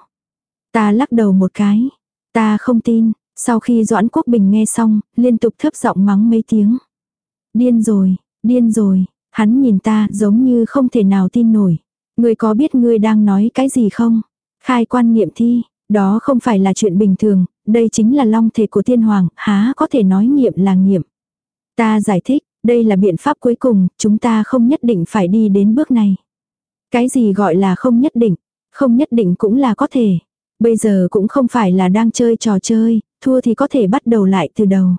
Ta lắc đầu một cái. Ta không tin, sau khi Doãn Quốc Bình nghe xong, liên tục thấp giọng mắng mấy tiếng. Điên rồi, điên rồi, hắn nhìn ta giống như không thể nào tin nổi. Ngươi có biết ngươi đang nói cái gì không? Khai quan nghiệm thi, đó không phải là chuyện bình thường, đây chính là long thể của tiên hoàng, há có thể nói nghiệm là nghiệm. Ta giải thích, đây là biện pháp cuối cùng, chúng ta không nhất định phải đi đến bước này. Cái gì gọi là không nhất định, không nhất định cũng là có thể. Bây giờ cũng không phải là đang chơi trò chơi, thua thì có thể bắt đầu lại từ đầu.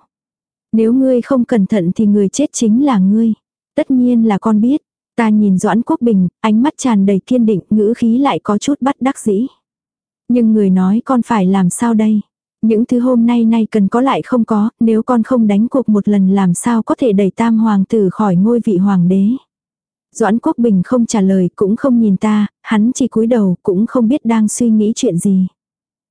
Nếu ngươi không cẩn thận thì người chết chính là ngươi. Tất nhiên là con biết. Ta nhìn Doãn Quốc Bình, ánh mắt tràn đầy kiên định, ngữ khí lại có chút bắt đắc dĩ. Nhưng người nói con phải làm sao đây? Những thứ hôm nay nay cần có lại không có, nếu con không đánh cuộc một lần làm sao có thể đẩy tam hoàng tử khỏi ngôi vị hoàng đế. Doãn Quốc Bình không trả lời cũng không nhìn ta, hắn chỉ cúi đầu cũng không biết đang suy nghĩ chuyện gì.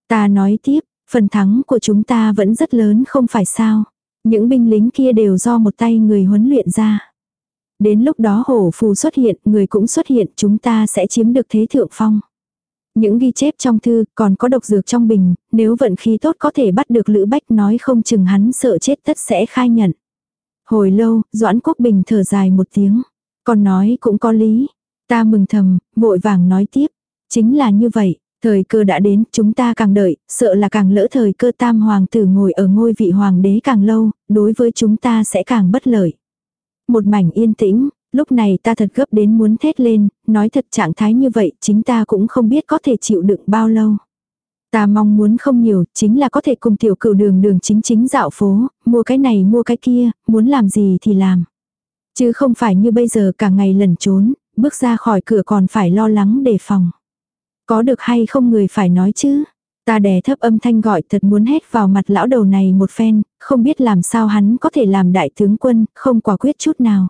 Ta nói tiếp, phần thắng của chúng ta vẫn rất lớn không phải sao. Những binh lính kia đều do một tay người huấn luyện ra. Đến lúc đó hổ phù xuất hiện, người cũng xuất hiện, chúng ta sẽ chiếm được thế thượng phong. Những ghi chép trong thư, còn có độc dược trong bình, nếu vận khí tốt có thể bắt được Lữ Bách nói không chừng hắn sợ chết tất sẽ khai nhận. Hồi lâu, Doãn Quốc Bình thở dài một tiếng. Còn nói cũng có lý. Ta mừng thầm, vội vàng nói tiếp. Chính là như vậy, thời cơ đã đến, chúng ta càng đợi, sợ là càng lỡ thời cơ tam hoàng tử ngồi ở ngôi vị hoàng đế càng lâu, đối với chúng ta sẽ càng bất lợi. Một mảnh yên tĩnh, lúc này ta thật gấp đến muốn thét lên, nói thật trạng thái như vậy chính ta cũng không biết có thể chịu đựng bao lâu. Ta mong muốn không nhiều, chính là có thể cùng tiểu cửu đường đường chính chính dạo phố, mua cái này mua cái kia, muốn làm gì thì làm. Chứ không phải như bây giờ cả ngày lẩn trốn, bước ra khỏi cửa còn phải lo lắng đề phòng. Có được hay không người phải nói chứ. Ta đè thấp âm thanh gọi thật muốn hét vào mặt lão đầu này một phen, không biết làm sao hắn có thể làm đại tướng quân, không quả quyết chút nào.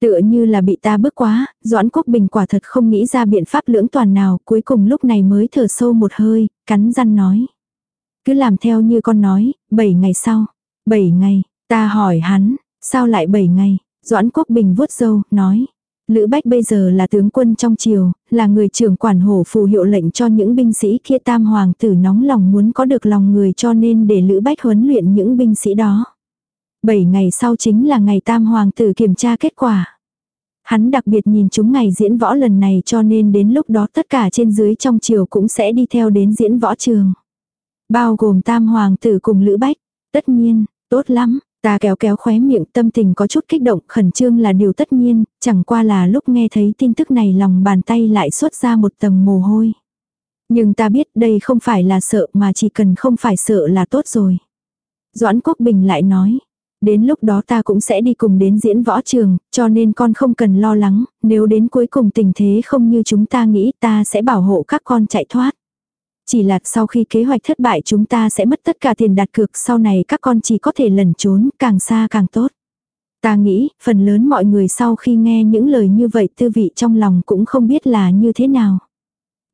Tựa như là bị ta bức quá, Doãn Quốc Bình quả thật không nghĩ ra biện pháp lưỡng toàn nào, cuối cùng lúc này mới thở sâu một hơi, cắn răng nói. Cứ làm theo như con nói, 7 ngày sau. 7 ngày, ta hỏi hắn, sao lại 7 ngày? Doãn Quốc Bình vuốt râu, nói. Lữ Bách bây giờ là tướng quân trong triều, là người trưởng quản hổ phù hiệu lệnh cho những binh sĩ kia tam hoàng tử nóng lòng muốn có được lòng người cho nên để Lữ Bách huấn luyện những binh sĩ đó. Bảy ngày sau chính là ngày tam hoàng tử kiểm tra kết quả. Hắn đặc biệt nhìn chúng ngày diễn võ lần này cho nên đến lúc đó tất cả trên dưới trong triều cũng sẽ đi theo đến diễn võ trường. Bao gồm tam hoàng tử cùng Lữ Bách. Tất nhiên, tốt lắm, Ta kéo kéo khóe miệng tâm tình có chút kích động khẩn trương là điều tất nhiên, chẳng qua là lúc nghe thấy tin tức này lòng bàn tay lại xuất ra một tầng mồ hôi. Nhưng ta biết đây không phải là sợ mà chỉ cần không phải sợ là tốt rồi. Doãn Quốc Bình lại nói, đến lúc đó ta cũng sẽ đi cùng đến diễn võ trường, cho nên con không cần lo lắng, nếu đến cuối cùng tình thế không như chúng ta nghĩ ta sẽ bảo hộ các con chạy thoát. Chỉ là sau khi kế hoạch thất bại chúng ta sẽ mất tất cả tiền đặt cược sau này các con chỉ có thể lẩn trốn càng xa càng tốt. Ta nghĩ, phần lớn mọi người sau khi nghe những lời như vậy tư vị trong lòng cũng không biết là như thế nào.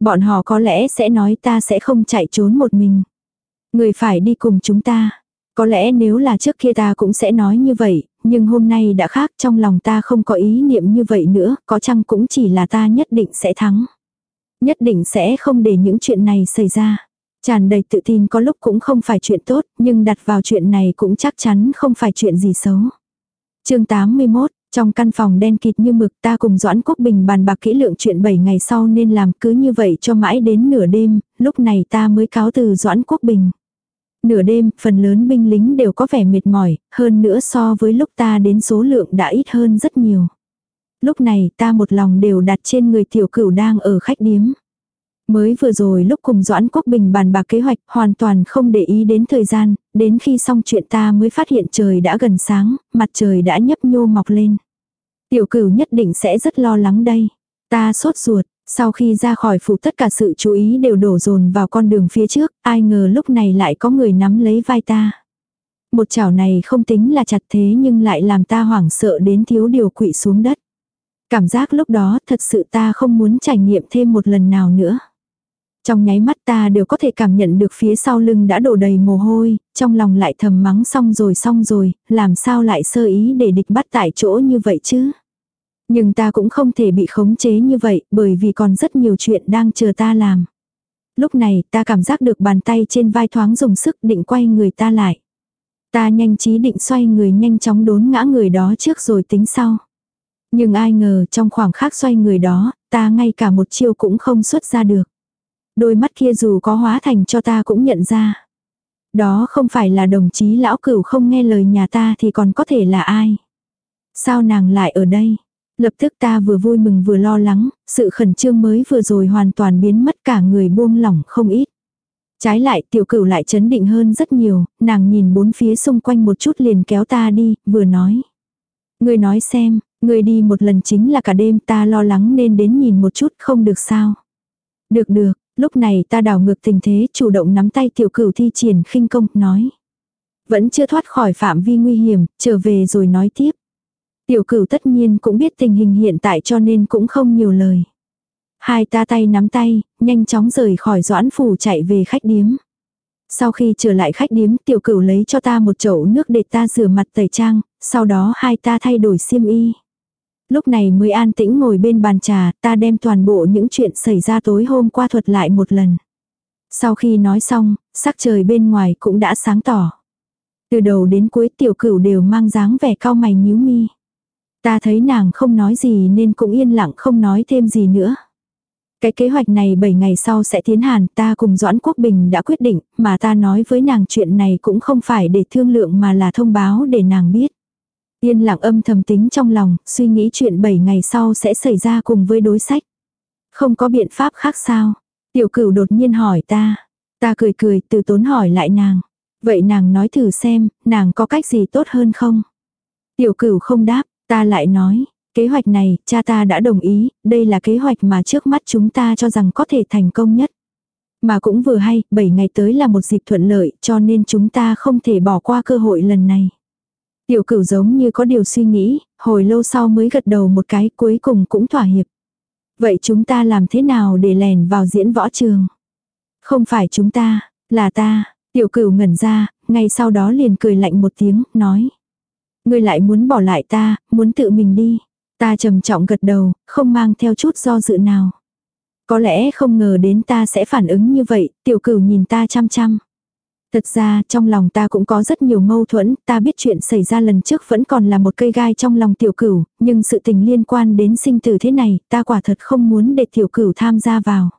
Bọn họ có lẽ sẽ nói ta sẽ không chạy trốn một mình. Người phải đi cùng chúng ta. Có lẽ nếu là trước kia ta cũng sẽ nói như vậy, nhưng hôm nay đã khác trong lòng ta không có ý niệm như vậy nữa, có chăng cũng chỉ là ta nhất định sẽ thắng. Nhất định sẽ không để những chuyện này xảy ra. Tràn đầy tự tin có lúc cũng không phải chuyện tốt, nhưng đặt vào chuyện này cũng chắc chắn không phải chuyện gì xấu. chương 81, trong căn phòng đen kịt như mực ta cùng Doãn Quốc Bình bàn bạc kỹ lượng chuyện 7 ngày sau nên làm cứ như vậy cho mãi đến nửa đêm, lúc này ta mới cáo từ Doãn Quốc Bình. Nửa đêm, phần lớn binh lính đều có vẻ mệt mỏi, hơn nữa so với lúc ta đến số lượng đã ít hơn rất nhiều. Lúc này ta một lòng đều đặt trên người tiểu cửu đang ở khách điếm. Mới vừa rồi lúc cùng Doãn Quốc Bình bàn bạc kế hoạch hoàn toàn không để ý đến thời gian, đến khi xong chuyện ta mới phát hiện trời đã gần sáng, mặt trời đã nhấp nhô mọc lên. Tiểu cửu nhất định sẽ rất lo lắng đây. Ta sốt ruột, sau khi ra khỏi phủ tất cả sự chú ý đều đổ dồn vào con đường phía trước, ai ngờ lúc này lại có người nắm lấy vai ta. Một chảo này không tính là chặt thế nhưng lại làm ta hoảng sợ đến thiếu điều quỵ xuống đất. Cảm giác lúc đó thật sự ta không muốn trải nghiệm thêm một lần nào nữa. Trong nháy mắt ta đều có thể cảm nhận được phía sau lưng đã đổ đầy mồ hôi, trong lòng lại thầm mắng xong rồi xong rồi, làm sao lại sơ ý để địch bắt tại chỗ như vậy chứ. Nhưng ta cũng không thể bị khống chế như vậy bởi vì còn rất nhiều chuyện đang chờ ta làm. Lúc này ta cảm giác được bàn tay trên vai thoáng dùng sức định quay người ta lại. Ta nhanh trí định xoay người nhanh chóng đốn ngã người đó trước rồi tính sau. Nhưng ai ngờ trong khoảng khắc xoay người đó, ta ngay cả một chiêu cũng không xuất ra được. Đôi mắt kia dù có hóa thành cho ta cũng nhận ra. Đó không phải là đồng chí lão cửu không nghe lời nhà ta thì còn có thể là ai. Sao nàng lại ở đây? Lập tức ta vừa vui mừng vừa lo lắng, sự khẩn trương mới vừa rồi hoàn toàn biến mất cả người buông lỏng không ít. Trái lại tiểu cửu lại chấn định hơn rất nhiều, nàng nhìn bốn phía xung quanh một chút liền kéo ta đi, vừa nói. Người nói xem, người đi một lần chính là cả đêm ta lo lắng nên đến nhìn một chút không được sao. Được được, lúc này ta đảo ngược tình thế chủ động nắm tay tiểu cửu thi triển khinh công, nói. Vẫn chưa thoát khỏi phạm vi nguy hiểm, trở về rồi nói tiếp. Tiểu cửu tất nhiên cũng biết tình hình hiện tại cho nên cũng không nhiều lời. Hai ta tay nắm tay, nhanh chóng rời khỏi doãn phủ chạy về khách điếm. Sau khi trở lại khách điếm tiểu cửu lấy cho ta một chậu nước để ta rửa mặt tẩy trang, sau đó hai ta thay đổi xiêm y. Lúc này mới an tĩnh ngồi bên bàn trà, ta đem toàn bộ những chuyện xảy ra tối hôm qua thuật lại một lần. Sau khi nói xong, sắc trời bên ngoài cũng đã sáng tỏ. Từ đầu đến cuối tiểu cửu đều mang dáng vẻ cao mày nhíu mi. Ta thấy nàng không nói gì nên cũng yên lặng không nói thêm gì nữa. Cái kế hoạch này 7 ngày sau sẽ tiến hàn ta cùng Doãn Quốc Bình đã quyết định, mà ta nói với nàng chuyện này cũng không phải để thương lượng mà là thông báo để nàng biết. Yên lặng âm thầm tính trong lòng, suy nghĩ chuyện 7 ngày sau sẽ xảy ra cùng với đối sách. Không có biện pháp khác sao? Tiểu cửu đột nhiên hỏi ta. Ta cười cười từ tốn hỏi lại nàng. Vậy nàng nói thử xem, nàng có cách gì tốt hơn không? Tiểu cửu không đáp, ta lại nói, kế hoạch này, cha ta đã đồng ý, đây là kế hoạch mà trước mắt chúng ta cho rằng có thể thành công nhất. Mà cũng vừa hay, 7 ngày tới là một dịp thuận lợi, cho nên chúng ta không thể bỏ qua cơ hội lần này. Tiểu cửu giống như có điều suy nghĩ, hồi lâu sau mới gật đầu một cái cuối cùng cũng thỏa hiệp. Vậy chúng ta làm thế nào để lèn vào diễn võ trường? Không phải chúng ta, là ta. Tiểu cửu ngẩn ra, ngay sau đó liền cười lạnh một tiếng, nói. Ngươi lại muốn bỏ lại ta, muốn tự mình đi. Ta trầm trọng gật đầu, không mang theo chút do dự nào. Có lẽ không ngờ đến ta sẽ phản ứng như vậy, tiểu cửu nhìn ta chăm chăm. Thật ra, trong lòng ta cũng có rất nhiều mâu thuẫn, ta biết chuyện xảy ra lần trước vẫn còn là một cây gai trong lòng tiểu cửu, nhưng sự tình liên quan đến sinh tử thế này, ta quả thật không muốn để tiểu cửu tham gia vào.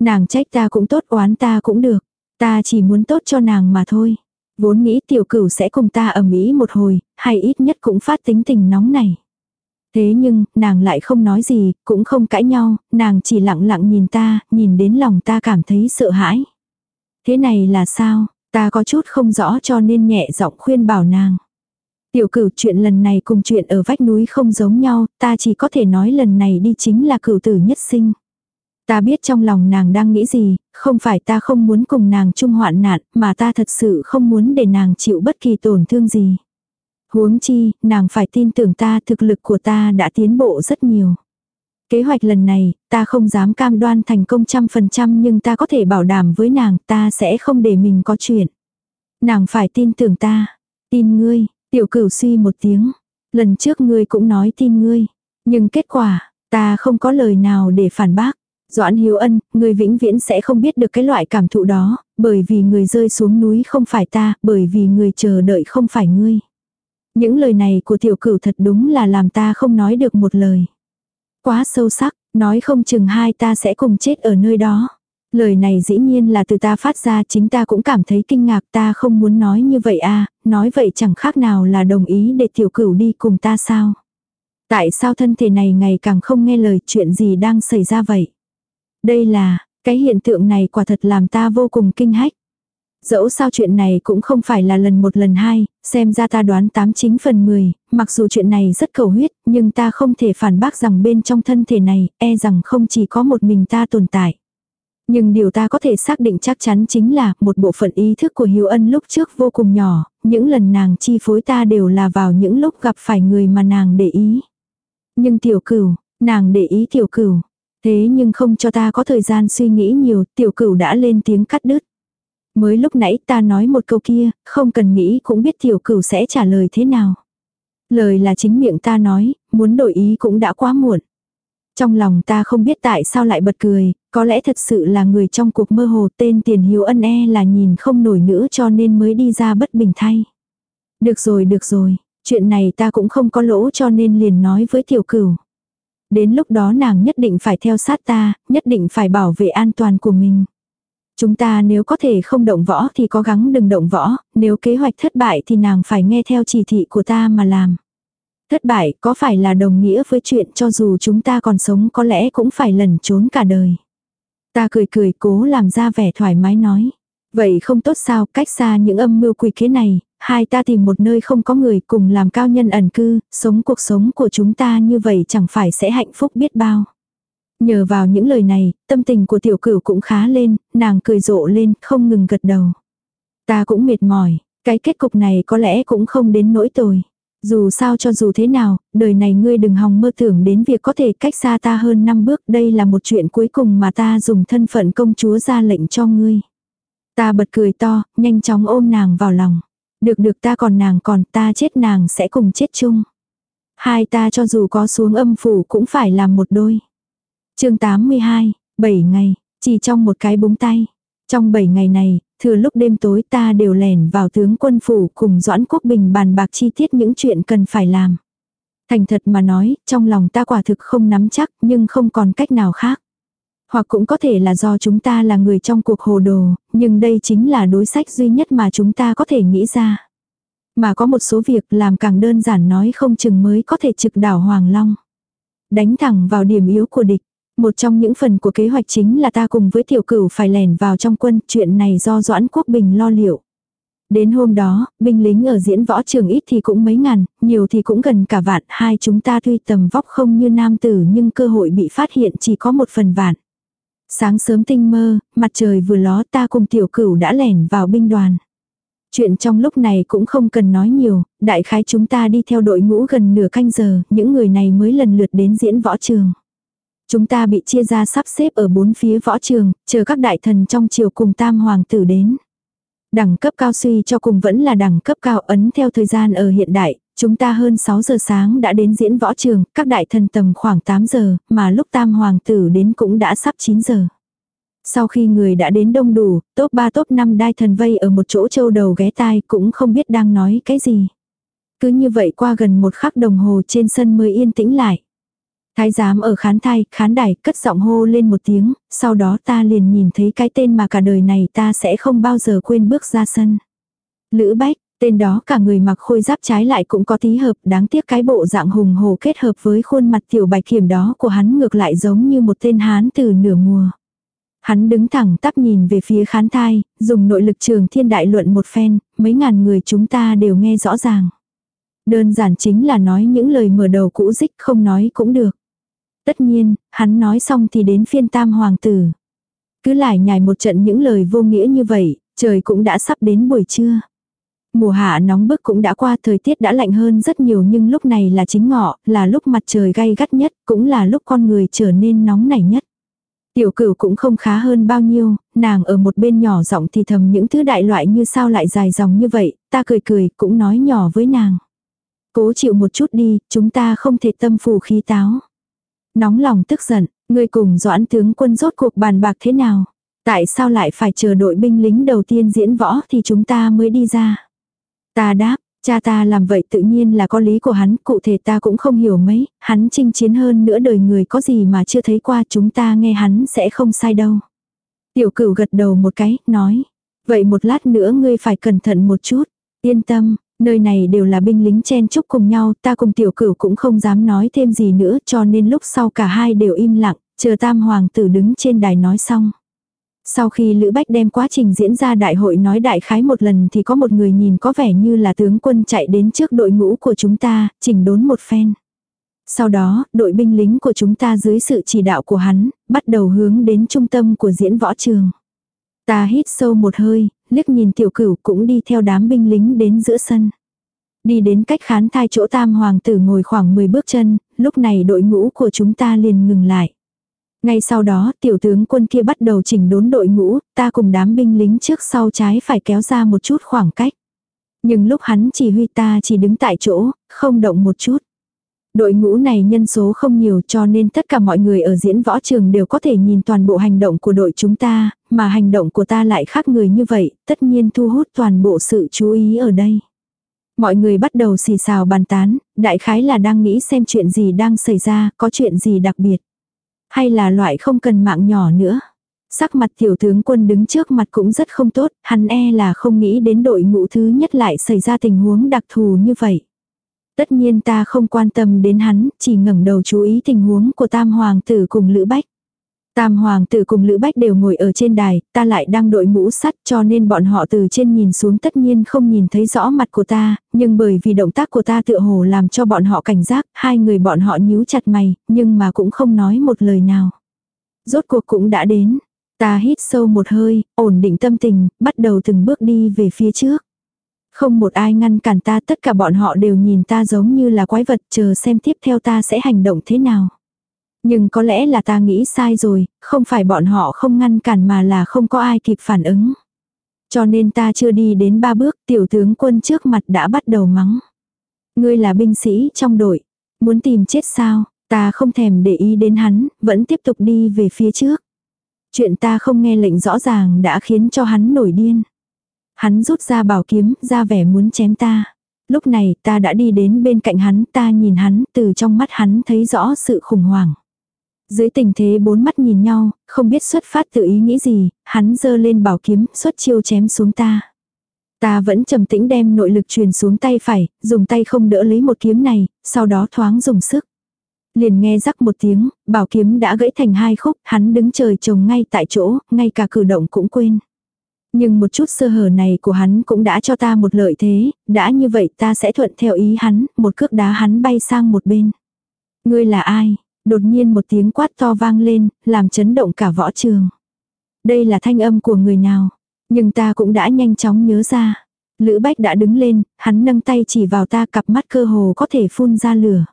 Nàng trách ta cũng tốt, oán ta cũng được. Ta chỉ muốn tốt cho nàng mà thôi. Vốn nghĩ tiểu cửu sẽ cùng ta ầm ĩ một hồi, hay ít nhất cũng phát tính tình nóng này. Thế nhưng, nàng lại không nói gì, cũng không cãi nhau, nàng chỉ lặng lặng nhìn ta, nhìn đến lòng ta cảm thấy sợ hãi. Thế này là sao? Ta có chút không rõ cho nên nhẹ giọng khuyên bảo nàng. Tiểu cửu chuyện lần này cùng chuyện ở vách núi không giống nhau, ta chỉ có thể nói lần này đi chính là cửu tử nhất sinh. Ta biết trong lòng nàng đang nghĩ gì, không phải ta không muốn cùng nàng chung hoạn nạn, mà ta thật sự không muốn để nàng chịu bất kỳ tổn thương gì. Huống chi, nàng phải tin tưởng ta thực lực của ta đã tiến bộ rất nhiều. Kế hoạch lần này, ta không dám cam đoan thành công trăm phần trăm nhưng ta có thể bảo đảm với nàng ta sẽ không để mình có chuyện. Nàng phải tin tưởng ta. Tin ngươi, tiểu cửu suy một tiếng. Lần trước ngươi cũng nói tin ngươi. Nhưng kết quả, ta không có lời nào để phản bác. Doãn Hiếu Ân, ngươi vĩnh viễn sẽ không biết được cái loại cảm thụ đó, bởi vì người rơi xuống núi không phải ta, bởi vì người chờ đợi không phải ngươi. Những lời này của tiểu cửu thật đúng là làm ta không nói được một lời. Quá sâu sắc, nói không chừng hai ta sẽ cùng chết ở nơi đó. Lời này dĩ nhiên là từ ta phát ra chính ta cũng cảm thấy kinh ngạc ta không muốn nói như vậy à, nói vậy chẳng khác nào là đồng ý để tiểu cửu đi cùng ta sao. Tại sao thân thể này ngày càng không nghe lời chuyện gì đang xảy ra vậy? Đây là, cái hiện tượng này quả thật làm ta vô cùng kinh hách. Dẫu sao chuyện này cũng không phải là lần một lần hai, xem ra ta đoán tám chính phần mười, mặc dù chuyện này rất cầu huyết, nhưng ta không thể phản bác rằng bên trong thân thể này, e rằng không chỉ có một mình ta tồn tại. Nhưng điều ta có thể xác định chắc chắn chính là một bộ phận ý thức của Hiếu Ân lúc trước vô cùng nhỏ, những lần nàng chi phối ta đều là vào những lúc gặp phải người mà nàng để ý. Nhưng tiểu cửu, nàng để ý tiểu cửu. Thế nhưng không cho ta có thời gian suy nghĩ nhiều, tiểu cửu đã lên tiếng cắt đứt. Mới lúc nãy ta nói một câu kia, không cần nghĩ cũng biết tiểu cửu sẽ trả lời thế nào. Lời là chính miệng ta nói, muốn đổi ý cũng đã quá muộn. Trong lòng ta không biết tại sao lại bật cười, có lẽ thật sự là người trong cuộc mơ hồ tên tiền hiếu ân e là nhìn không nổi nữa cho nên mới đi ra bất bình thay. Được rồi được rồi, chuyện này ta cũng không có lỗ cho nên liền nói với tiểu cửu. Đến lúc đó nàng nhất định phải theo sát ta, nhất định phải bảo vệ an toàn của mình. Chúng ta nếu có thể không động võ thì cố gắng đừng động võ, nếu kế hoạch thất bại thì nàng phải nghe theo chỉ thị của ta mà làm. Thất bại có phải là đồng nghĩa với chuyện cho dù chúng ta còn sống có lẽ cũng phải lẩn trốn cả đời. Ta cười cười cố làm ra vẻ thoải mái nói. Vậy không tốt sao, cách xa những âm mưu quỷ kế này, hai ta tìm một nơi không có người cùng làm cao nhân ẩn cư, sống cuộc sống của chúng ta như vậy chẳng phải sẽ hạnh phúc biết bao. Nhờ vào những lời này, tâm tình của tiểu cửu cũng khá lên, nàng cười rộ lên, không ngừng gật đầu. Ta cũng mệt mỏi, cái kết cục này có lẽ cũng không đến nỗi tồi. Dù sao cho dù thế nào, đời này ngươi đừng hòng mơ tưởng đến việc có thể cách xa ta hơn năm bước, đây là một chuyện cuối cùng mà ta dùng thân phận công chúa ra lệnh cho ngươi. Ta bật cười to, nhanh chóng ôm nàng vào lòng. Được được ta còn nàng còn ta chết nàng sẽ cùng chết chung. Hai ta cho dù có xuống âm phủ cũng phải làm một đôi chương 82, 7 ngày, chỉ trong một cái búng tay. Trong 7 ngày này, thừa lúc đêm tối ta đều lẻn vào tướng quân phủ cùng Doãn Quốc Bình bàn bạc chi tiết những chuyện cần phải làm. Thành thật mà nói, trong lòng ta quả thực không nắm chắc nhưng không còn cách nào khác. Hoặc cũng có thể là do chúng ta là người trong cuộc hồ đồ, nhưng đây chính là đối sách duy nhất mà chúng ta có thể nghĩ ra. Mà có một số việc làm càng đơn giản nói không chừng mới có thể trực đảo Hoàng Long. Đánh thẳng vào điểm yếu của địch. Một trong những phần của kế hoạch chính là ta cùng với tiểu cửu phải lẻn vào trong quân, chuyện này do Doãn Quốc Bình lo liệu. Đến hôm đó, binh lính ở diễn võ trường ít thì cũng mấy ngàn, nhiều thì cũng gần cả vạn, hai chúng ta tuy tầm vóc không như nam tử nhưng cơ hội bị phát hiện chỉ có một phần vạn. Sáng sớm tinh mơ, mặt trời vừa ló ta cùng tiểu cửu đã lẻn vào binh đoàn. Chuyện trong lúc này cũng không cần nói nhiều, đại khái chúng ta đi theo đội ngũ gần nửa canh giờ, những người này mới lần lượt đến diễn võ trường. Chúng ta bị chia ra sắp xếp ở bốn phía võ trường, chờ các đại thần trong triều cùng tam hoàng tử đến. Đẳng cấp cao suy cho cùng vẫn là đẳng cấp cao ấn theo thời gian ở hiện đại, chúng ta hơn 6 giờ sáng đã đến diễn võ trường, các đại thần tầm khoảng 8 giờ, mà lúc tam hoàng tử đến cũng đã sắp 9 giờ. Sau khi người đã đến đông đủ, top 3 top 5 đai thần vây ở một chỗ châu đầu ghé tai cũng không biết đang nói cái gì. Cứ như vậy qua gần một khắc đồng hồ trên sân mới yên tĩnh lại. Thái giám ở khán thai, khán đài, cất giọng hô lên một tiếng, sau đó ta liền nhìn thấy cái tên mà cả đời này ta sẽ không bao giờ quên bước ra sân. Lữ Bách, tên đó cả người mặc khôi giáp trái lại cũng có tí hợp, đáng tiếc cái bộ dạng hùng hồ kết hợp với khuôn mặt tiểu bạch kiểm đó của hắn ngược lại giống như một tên hán từ nửa mùa. Hắn đứng thẳng tắp nhìn về phía khán thai, dùng nội lực trường thiên đại luận một phen, mấy ngàn người chúng ta đều nghe rõ ràng. Đơn giản chính là nói những lời mở đầu cũ dích không nói cũng được. Tất nhiên, hắn nói xong thì đến phiên tam hoàng tử. Cứ lại nhài một trận những lời vô nghĩa như vậy, trời cũng đã sắp đến buổi trưa. Mùa hạ nóng bức cũng đã qua thời tiết đã lạnh hơn rất nhiều nhưng lúc này là chính ngọ, là lúc mặt trời gay gắt nhất, cũng là lúc con người trở nên nóng nảy nhất. Tiểu cửu cũng không khá hơn bao nhiêu, nàng ở một bên nhỏ giọng thì thầm những thứ đại loại như sao lại dài dòng như vậy, ta cười cười cũng nói nhỏ với nàng. Cố chịu một chút đi, chúng ta không thể tâm phù khí táo. Nóng lòng tức giận, người cùng doãn tướng quân rốt cuộc bàn bạc thế nào? Tại sao lại phải chờ đội binh lính đầu tiên diễn võ thì chúng ta mới đi ra? Ta đáp, cha ta làm vậy tự nhiên là có lý của hắn, cụ thể ta cũng không hiểu mấy, hắn chinh chiến hơn nữa đời người có gì mà chưa thấy qua chúng ta nghe hắn sẽ không sai đâu. Tiểu cửu gật đầu một cái, nói, vậy một lát nữa ngươi phải cẩn thận một chút, yên tâm, Nơi này đều là binh lính chen chúc cùng nhau, ta cùng tiểu cửu cũng không dám nói thêm gì nữa cho nên lúc sau cả hai đều im lặng, chờ tam hoàng tử đứng trên đài nói xong. Sau khi Lữ Bách đem quá trình diễn ra đại hội nói đại khái một lần thì có một người nhìn có vẻ như là tướng quân chạy đến trước đội ngũ của chúng ta, chỉnh đốn một phen. Sau đó, đội binh lính của chúng ta dưới sự chỉ đạo của hắn, bắt đầu hướng đến trung tâm của diễn võ trường. Ta hít sâu một hơi, liếc nhìn tiểu cửu cũng đi theo đám binh lính đến giữa sân. Đi đến cách khán thai chỗ tam hoàng tử ngồi khoảng 10 bước chân, lúc này đội ngũ của chúng ta liền ngừng lại. Ngay sau đó tiểu tướng quân kia bắt đầu chỉnh đốn đội ngũ, ta cùng đám binh lính trước sau trái phải kéo ra một chút khoảng cách. Nhưng lúc hắn chỉ huy ta chỉ đứng tại chỗ, không động một chút. Đội ngũ này nhân số không nhiều cho nên tất cả mọi người ở diễn võ trường đều có thể nhìn toàn bộ hành động của đội chúng ta, mà hành động của ta lại khác người như vậy, tất nhiên thu hút toàn bộ sự chú ý ở đây. Mọi người bắt đầu xì xào bàn tán, đại khái là đang nghĩ xem chuyện gì đang xảy ra, có chuyện gì đặc biệt. Hay là loại không cần mạng nhỏ nữa. Sắc mặt tiểu tướng quân đứng trước mặt cũng rất không tốt, hắn e là không nghĩ đến đội ngũ thứ nhất lại xảy ra tình huống đặc thù như vậy. Tất nhiên ta không quan tâm đến hắn, chỉ ngẩng đầu chú ý tình huống của tam hoàng tử cùng Lữ Bách. Tam hoàng tử cùng Lữ Bách đều ngồi ở trên đài, ta lại đang đội mũ sắt cho nên bọn họ từ trên nhìn xuống tất nhiên không nhìn thấy rõ mặt của ta, nhưng bởi vì động tác của ta tựa hồ làm cho bọn họ cảnh giác, hai người bọn họ nhíu chặt mày, nhưng mà cũng không nói một lời nào. Rốt cuộc cũng đã đến, ta hít sâu một hơi, ổn định tâm tình, bắt đầu từng bước đi về phía trước. Không một ai ngăn cản ta tất cả bọn họ đều nhìn ta giống như là quái vật chờ xem tiếp theo ta sẽ hành động thế nào. Nhưng có lẽ là ta nghĩ sai rồi, không phải bọn họ không ngăn cản mà là không có ai kịp phản ứng. Cho nên ta chưa đi đến ba bước tiểu tướng quân trước mặt đã bắt đầu mắng. Ngươi là binh sĩ trong đội, muốn tìm chết sao, ta không thèm để ý đến hắn, vẫn tiếp tục đi về phía trước. Chuyện ta không nghe lệnh rõ ràng đã khiến cho hắn nổi điên. Hắn rút ra bảo kiếm, ra vẻ muốn chém ta. Lúc này ta đã đi đến bên cạnh hắn, ta nhìn hắn, từ trong mắt hắn thấy rõ sự khủng hoảng. Dưới tình thế bốn mắt nhìn nhau, không biết xuất phát từ ý nghĩ gì, hắn giơ lên bảo kiếm, xuất chiêu chém xuống ta. Ta vẫn trầm tĩnh đem nội lực truyền xuống tay phải, dùng tay không đỡ lấy một kiếm này, sau đó thoáng dùng sức. Liền nghe rắc một tiếng, bảo kiếm đã gãy thành hai khúc, hắn đứng trời trồng ngay tại chỗ, ngay cả cử động cũng quên. Nhưng một chút sơ hở này của hắn cũng đã cho ta một lợi thế, đã như vậy ta sẽ thuận theo ý hắn, một cước đá hắn bay sang một bên. Ngươi là ai? Đột nhiên một tiếng quát to vang lên, làm chấn động cả võ trường. Đây là thanh âm của người nào? Nhưng ta cũng đã nhanh chóng nhớ ra. Lữ Bách đã đứng lên, hắn nâng tay chỉ vào ta cặp mắt cơ hồ có thể phun ra lửa.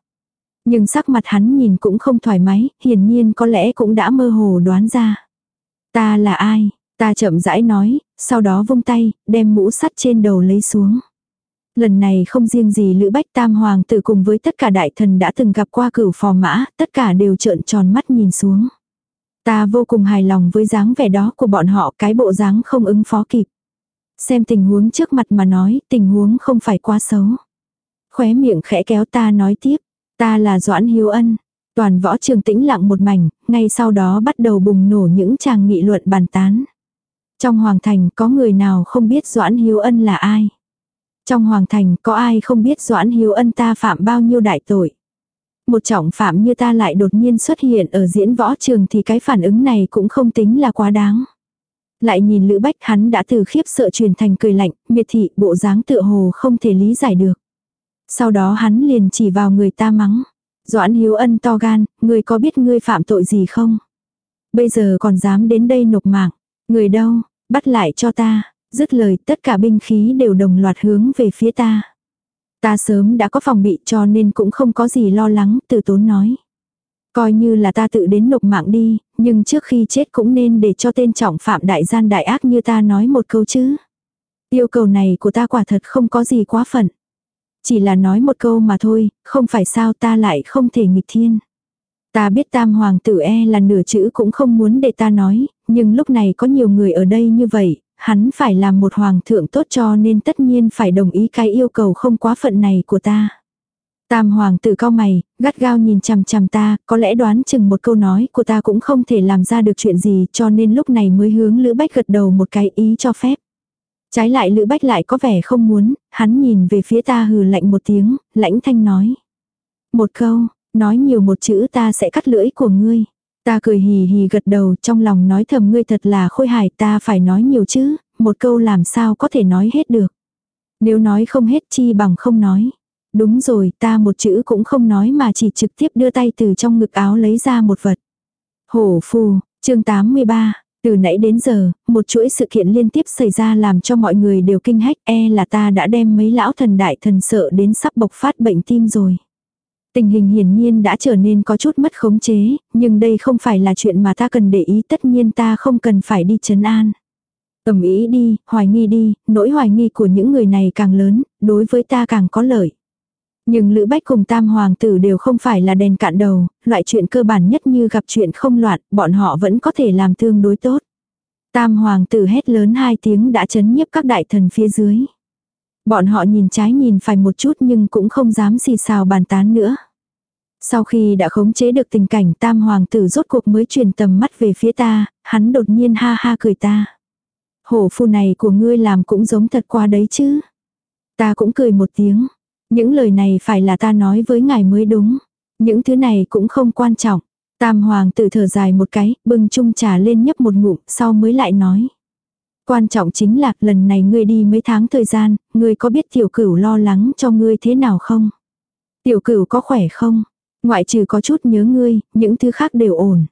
Nhưng sắc mặt hắn nhìn cũng không thoải mái, hiển nhiên có lẽ cũng đã mơ hồ đoán ra. Ta là ai? Ta chậm rãi nói, sau đó vung tay, đem mũ sắt trên đầu lấy xuống. Lần này không riêng gì Lữ Bách Tam Hoàng tử cùng với tất cả đại thần đã từng gặp qua cửu phò mã, tất cả đều trợn tròn mắt nhìn xuống. Ta vô cùng hài lòng với dáng vẻ đó của bọn họ cái bộ dáng không ứng phó kịp. Xem tình huống trước mặt mà nói, tình huống không phải quá xấu. Khóe miệng khẽ kéo ta nói tiếp, ta là Doãn Hiếu Ân. Toàn võ trường tĩnh lặng một mảnh, ngay sau đó bắt đầu bùng nổ những tràng nghị luận bàn tán. Trong hoàng thành có người nào không biết Doãn Hiếu Ân là ai? Trong hoàng thành có ai không biết Doãn Hiếu Ân ta phạm bao nhiêu đại tội? Một trọng phạm như ta lại đột nhiên xuất hiện ở diễn võ trường thì cái phản ứng này cũng không tính là quá đáng. Lại nhìn Lữ Bách hắn đã từ khiếp sợ truyền thành cười lạnh, miệt thị bộ dáng tựa hồ không thể lý giải được. Sau đó hắn liền chỉ vào người ta mắng. Doãn Hiếu Ân to gan, người có biết ngươi phạm tội gì không? Bây giờ còn dám đến đây nộp mạng. Người đâu, bắt lại cho ta. Dứt lời tất cả binh khí đều đồng loạt hướng về phía ta. Ta sớm đã có phòng bị cho nên cũng không có gì lo lắng, từ tốn nói. Coi như là ta tự đến nộp mạng đi, nhưng trước khi chết cũng nên để cho tên trọng phạm đại gian đại ác như ta nói một câu chứ. Yêu cầu này của ta quả thật không có gì quá phận. Chỉ là nói một câu mà thôi, không phải sao ta lại không thể nghịch thiên. Ta biết tam hoàng tử e là nửa chữ cũng không muốn để ta nói, nhưng lúc này có nhiều người ở đây như vậy, hắn phải làm một hoàng thượng tốt cho nên tất nhiên phải đồng ý cái yêu cầu không quá phận này của ta. Tam hoàng tử cao mày, gắt gao nhìn chằm chằm ta, có lẽ đoán chừng một câu nói của ta cũng không thể làm ra được chuyện gì cho nên lúc này mới hướng Lữ Bách gật đầu một cái ý cho phép. Trái lại Lữ Bách lại có vẻ không muốn, hắn nhìn về phía ta hừ lạnh một tiếng, lãnh thanh nói. Một câu, nói nhiều một chữ ta sẽ cắt lưỡi của ngươi. Ta cười hì hì gật đầu trong lòng nói thầm ngươi thật là khôi hài ta phải nói nhiều chứ, một câu làm sao có thể nói hết được. Nếu nói không hết chi bằng không nói. Đúng rồi ta một chữ cũng không nói mà chỉ trực tiếp đưa tay từ trong ngực áo lấy ra một vật. Hổ phù, chương 83. Từ nãy đến giờ, một chuỗi sự kiện liên tiếp xảy ra làm cho mọi người đều kinh hách e là ta đã đem mấy lão thần đại thần sợ đến sắp bộc phát bệnh tim rồi. Tình hình hiển nhiên đã trở nên có chút mất khống chế, nhưng đây không phải là chuyện mà ta cần để ý tất nhiên ta không cần phải đi chấn an. Tầm ý đi, hoài nghi đi, nỗi hoài nghi của những người này càng lớn, đối với ta càng có lợi. Nhưng Lữ Bách cùng Tam Hoàng tử đều không phải là đèn cạn đầu, loại chuyện cơ bản nhất như gặp chuyện không loạn, bọn họ vẫn có thể làm tương đối tốt. Tam Hoàng tử hét lớn hai tiếng đã chấn nhiếp các đại thần phía dưới. Bọn họ nhìn trái nhìn phải một chút nhưng cũng không dám xì xào bàn tán nữa. Sau khi đã khống chế được tình cảnh tam hoàng tử rốt cuộc mới truyền tầm mắt về phía ta, hắn đột nhiên ha ha cười ta. Hổ phu này của ngươi làm cũng giống thật qua đấy chứ. Ta cũng cười một tiếng. Những lời này phải là ta nói với ngài mới đúng. Những thứ này cũng không quan trọng. Tam hoàng tử thở dài một cái, bưng chung trà lên nhấp một ngụm, sau mới lại nói. Quan trọng chính là lần này ngươi đi mấy tháng thời gian, ngươi có biết tiểu cửu lo lắng cho ngươi thế nào không? Tiểu cửu có khỏe không? Ngoại trừ có chút nhớ ngươi, những thứ khác đều ổn.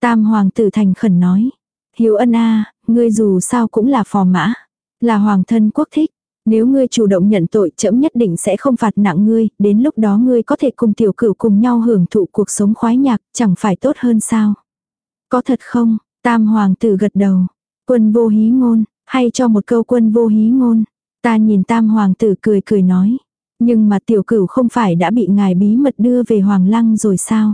Tam hoàng tử thành khẩn nói. Hiếu ân a, ngươi dù sao cũng là phò mã. Là hoàng thân quốc thích. Nếu ngươi chủ động nhận tội trẫm nhất định sẽ không phạt nặng ngươi, đến lúc đó ngươi có thể cùng tiểu cửu cùng nhau hưởng thụ cuộc sống khoái nhạc, chẳng phải tốt hơn sao. Có thật không? Tam hoàng tử gật đầu. Quân vô hí ngôn, hay cho một câu quân vô hí ngôn. Ta nhìn tam hoàng tử cười cười nói. Nhưng mà tiểu cửu không phải đã bị ngài bí mật đưa về hoàng lăng rồi sao?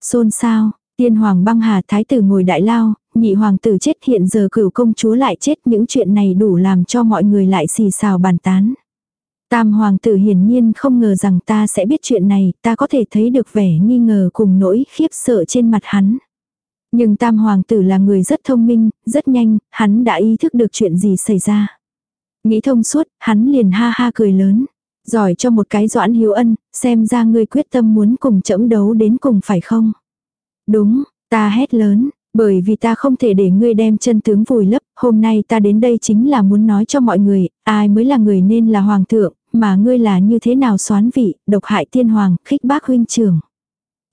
Xôn sao, tiên hoàng băng hà thái tử ngồi đại lao, nhị hoàng tử chết hiện giờ cửu công chúa lại chết những chuyện này đủ làm cho mọi người lại xì xào bàn tán. Tam hoàng tử hiển nhiên không ngờ rằng ta sẽ biết chuyện này, ta có thể thấy được vẻ nghi ngờ cùng nỗi khiếp sợ trên mặt hắn. Nhưng tam hoàng tử là người rất thông minh, rất nhanh, hắn đã ý thức được chuyện gì xảy ra. Nghĩ thông suốt, hắn liền ha ha cười lớn. Giỏi cho một cái doãn hiếu ân, xem ra ngươi quyết tâm muốn cùng chẫm đấu đến cùng phải không? Đúng, ta hét lớn, bởi vì ta không thể để ngươi đem chân tướng vùi lấp, hôm nay ta đến đây chính là muốn nói cho mọi người, ai mới là người nên là hoàng thượng, mà ngươi là như thế nào xoán vị, độc hại tiên hoàng, khích bác huynh trưởng.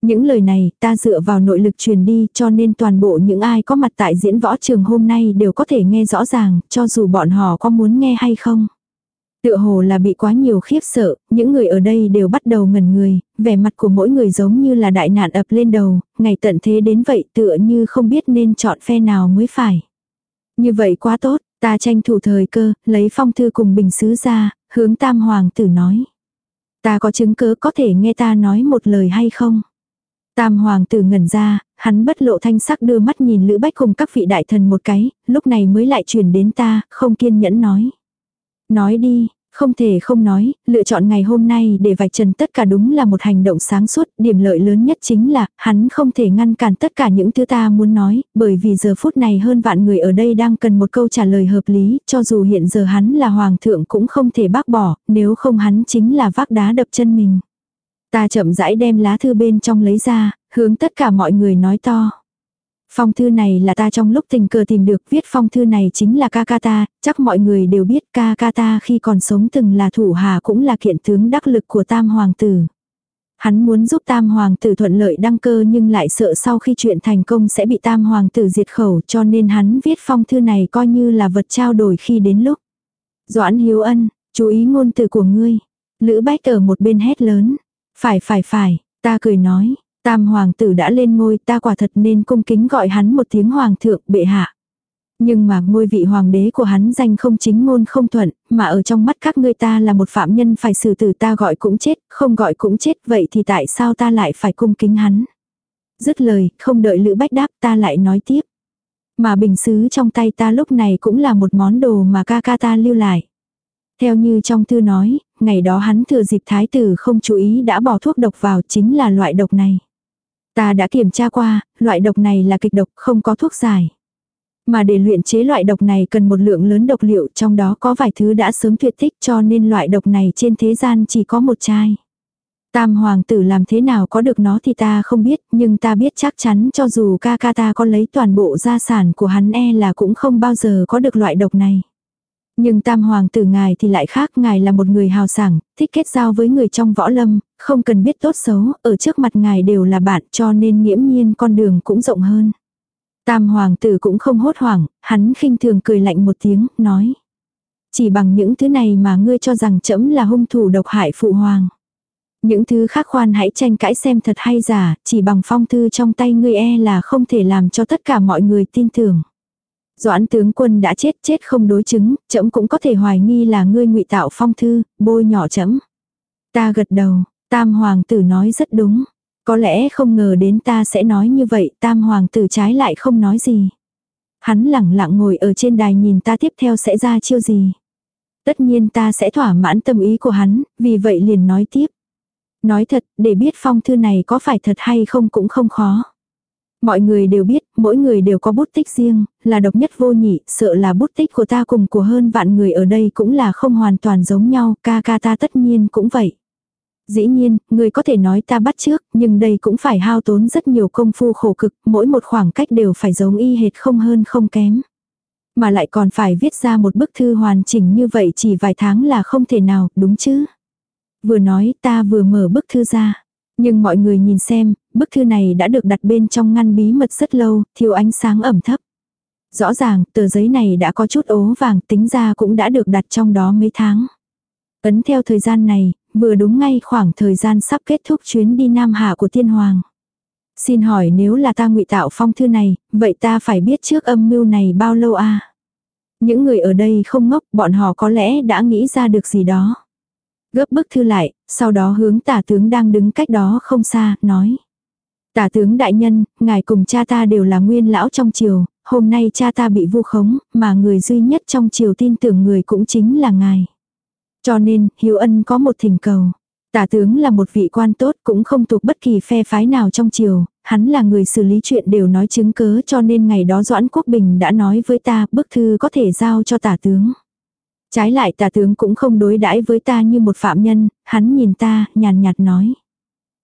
Những lời này ta dựa vào nội lực truyền đi cho nên toàn bộ những ai có mặt tại diễn võ trường hôm nay đều có thể nghe rõ ràng, cho dù bọn họ có muốn nghe hay không. Tựa hồ là bị quá nhiều khiếp sợ, những người ở đây đều bắt đầu ngẩn người, vẻ mặt của mỗi người giống như là đại nạn ập lên đầu, ngày tận thế đến vậy tựa như không biết nên chọn phe nào mới phải. Như vậy quá tốt, ta tranh thủ thời cơ, lấy phong thư cùng bình sứ ra, hướng tam hoàng tử nói. Ta có chứng cứ có thể nghe ta nói một lời hay không? Tam hoàng tử ngẩn ra, hắn bất lộ thanh sắc đưa mắt nhìn Lữ Bách cùng các vị đại thần một cái, lúc này mới lại truyền đến ta, không kiên nhẫn nói. Nói đi, không thể không nói, lựa chọn ngày hôm nay để vạch trần tất cả đúng là một hành động sáng suốt, điểm lợi lớn nhất chính là, hắn không thể ngăn cản tất cả những thứ ta muốn nói, bởi vì giờ phút này hơn vạn người ở đây đang cần một câu trả lời hợp lý, cho dù hiện giờ hắn là hoàng thượng cũng không thể bác bỏ, nếu không hắn chính là vác đá đập chân mình. Ta chậm rãi đem lá thư bên trong lấy ra, hướng tất cả mọi người nói to. Phong thư này là ta trong lúc tình cờ tìm được viết phong thư này chính là ca ca ta, chắc mọi người đều biết ca ca ta khi còn sống từng là thủ hà cũng là kiện tướng đắc lực của tam hoàng tử. Hắn muốn giúp tam hoàng tử thuận lợi đăng cơ nhưng lại sợ sau khi chuyện thành công sẽ bị tam hoàng tử diệt khẩu cho nên hắn viết phong thư này coi như là vật trao đổi khi đến lúc. Doãn hiếu ân, chú ý ngôn từ của ngươi. Lữ bách ở một bên hét lớn. Phải phải phải, ta cười nói, tam hoàng tử đã lên ngôi ta quả thật nên cung kính gọi hắn một tiếng hoàng thượng bệ hạ. Nhưng mà ngôi vị hoàng đế của hắn danh không chính ngôn không thuận, mà ở trong mắt các ngươi ta là một phạm nhân phải xử tử ta gọi cũng chết, không gọi cũng chết, vậy thì tại sao ta lại phải cung kính hắn? Dứt lời, không đợi Lữ Bách đáp ta lại nói tiếp. Mà bình xứ trong tay ta lúc này cũng là một món đồ mà ca ca ta lưu lại. Theo như trong thư nói, ngày đó hắn thừa dịp thái tử không chú ý đã bỏ thuốc độc vào chính là loại độc này. Ta đã kiểm tra qua, loại độc này là kịch độc không có thuốc giải. Mà để luyện chế loại độc này cần một lượng lớn độc liệu trong đó có vài thứ đã sớm tuyệt tích cho nên loại độc này trên thế gian chỉ có một chai. Tam hoàng tử làm thế nào có được nó thì ta không biết, nhưng ta biết chắc chắn cho dù ca ca ta có lấy toàn bộ gia sản của hắn e là cũng không bao giờ có được loại độc này. Nhưng tam hoàng tử ngài thì lại khác, ngài là một người hào sảng, thích kết giao với người trong võ lâm, không cần biết tốt xấu, ở trước mặt ngài đều là bạn cho nên nghiễm nhiên con đường cũng rộng hơn. Tam hoàng tử cũng không hốt hoảng, hắn khinh thường cười lạnh một tiếng, nói. Chỉ bằng những thứ này mà ngươi cho rằng trẫm là hung thủ độc hại phụ hoàng. Những thứ khác khoan hãy tranh cãi xem thật hay giả, chỉ bằng phong thư trong tay ngươi e là không thể làm cho tất cả mọi người tin tưởng. Doãn tướng quân đã chết chết không đối chứng, trẫm cũng có thể hoài nghi là ngươi ngụy tạo phong thư, bôi nhỏ trẫm. Ta gật đầu, tam hoàng tử nói rất đúng. Có lẽ không ngờ đến ta sẽ nói như vậy, tam hoàng tử trái lại không nói gì. Hắn lẳng lặng ngồi ở trên đài nhìn ta tiếp theo sẽ ra chiêu gì. Tất nhiên ta sẽ thỏa mãn tâm ý của hắn, vì vậy liền nói tiếp. Nói thật, để biết phong thư này có phải thật hay không cũng không khó. Mọi người đều biết, mỗi người đều có bút tích riêng, là độc nhất vô nhị, sợ là bút tích của ta cùng của hơn vạn người ở đây cũng là không hoàn toàn giống nhau, ca ca ta tất nhiên cũng vậy. Dĩ nhiên, người có thể nói ta bắt trước, nhưng đây cũng phải hao tốn rất nhiều công phu khổ cực, mỗi một khoảng cách đều phải giống y hệt không hơn không kém. Mà lại còn phải viết ra một bức thư hoàn chỉnh như vậy chỉ vài tháng là không thể nào, đúng chứ? Vừa nói ta vừa mở bức thư ra. Nhưng mọi người nhìn xem, bức thư này đã được đặt bên trong ngăn bí mật rất lâu, thiếu ánh sáng ẩm thấp. Rõ ràng, tờ giấy này đã có chút ố vàng tính ra cũng đã được đặt trong đó mấy tháng. Ấn theo thời gian này, vừa đúng ngay khoảng thời gian sắp kết thúc chuyến đi Nam Hạ của tiên hoàng. Xin hỏi nếu là ta ngụy tạo phong thư này, vậy ta phải biết trước âm mưu này bao lâu à? Những người ở đây không ngốc, bọn họ có lẽ đã nghĩ ra được gì đó. Gấp bức thư lại, sau đó hướng tả tướng đang đứng cách đó không xa, nói. Tả tướng đại nhân, ngài cùng cha ta đều là nguyên lão trong triều, hôm nay cha ta bị vu khống, mà người duy nhất trong triều tin tưởng người cũng chính là ngài. Cho nên, Hiếu Ân có một thỉnh cầu. Tả tướng là một vị quan tốt cũng không thuộc bất kỳ phe phái nào trong triều, hắn là người xử lý chuyện đều nói chứng cớ cho nên ngày đó Doãn Quốc Bình đã nói với ta bức thư có thể giao cho tả tướng. Trái lại tà tướng cũng không đối đãi với ta như một phạm nhân, hắn nhìn ta, nhàn nhạt nói.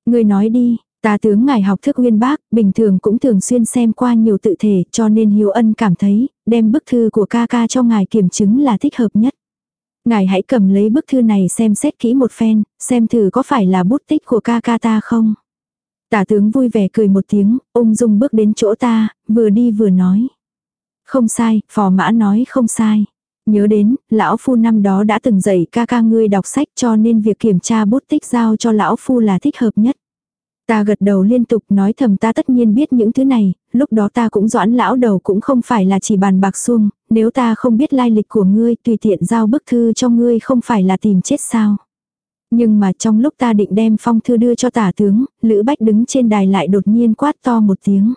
Người nói đi, tà tướng ngài học thức uyên bác, bình thường cũng thường xuyên xem qua nhiều tự thể cho nên hiếu ân cảm thấy, đem bức thư của ca ca cho ngài kiểm chứng là thích hợp nhất. Ngài hãy cầm lấy bức thư này xem xét kỹ một phen, xem thử có phải là bút tích của ca ca ta không. Tả tướng vui vẻ cười một tiếng, ung dung bước đến chỗ ta, vừa đi vừa nói. Không sai, phò mã nói không sai. Nhớ đến, lão phu năm đó đã từng dạy ca ca ngươi đọc sách cho nên việc kiểm tra bút tích giao cho lão phu là thích hợp nhất. Ta gật đầu liên tục nói thầm ta tất nhiên biết những thứ này, lúc đó ta cũng doãn lão đầu cũng không phải là chỉ bàn bạc xuông, nếu ta không biết lai lịch của ngươi tùy tiện giao bức thư cho ngươi không phải là tìm chết sao. Nhưng mà trong lúc ta định đem phong thư đưa cho tả tướng, Lữ Bách đứng trên đài lại đột nhiên quát to một tiếng.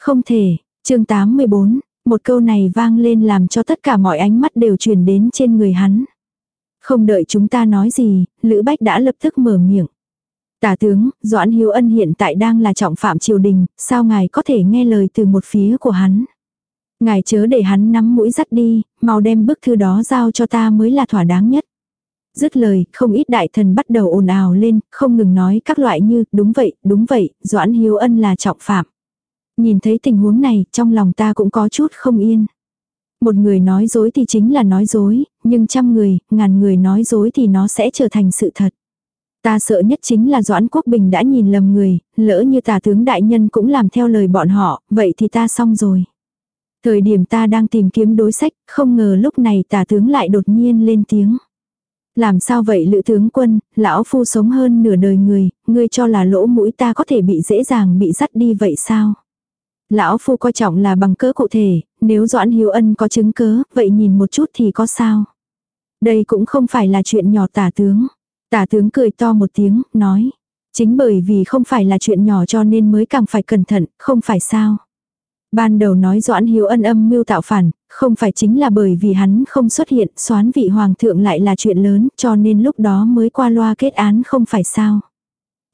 Không thể, chương 84, một câu này vang lên làm cho tất cả mọi ánh mắt đều truyền đến trên người hắn. Không đợi chúng ta nói gì, Lữ Bách đã lập tức mở miệng. Tả tướng, Doãn Hiếu Ân hiện tại đang là trọng phạm triều đình, sao ngài có thể nghe lời từ một phía của hắn. Ngài chớ để hắn nắm mũi dắt đi, mau đem bức thư đó giao cho ta mới là thỏa đáng nhất. Dứt lời, không ít đại thần bắt đầu ồn ào lên, không ngừng nói các loại như, đúng vậy, đúng vậy, Doãn Hiếu Ân là trọng phạm. Nhìn thấy tình huống này, trong lòng ta cũng có chút không yên. Một người nói dối thì chính là nói dối, nhưng trăm người, ngàn người nói dối thì nó sẽ trở thành sự thật. Ta sợ nhất chính là Doãn Quốc Bình đã nhìn lầm người, lỡ như tả tướng đại nhân cũng làm theo lời bọn họ, vậy thì ta xong rồi. Thời điểm ta đang tìm kiếm đối sách, không ngờ lúc này tả tướng lại đột nhiên lên tiếng. Làm sao vậy lữ tướng quân, lão phu sống hơn nửa đời người, ngươi cho là lỗ mũi ta có thể bị dễ dàng bị dắt đi vậy sao? Lão phu coi trọng là bằng cỡ cụ thể, nếu Doãn Hiếu Ân có chứng cớ, vậy nhìn một chút thì có sao? Đây cũng không phải là chuyện nhỏ tả tướng. Tả tướng cười to một tiếng, nói. Chính bởi vì không phải là chuyện nhỏ cho nên mới càng phải cẩn thận, không phải sao? Ban đầu nói Doãn Hiếu ân âm mưu tạo phản, không phải chính là bởi vì hắn không xuất hiện, xoán vị hoàng thượng lại là chuyện lớn, cho nên lúc đó mới qua loa kết án không phải sao.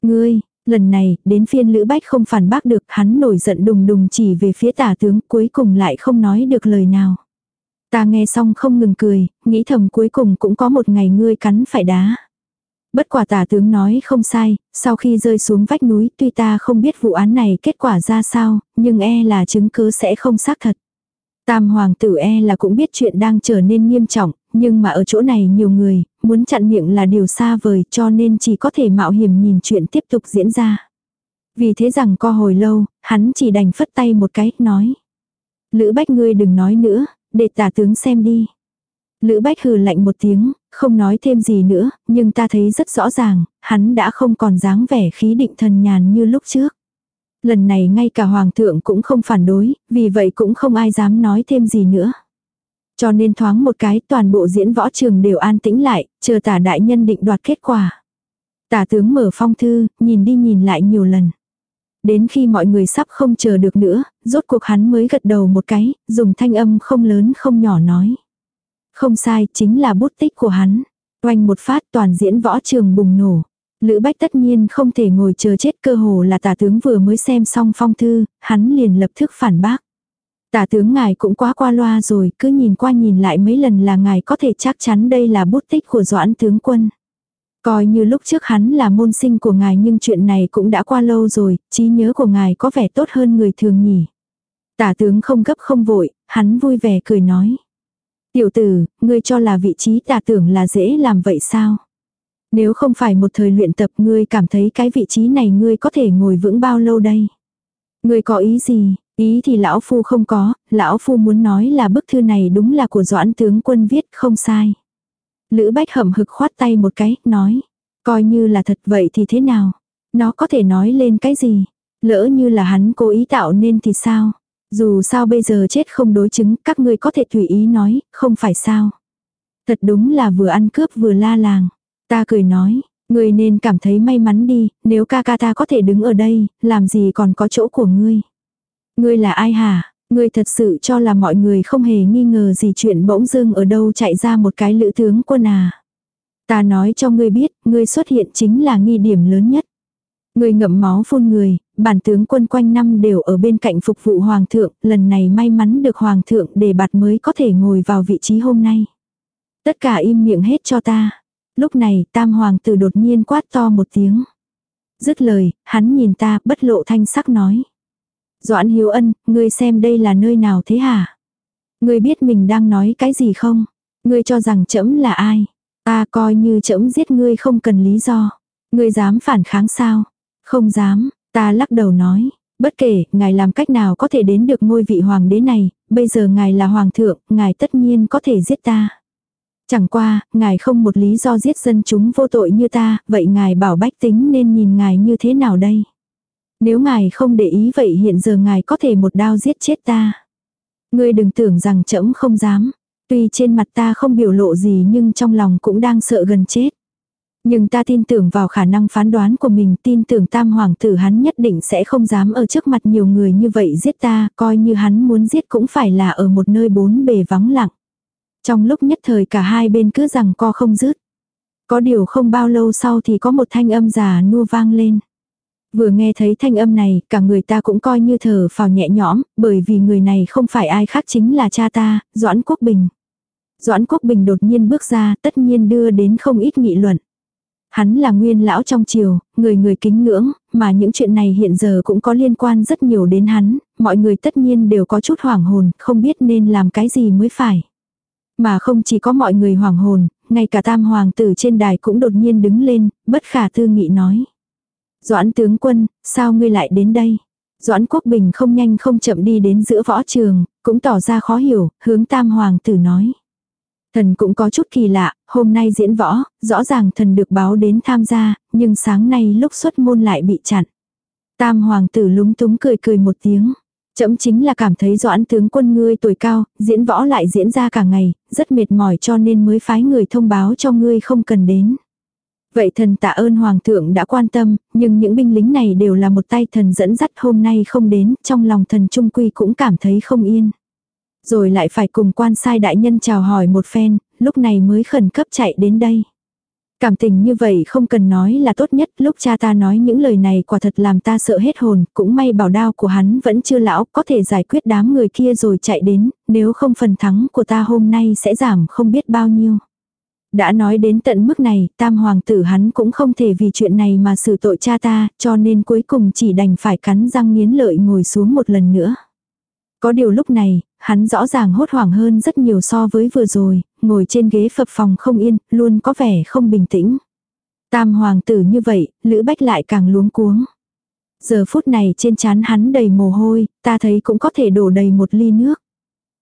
Ngươi, lần này, đến phiên Lữ Bách không phản bác được, hắn nổi giận đùng đùng chỉ về phía tả tướng, cuối cùng lại không nói được lời nào. Ta nghe xong không ngừng cười, nghĩ thầm cuối cùng cũng có một ngày ngươi cắn phải đá. Bất quả tả tướng nói không sai, sau khi rơi xuống vách núi tuy ta không biết vụ án này kết quả ra sao, nhưng e là chứng cứ sẽ không xác thật. Tam hoàng tử e là cũng biết chuyện đang trở nên nghiêm trọng, nhưng mà ở chỗ này nhiều người, muốn chặn miệng là điều xa vời cho nên chỉ có thể mạo hiểm nhìn chuyện tiếp tục diễn ra. Vì thế rằng co hồi lâu, hắn chỉ đành phất tay một cái, nói. Lữ bách ngươi đừng nói nữa, để tả tướng xem đi. Lữ bách hừ lạnh một tiếng, không nói thêm gì nữa, nhưng ta thấy rất rõ ràng, hắn đã không còn dáng vẻ khí định thần nhàn như lúc trước. Lần này ngay cả hoàng thượng cũng không phản đối, vì vậy cũng không ai dám nói thêm gì nữa. Cho nên thoáng một cái toàn bộ diễn võ trường đều an tĩnh lại, chờ tả đại nhân định đoạt kết quả. Tả tướng mở phong thư, nhìn đi nhìn lại nhiều lần. Đến khi mọi người sắp không chờ được nữa, rốt cuộc hắn mới gật đầu một cái, dùng thanh âm không lớn không nhỏ nói. Không sai, chính là bút tích của hắn. Oanh một phát toàn diễn võ trường bùng nổ. Lữ Bách tất nhiên không thể ngồi chờ chết cơ hồ là tả tướng vừa mới xem xong phong thư, hắn liền lập tức phản bác. Tả tướng ngài cũng quá qua loa rồi, cứ nhìn qua nhìn lại mấy lần là ngài có thể chắc chắn đây là bút tích của doãn tướng quân. Coi như lúc trước hắn là môn sinh của ngài nhưng chuyện này cũng đã qua lâu rồi, trí nhớ của ngài có vẻ tốt hơn người thường nhỉ. Tả tướng không gấp không vội, hắn vui vẻ cười nói. Tiểu tử, ngươi cho là vị trí tả tưởng là dễ làm vậy sao? Nếu không phải một thời luyện tập ngươi cảm thấy cái vị trí này ngươi có thể ngồi vững bao lâu đây? Ngươi có ý gì? Ý thì lão phu không có, lão phu muốn nói là bức thư này đúng là của doãn tướng quân viết không sai. Lữ bách hậm hực khoát tay một cái, nói. Coi như là thật vậy thì thế nào? Nó có thể nói lên cái gì? Lỡ như là hắn cố ý tạo nên thì sao? Dù sao bây giờ chết không đối chứng, các ngươi có thể tùy ý nói, không phải sao? Thật đúng là vừa ăn cướp vừa la làng. Ta cười nói, ngươi nên cảm thấy may mắn đi, nếu ca ca ta có thể đứng ở đây, làm gì còn có chỗ của ngươi. Ngươi là ai hả? Ngươi thật sự cho là mọi người không hề nghi ngờ gì chuyện bỗng dưng ở đâu chạy ra một cái lữ tướng quân à. Ta nói cho ngươi biết, ngươi xuất hiện chính là nghi điểm lớn nhất. Ngươi ngậm máu phun người, bản tướng quân quanh năm đều ở bên cạnh phục vụ hoàng thượng, lần này may mắn được hoàng thượng để bạt mới có thể ngồi vào vị trí hôm nay. Tất cả im miệng hết cho ta. Lúc này tam hoàng tử đột nhiên quát to một tiếng. Dứt lời, hắn nhìn ta bất lộ thanh sắc nói. Doãn hiếu ân, ngươi xem đây là nơi nào thế hả? Ngươi biết mình đang nói cái gì không? Ngươi cho rằng trẫm là ai? Ta coi như trẫm giết ngươi không cần lý do. Ngươi dám phản kháng sao? Không dám, ta lắc đầu nói. Bất kể, ngài làm cách nào có thể đến được ngôi vị hoàng đế này, bây giờ ngài là hoàng thượng, ngài tất nhiên có thể giết ta. Chẳng qua, ngài không một lý do giết dân chúng vô tội như ta, vậy ngài bảo bách tính nên nhìn ngài như thế nào đây? Nếu ngài không để ý vậy hiện giờ ngài có thể một đao giết chết ta. Ngươi đừng tưởng rằng trẫm không dám. Tuy trên mặt ta không biểu lộ gì nhưng trong lòng cũng đang sợ gần chết. Nhưng ta tin tưởng vào khả năng phán đoán của mình, tin tưởng tam hoàng tử hắn nhất định sẽ không dám ở trước mặt nhiều người như vậy giết ta, coi như hắn muốn giết cũng phải là ở một nơi bốn bề vắng lặng. Trong lúc nhất thời cả hai bên cứ rằng co không dứt. Có điều không bao lâu sau thì có một thanh âm già nua vang lên. Vừa nghe thấy thanh âm này, cả người ta cũng coi như thở phào nhẹ nhõm, bởi vì người này không phải ai khác chính là cha ta, Doãn Quốc Bình. Doãn Quốc Bình đột nhiên bước ra, tất nhiên đưa đến không ít nghị luận. Hắn là nguyên lão trong triều, người người kính ngưỡng, mà những chuyện này hiện giờ cũng có liên quan rất nhiều đến hắn, mọi người tất nhiên đều có chút hoảng hồn, không biết nên làm cái gì mới phải. Mà không chỉ có mọi người hoảng hồn, ngay cả tam hoàng tử trên đài cũng đột nhiên đứng lên, bất khả tư nghị nói. Doãn tướng quân, sao ngươi lại đến đây? Doãn Quốc Bình không nhanh không chậm đi đến giữa võ trường, cũng tỏ ra khó hiểu, hướng tam hoàng tử nói. Thần cũng có chút kỳ lạ, hôm nay diễn võ, rõ ràng thần được báo đến tham gia, nhưng sáng nay lúc xuất môn lại bị chặn. Tam hoàng tử lúng túng cười cười một tiếng. Chậm chính là cảm thấy doãn tướng quân ngươi tuổi cao, diễn võ lại diễn ra cả ngày, rất mệt mỏi cho nên mới phái người thông báo cho ngươi không cần đến. Vậy thần tạ ơn hoàng thượng đã quan tâm, nhưng những binh lính này đều là một tay thần dẫn dắt hôm nay không đến, trong lòng thần trung quy cũng cảm thấy không yên. Rồi lại phải cùng quan sai đại nhân chào hỏi một phen, lúc này mới khẩn cấp chạy đến đây. Cảm tình như vậy không cần nói là tốt nhất, lúc cha ta nói những lời này quả thật làm ta sợ hết hồn, cũng may bảo đao của hắn vẫn chưa lão, có thể giải quyết đám người kia rồi chạy đến, nếu không phần thắng của ta hôm nay sẽ giảm không biết bao nhiêu. Đã nói đến tận mức này, tam hoàng tử hắn cũng không thể vì chuyện này mà xử tội cha ta, cho nên cuối cùng chỉ đành phải cắn răng nghiến lợi ngồi xuống một lần nữa. Có điều lúc này, hắn rõ ràng hốt hoảng hơn rất nhiều so với vừa rồi, ngồi trên ghế phập phòng không yên, luôn có vẻ không bình tĩnh. Tam hoàng tử như vậy, Lữ Bách lại càng luống cuống. Giờ phút này trên trán hắn đầy mồ hôi, ta thấy cũng có thể đổ đầy một ly nước.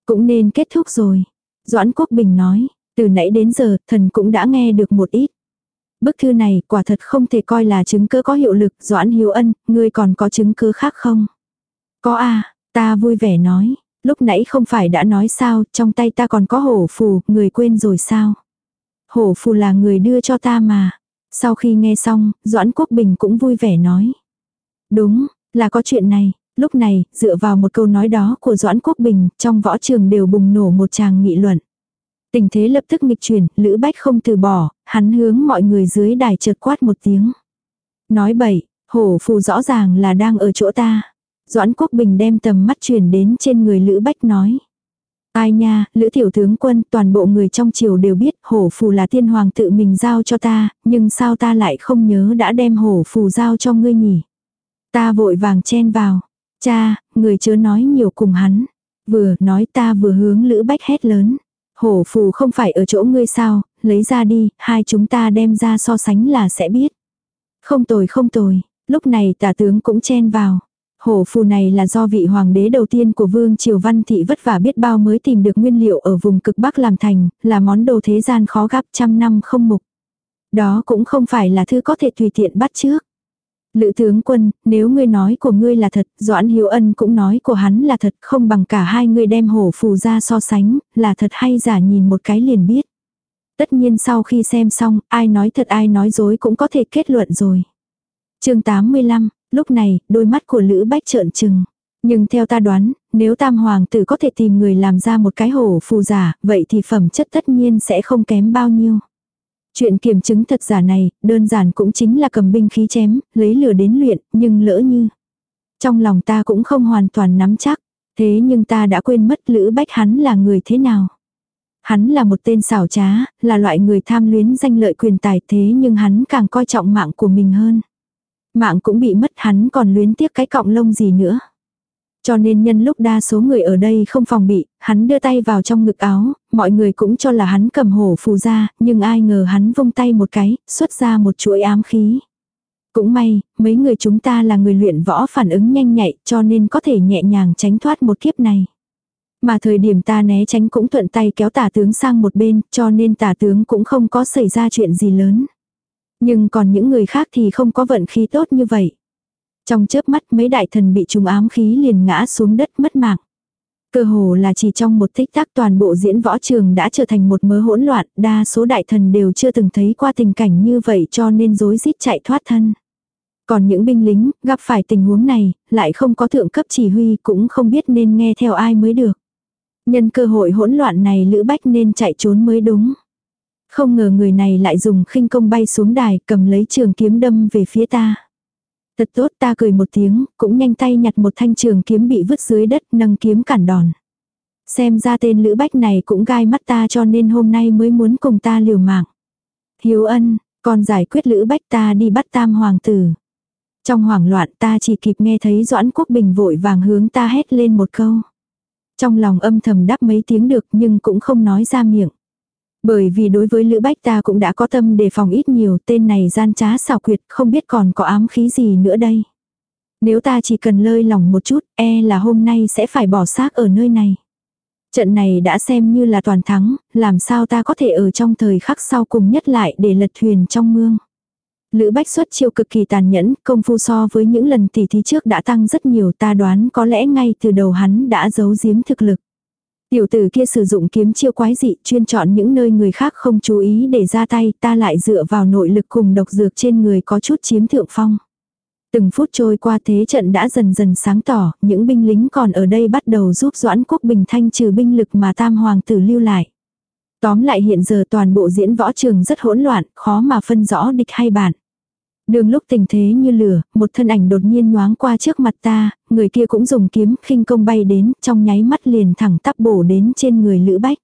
Cũng nên kết thúc rồi. Doãn Quốc Bình nói, từ nãy đến giờ, thần cũng đã nghe được một ít. Bức thư này quả thật không thể coi là chứng cứ có hiệu lực, Doãn Hiếu Ân, ngươi còn có chứng cứ khác không? Có à, ta vui vẻ nói, lúc nãy không phải đã nói sao, trong tay ta còn có hổ phù, người quên rồi sao? Hổ phù là người đưa cho ta mà. Sau khi nghe xong, Doãn Quốc Bình cũng vui vẻ nói. Đúng, là có chuyện này. Lúc này, dựa vào một câu nói đó của Doãn Quốc Bình, trong võ trường đều bùng nổ một tràng nghị luận. Tình thế lập tức nghịch chuyển, Lữ Bách không từ bỏ, hắn hướng mọi người dưới đài chợt quát một tiếng. Nói bậy, hổ phù rõ ràng là đang ở chỗ ta. Doãn Quốc Bình đem tầm mắt chuyển đến trên người Lữ Bách nói. Ai nha, Lữ Tiểu Tướng Quân, toàn bộ người trong triều đều biết hổ phù là tiên hoàng tự mình giao cho ta, nhưng sao ta lại không nhớ đã đem hổ phù giao cho ngươi nhỉ? Ta vội vàng chen vào. Cha, người chớ nói nhiều cùng hắn. Vừa nói ta vừa hướng Lữ Bách hét lớn. Hổ phù không phải ở chỗ ngươi sao, lấy ra đi, hai chúng ta đem ra so sánh là sẽ biết. Không tồi không tồi, lúc này tả tướng cũng chen vào. Hổ phù này là do vị hoàng đế đầu tiên của vương triều văn thị vất vả biết bao mới tìm được nguyên liệu ở vùng cực bắc làm thành, là món đồ thế gian khó gặp trăm năm không mục. Đó cũng không phải là thứ có thể tùy tiện bắt trước. Lữ tướng quân, nếu ngươi nói của ngươi là thật, Doãn Hiếu Ân cũng nói của hắn là thật, không bằng cả hai ngươi đem hổ phù ra so sánh, là thật hay giả nhìn một cái liền biết. Tất nhiên sau khi xem xong, ai nói thật ai nói dối cũng có thể kết luận rồi. chương 85, lúc này, đôi mắt của Lữ Bách trợn trừng. Nhưng theo ta đoán, nếu tam hoàng tử có thể tìm người làm ra một cái hổ phù giả, vậy thì phẩm chất tất nhiên sẽ không kém bao nhiêu. Chuyện kiểm chứng thật giả này, đơn giản cũng chính là cầm binh khí chém, lấy lửa đến luyện, nhưng lỡ như. Trong lòng ta cũng không hoàn toàn nắm chắc, thế nhưng ta đã quên mất Lữ Bách hắn là người thế nào. Hắn là một tên xảo trá, là loại người tham luyến danh lợi quyền tài thế nhưng hắn càng coi trọng mạng của mình hơn. Mạng cũng bị mất hắn còn luyến tiếc cái cọng lông gì nữa. Cho nên nhân lúc đa số người ở đây không phòng bị, hắn đưa tay vào trong ngực áo, mọi người cũng cho là hắn cầm hổ phù ra, nhưng ai ngờ hắn vung tay một cái, xuất ra một chuỗi ám khí. Cũng may, mấy người chúng ta là người luyện võ phản ứng nhanh nhạy cho nên có thể nhẹ nhàng tránh thoát một kiếp này. Mà thời điểm ta né tránh cũng thuận tay kéo tả tướng sang một bên cho nên tả tướng cũng không có xảy ra chuyện gì lớn. Nhưng còn những người khác thì không có vận khí tốt như vậy. Trong chớp mắt mấy đại thần bị trùng ám khí liền ngã xuống đất mất mạng. Cơ hồ là chỉ trong một tích tắc toàn bộ diễn võ trường đã trở thành một mớ hỗn loạn, đa số đại thần đều chưa từng thấy qua tình cảnh như vậy cho nên rối rít chạy thoát thân. Còn những binh lính, gặp phải tình huống này, lại không có thượng cấp chỉ huy cũng không biết nên nghe theo ai mới được. Nhân cơ hội hỗn loạn này Lữ Bách nên chạy trốn mới đúng. Không ngờ người này lại dùng khinh công bay xuống đài cầm lấy trường kiếm đâm về phía ta. Thật tốt ta cười một tiếng, cũng nhanh tay nhặt một thanh trường kiếm bị vứt dưới đất nâng kiếm cản đòn. Xem ra tên Lữ Bách này cũng gai mắt ta cho nên hôm nay mới muốn cùng ta liều mạng. Hiếu ân, còn giải quyết Lữ Bách ta đi bắt tam hoàng tử. Trong hoảng loạn ta chỉ kịp nghe thấy Doãn Quốc Bình vội vàng hướng ta hét lên một câu. Trong lòng âm thầm đáp mấy tiếng được nhưng cũng không nói ra miệng. Bởi vì đối với Lữ Bách ta cũng đã có tâm đề phòng ít nhiều tên này gian trá xảo quyệt không biết còn có ám khí gì nữa đây. Nếu ta chỉ cần lơi lòng một chút e là hôm nay sẽ phải bỏ xác ở nơi này. Trận này đã xem như là toàn thắng, làm sao ta có thể ở trong thời khắc sau cùng nhất lại để lật thuyền trong mương. Lữ Bách xuất chiêu cực kỳ tàn nhẫn, công phu so với những lần tỉ thí trước đã tăng rất nhiều ta đoán có lẽ ngay từ đầu hắn đã giấu giếm thực lực. Tiểu tử kia sử dụng kiếm chiêu quái dị chuyên chọn những nơi người khác không chú ý để ra tay ta lại dựa vào nội lực cùng độc dược trên người có chút chiếm thượng phong. Từng phút trôi qua thế trận đã dần dần sáng tỏ, những binh lính còn ở đây bắt đầu giúp Doãn Quốc Bình thanh trừ binh lực mà tam hoàng tử lưu lại. Tóm lại hiện giờ toàn bộ diễn võ trường rất hỗn loạn, khó mà phân rõ địch hay bạn. Đường lúc tình thế như lửa, một thân ảnh đột nhiên nhoáng qua trước mặt ta, người kia cũng dùng kiếm khinh công bay đến, trong nháy mắt liền thẳng tắp bổ đến trên người Lữ Bách.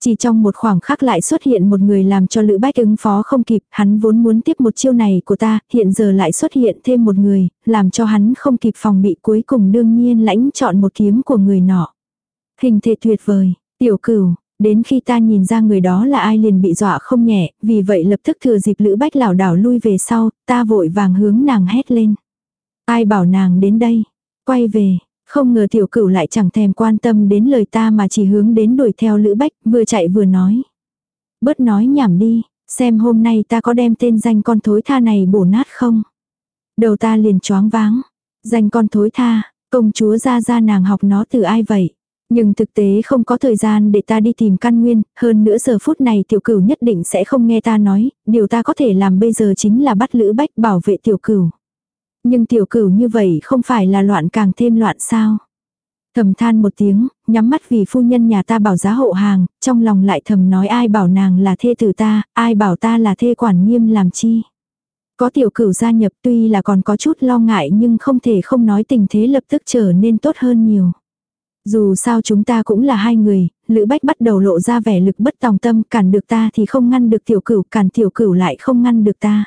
Chỉ trong một khoảng khắc lại xuất hiện một người làm cho Lữ Bách ứng phó không kịp, hắn vốn muốn tiếp một chiêu này của ta, hiện giờ lại xuất hiện thêm một người, làm cho hắn không kịp phòng bị cuối cùng đương nhiên lãnh chọn một kiếm của người nọ. Hình thể tuyệt vời, tiểu cửu, Đến khi ta nhìn ra người đó là ai liền bị dọa không nhẹ, vì vậy lập tức thừa dịp Lữ Bách lảo đảo lui về sau, ta vội vàng hướng nàng hét lên. Ai bảo nàng đến đây? Quay về, không ngờ tiểu cửu lại chẳng thèm quan tâm đến lời ta mà chỉ hướng đến đuổi theo Lữ Bách, vừa chạy vừa nói. Bớt nói nhảm đi, xem hôm nay ta có đem tên danh con thối tha này bổ nát không? Đầu ta liền choáng váng. Danh con thối tha, công chúa ra ra nàng học nó từ ai vậy? Nhưng thực tế không có thời gian để ta đi tìm căn nguyên, hơn nữa giờ phút này tiểu cửu nhất định sẽ không nghe ta nói, điều ta có thể làm bây giờ chính là bắt Lữ Bách bảo vệ tiểu cửu. Nhưng tiểu cửu như vậy không phải là loạn càng thêm loạn sao. Thầm than một tiếng, nhắm mắt vì phu nhân nhà ta bảo giá hộ hàng, trong lòng lại thầm nói ai bảo nàng là thê tử ta, ai bảo ta là thê quản nghiêm làm chi. Có tiểu cửu gia nhập tuy là còn có chút lo ngại nhưng không thể không nói tình thế lập tức trở nên tốt hơn nhiều. Dù sao chúng ta cũng là hai người, Lữ Bách bắt đầu lộ ra vẻ lực bất tòng tâm, cản được ta thì không ngăn được tiểu cửu, cản tiểu cửu lại không ngăn được ta.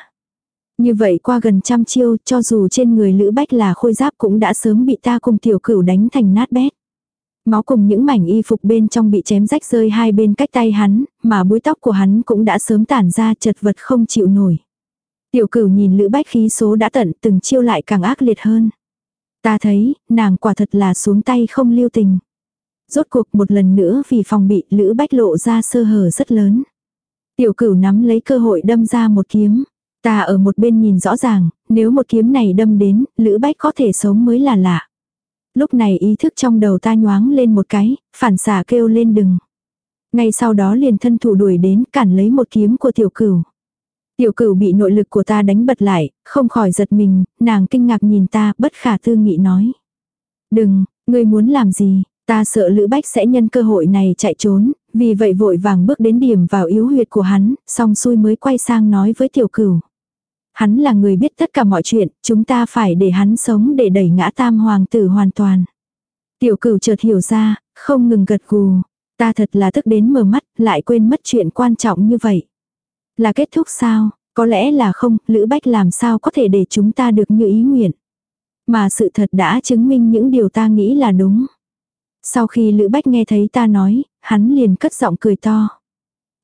Như vậy qua gần trăm chiêu, cho dù trên người Lữ Bách là khôi giáp cũng đã sớm bị ta cùng tiểu cửu đánh thành nát bét. Máu cùng những mảnh y phục bên trong bị chém rách rơi hai bên cách tay hắn, mà búi tóc của hắn cũng đã sớm tản ra chật vật không chịu nổi. Tiểu cửu nhìn Lữ Bách khí số đã tận từng chiêu lại càng ác liệt hơn. Ta thấy, nàng quả thật là xuống tay không lưu tình. Rốt cuộc một lần nữa vì phòng bị Lữ Bách lộ ra sơ hở rất lớn. Tiểu cửu nắm lấy cơ hội đâm ra một kiếm. Ta ở một bên nhìn rõ ràng, nếu một kiếm này đâm đến, Lữ Bách có thể sống mới là lạ. Lúc này ý thức trong đầu ta nhoáng lên một cái, phản xả kêu lên đừng. Ngay sau đó liền thân thủ đuổi đến cản lấy một kiếm của tiểu cửu. Tiểu cửu bị nội lực của ta đánh bật lại, không khỏi giật mình, nàng kinh ngạc nhìn ta, bất khả tư nghị nói. Đừng, ngươi muốn làm gì, ta sợ Lữ Bách sẽ nhân cơ hội này chạy trốn, vì vậy vội vàng bước đến điểm vào yếu huyệt của hắn, song xuôi mới quay sang nói với tiểu cửu. Hắn là người biết tất cả mọi chuyện, chúng ta phải để hắn sống để đẩy ngã tam hoàng tử hoàn toàn. Tiểu cửu chợt hiểu ra, không ngừng gật gù. Ta thật là tức đến mờ mắt, lại quên mất chuyện quan trọng như vậy. Là kết thúc sao? Có lẽ là không, Lữ Bách làm sao có thể để chúng ta được như ý nguyện. Mà sự thật đã chứng minh những điều ta nghĩ là đúng. Sau khi Lữ Bách nghe thấy ta nói, hắn liền cất giọng cười to.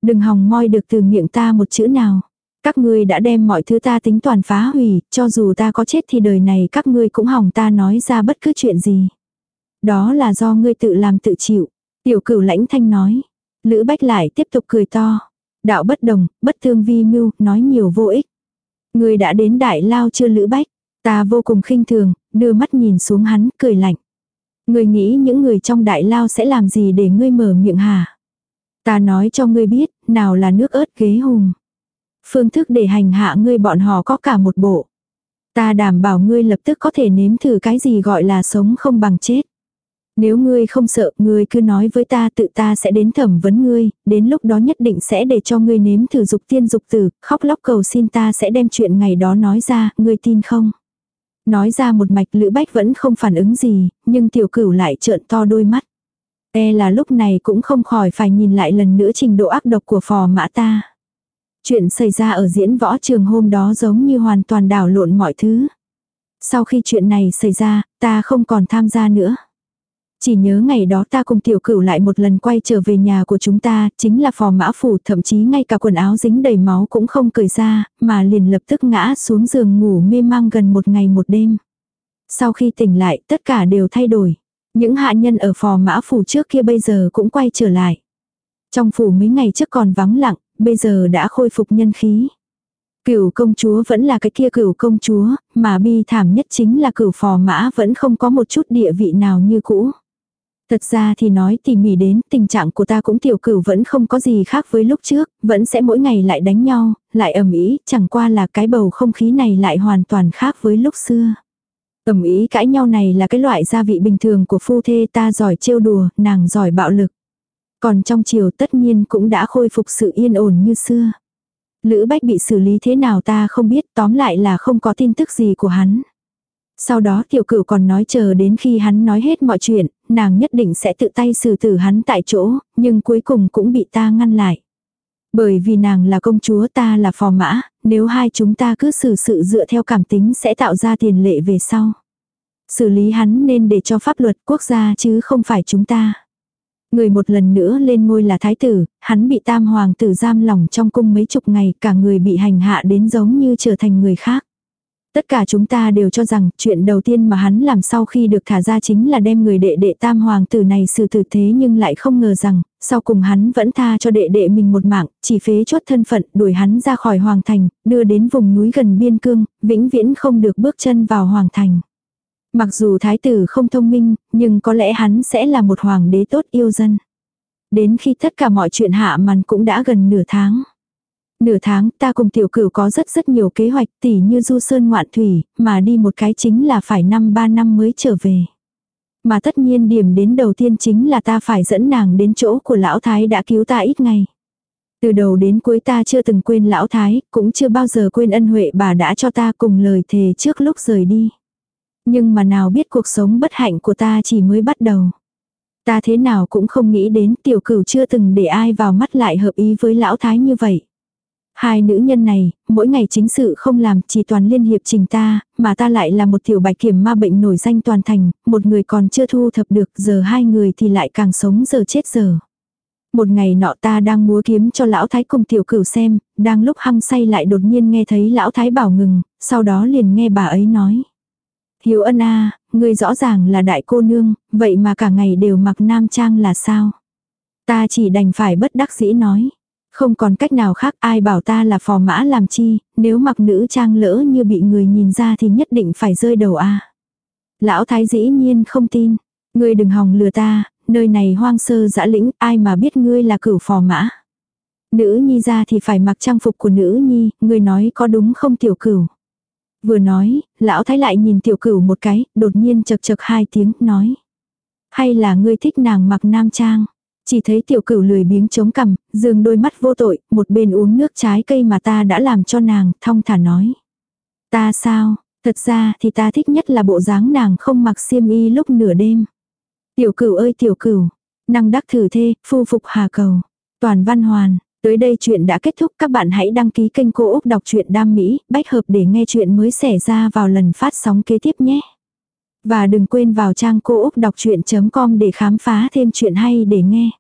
Đừng hòng moi được từ miệng ta một chữ nào. Các ngươi đã đem mọi thứ ta tính toàn phá hủy, cho dù ta có chết thì đời này các ngươi cũng hỏng ta nói ra bất cứ chuyện gì. Đó là do ngươi tự làm tự chịu. Tiểu cửu lãnh thanh nói. Lữ Bách lại tiếp tục cười to. Đạo bất đồng, bất thương vi mưu, nói nhiều vô ích. người đã đến đại lao chưa Lữ Bách. Ta vô cùng khinh thường, đưa mắt nhìn xuống hắn, cười lạnh. người nghĩ những người trong đại lao sẽ làm gì để ngươi mở miệng hả? Ta nói cho ngươi biết, nào là nước ớt ghế hùng. Phương thức để hành hạ ngươi bọn họ có cả một bộ. Ta đảm bảo ngươi lập tức có thể nếm thử cái gì gọi là sống không bằng chết. Nếu ngươi không sợ, ngươi cứ nói với ta tự ta sẽ đến thẩm vấn ngươi, đến lúc đó nhất định sẽ để cho ngươi nếm thử dục tiên dục tử, khóc lóc cầu xin ta sẽ đem chuyện ngày đó nói ra, ngươi tin không? Nói ra một mạch Lữ Bách vẫn không phản ứng gì, nhưng tiểu cửu lại trợn to đôi mắt. E là lúc này cũng không khỏi phải nhìn lại lần nữa trình độ ác độc của phò mã ta. Chuyện xảy ra ở diễn võ trường hôm đó giống như hoàn toàn đảo lộn mọi thứ. Sau khi chuyện này xảy ra, ta không còn tham gia nữa. Chỉ nhớ ngày đó ta cùng tiểu cửu lại một lần quay trở về nhà của chúng ta, chính là phò mã phủ, thậm chí ngay cả quần áo dính đầy máu cũng không cởi ra, mà liền lập tức ngã xuống giường ngủ mê mang gần một ngày một đêm. Sau khi tỉnh lại, tất cả đều thay đổi. Những hạ nhân ở phò mã phủ trước kia bây giờ cũng quay trở lại. Trong phủ mấy ngày trước còn vắng lặng, bây giờ đã khôi phục nhân khí. Cửu công chúa vẫn là cái kia cửu công chúa, mà bi thảm nhất chính là cửu phò mã vẫn không có một chút địa vị nào như cũ. Thật ra thì nói tỉ mỉ đến, tình trạng của ta cũng tiểu cửu vẫn không có gì khác với lúc trước, vẫn sẽ mỗi ngày lại đánh nhau, lại ầm ĩ, chẳng qua là cái bầu không khí này lại hoàn toàn khác với lúc xưa. Ầm ý cãi nhau này là cái loại gia vị bình thường của phu thê ta giỏi trêu đùa, nàng giỏi bạo lực. Còn trong chiều tất nhiên cũng đã khôi phục sự yên ổn như xưa. Lữ Bách bị xử lý thế nào ta không biết, tóm lại là không có tin tức gì của hắn. Sau đó tiểu cửu còn nói chờ đến khi hắn nói hết mọi chuyện, nàng nhất định sẽ tự tay xử tử hắn tại chỗ, nhưng cuối cùng cũng bị ta ngăn lại. Bởi vì nàng là công chúa ta là phò mã, nếu hai chúng ta cứ xử sự dựa theo cảm tính sẽ tạo ra tiền lệ về sau. Xử lý hắn nên để cho pháp luật quốc gia chứ không phải chúng ta. Người một lần nữa lên ngôi là thái tử, hắn bị tam hoàng tử giam lỏng trong cung mấy chục ngày, cả người bị hành hạ đến giống như trở thành người khác. Tất cả chúng ta đều cho rằng chuyện đầu tiên mà hắn làm sau khi được thả ra chính là đem người đệ đệ tam hoàng tử này xử tử thế nhưng lại không ngờ rằng, sau cùng hắn vẫn tha cho đệ đệ mình một mạng, chỉ phế chốt thân phận, đuổi hắn ra khỏi hoàng thành, đưa đến vùng núi gần biên cương, vĩnh viễn không được bước chân vào hoàng thành. Mặc dù thái tử không thông minh, nhưng có lẽ hắn sẽ là một hoàng đế tốt yêu dân. Đến khi tất cả mọi chuyện hạ màn cũng đã gần nửa tháng. Nửa tháng ta cùng tiểu cửu có rất rất nhiều kế hoạch tỉ như du sơn ngoạn thủy, mà đi một cái chính là phải năm ba năm mới trở về. Mà tất nhiên điểm đến đầu tiên chính là ta phải dẫn nàng đến chỗ của lão thái đã cứu ta ít ngày. Từ đầu đến cuối ta chưa từng quên lão thái, cũng chưa bao giờ quên ân huệ bà đã cho ta cùng lời thề trước lúc rời đi. Nhưng mà nào biết cuộc sống bất hạnh của ta chỉ mới bắt đầu. Ta thế nào cũng không nghĩ đến tiểu cửu chưa từng để ai vào mắt lại hợp ý với lão thái như vậy. Hai nữ nhân này, mỗi ngày chính sự không làm chỉ toàn liên hiệp trình ta, mà ta lại là một tiểu bạch kiểm ma bệnh nổi danh toàn thành, một người còn chưa thu thập được, giờ hai người thì lại càng sống giờ chết giờ. Một ngày nọ ta đang múa kiếm cho lão thái cùng tiểu cửu xem, đang lúc hăng say lại đột nhiên nghe thấy lão thái bảo ngừng, sau đó liền nghe bà ấy nói. Hiếu ân a ngươi rõ ràng là đại cô nương, vậy mà cả ngày đều mặc nam trang là sao? Ta chỉ đành phải bất đắc dĩ nói. Không còn cách nào khác ai bảo ta là phò mã làm chi, nếu mặc nữ trang lỡ như bị người nhìn ra thì nhất định phải rơi đầu a Lão thái dĩ nhiên không tin. Ngươi đừng hòng lừa ta, nơi này hoang sơ dã lĩnh, ai mà biết ngươi là cửu phò mã. Nữ nhi ra thì phải mặc trang phục của nữ nhi, ngươi nói có đúng không tiểu cửu. Vừa nói, lão thái lại nhìn tiểu cửu một cái, đột nhiên chật chật hai tiếng, nói. Hay là ngươi thích nàng mặc nam trang. Chỉ thấy tiểu cửu lười biếng chống cằm, dường đôi mắt vô tội, một bên uống nước trái cây mà ta đã làm cho nàng, thong thả nói. Ta sao, thật ra thì ta thích nhất là bộ dáng nàng không mặc xiêm y lúc nửa đêm. Tiểu cửu ơi tiểu cửu, năng đắc thử thê, phu phục hà cầu. Toàn văn hoàn, tới đây chuyện đã kết thúc các bạn hãy đăng ký kênh Cô Úc Đọc truyện Đam Mỹ, bách hợp để nghe chuyện mới xảy ra vào lần phát sóng kế tiếp nhé. Và đừng quên vào trang cô úc đọc chuyện.com để khám phá thêm chuyện hay để nghe.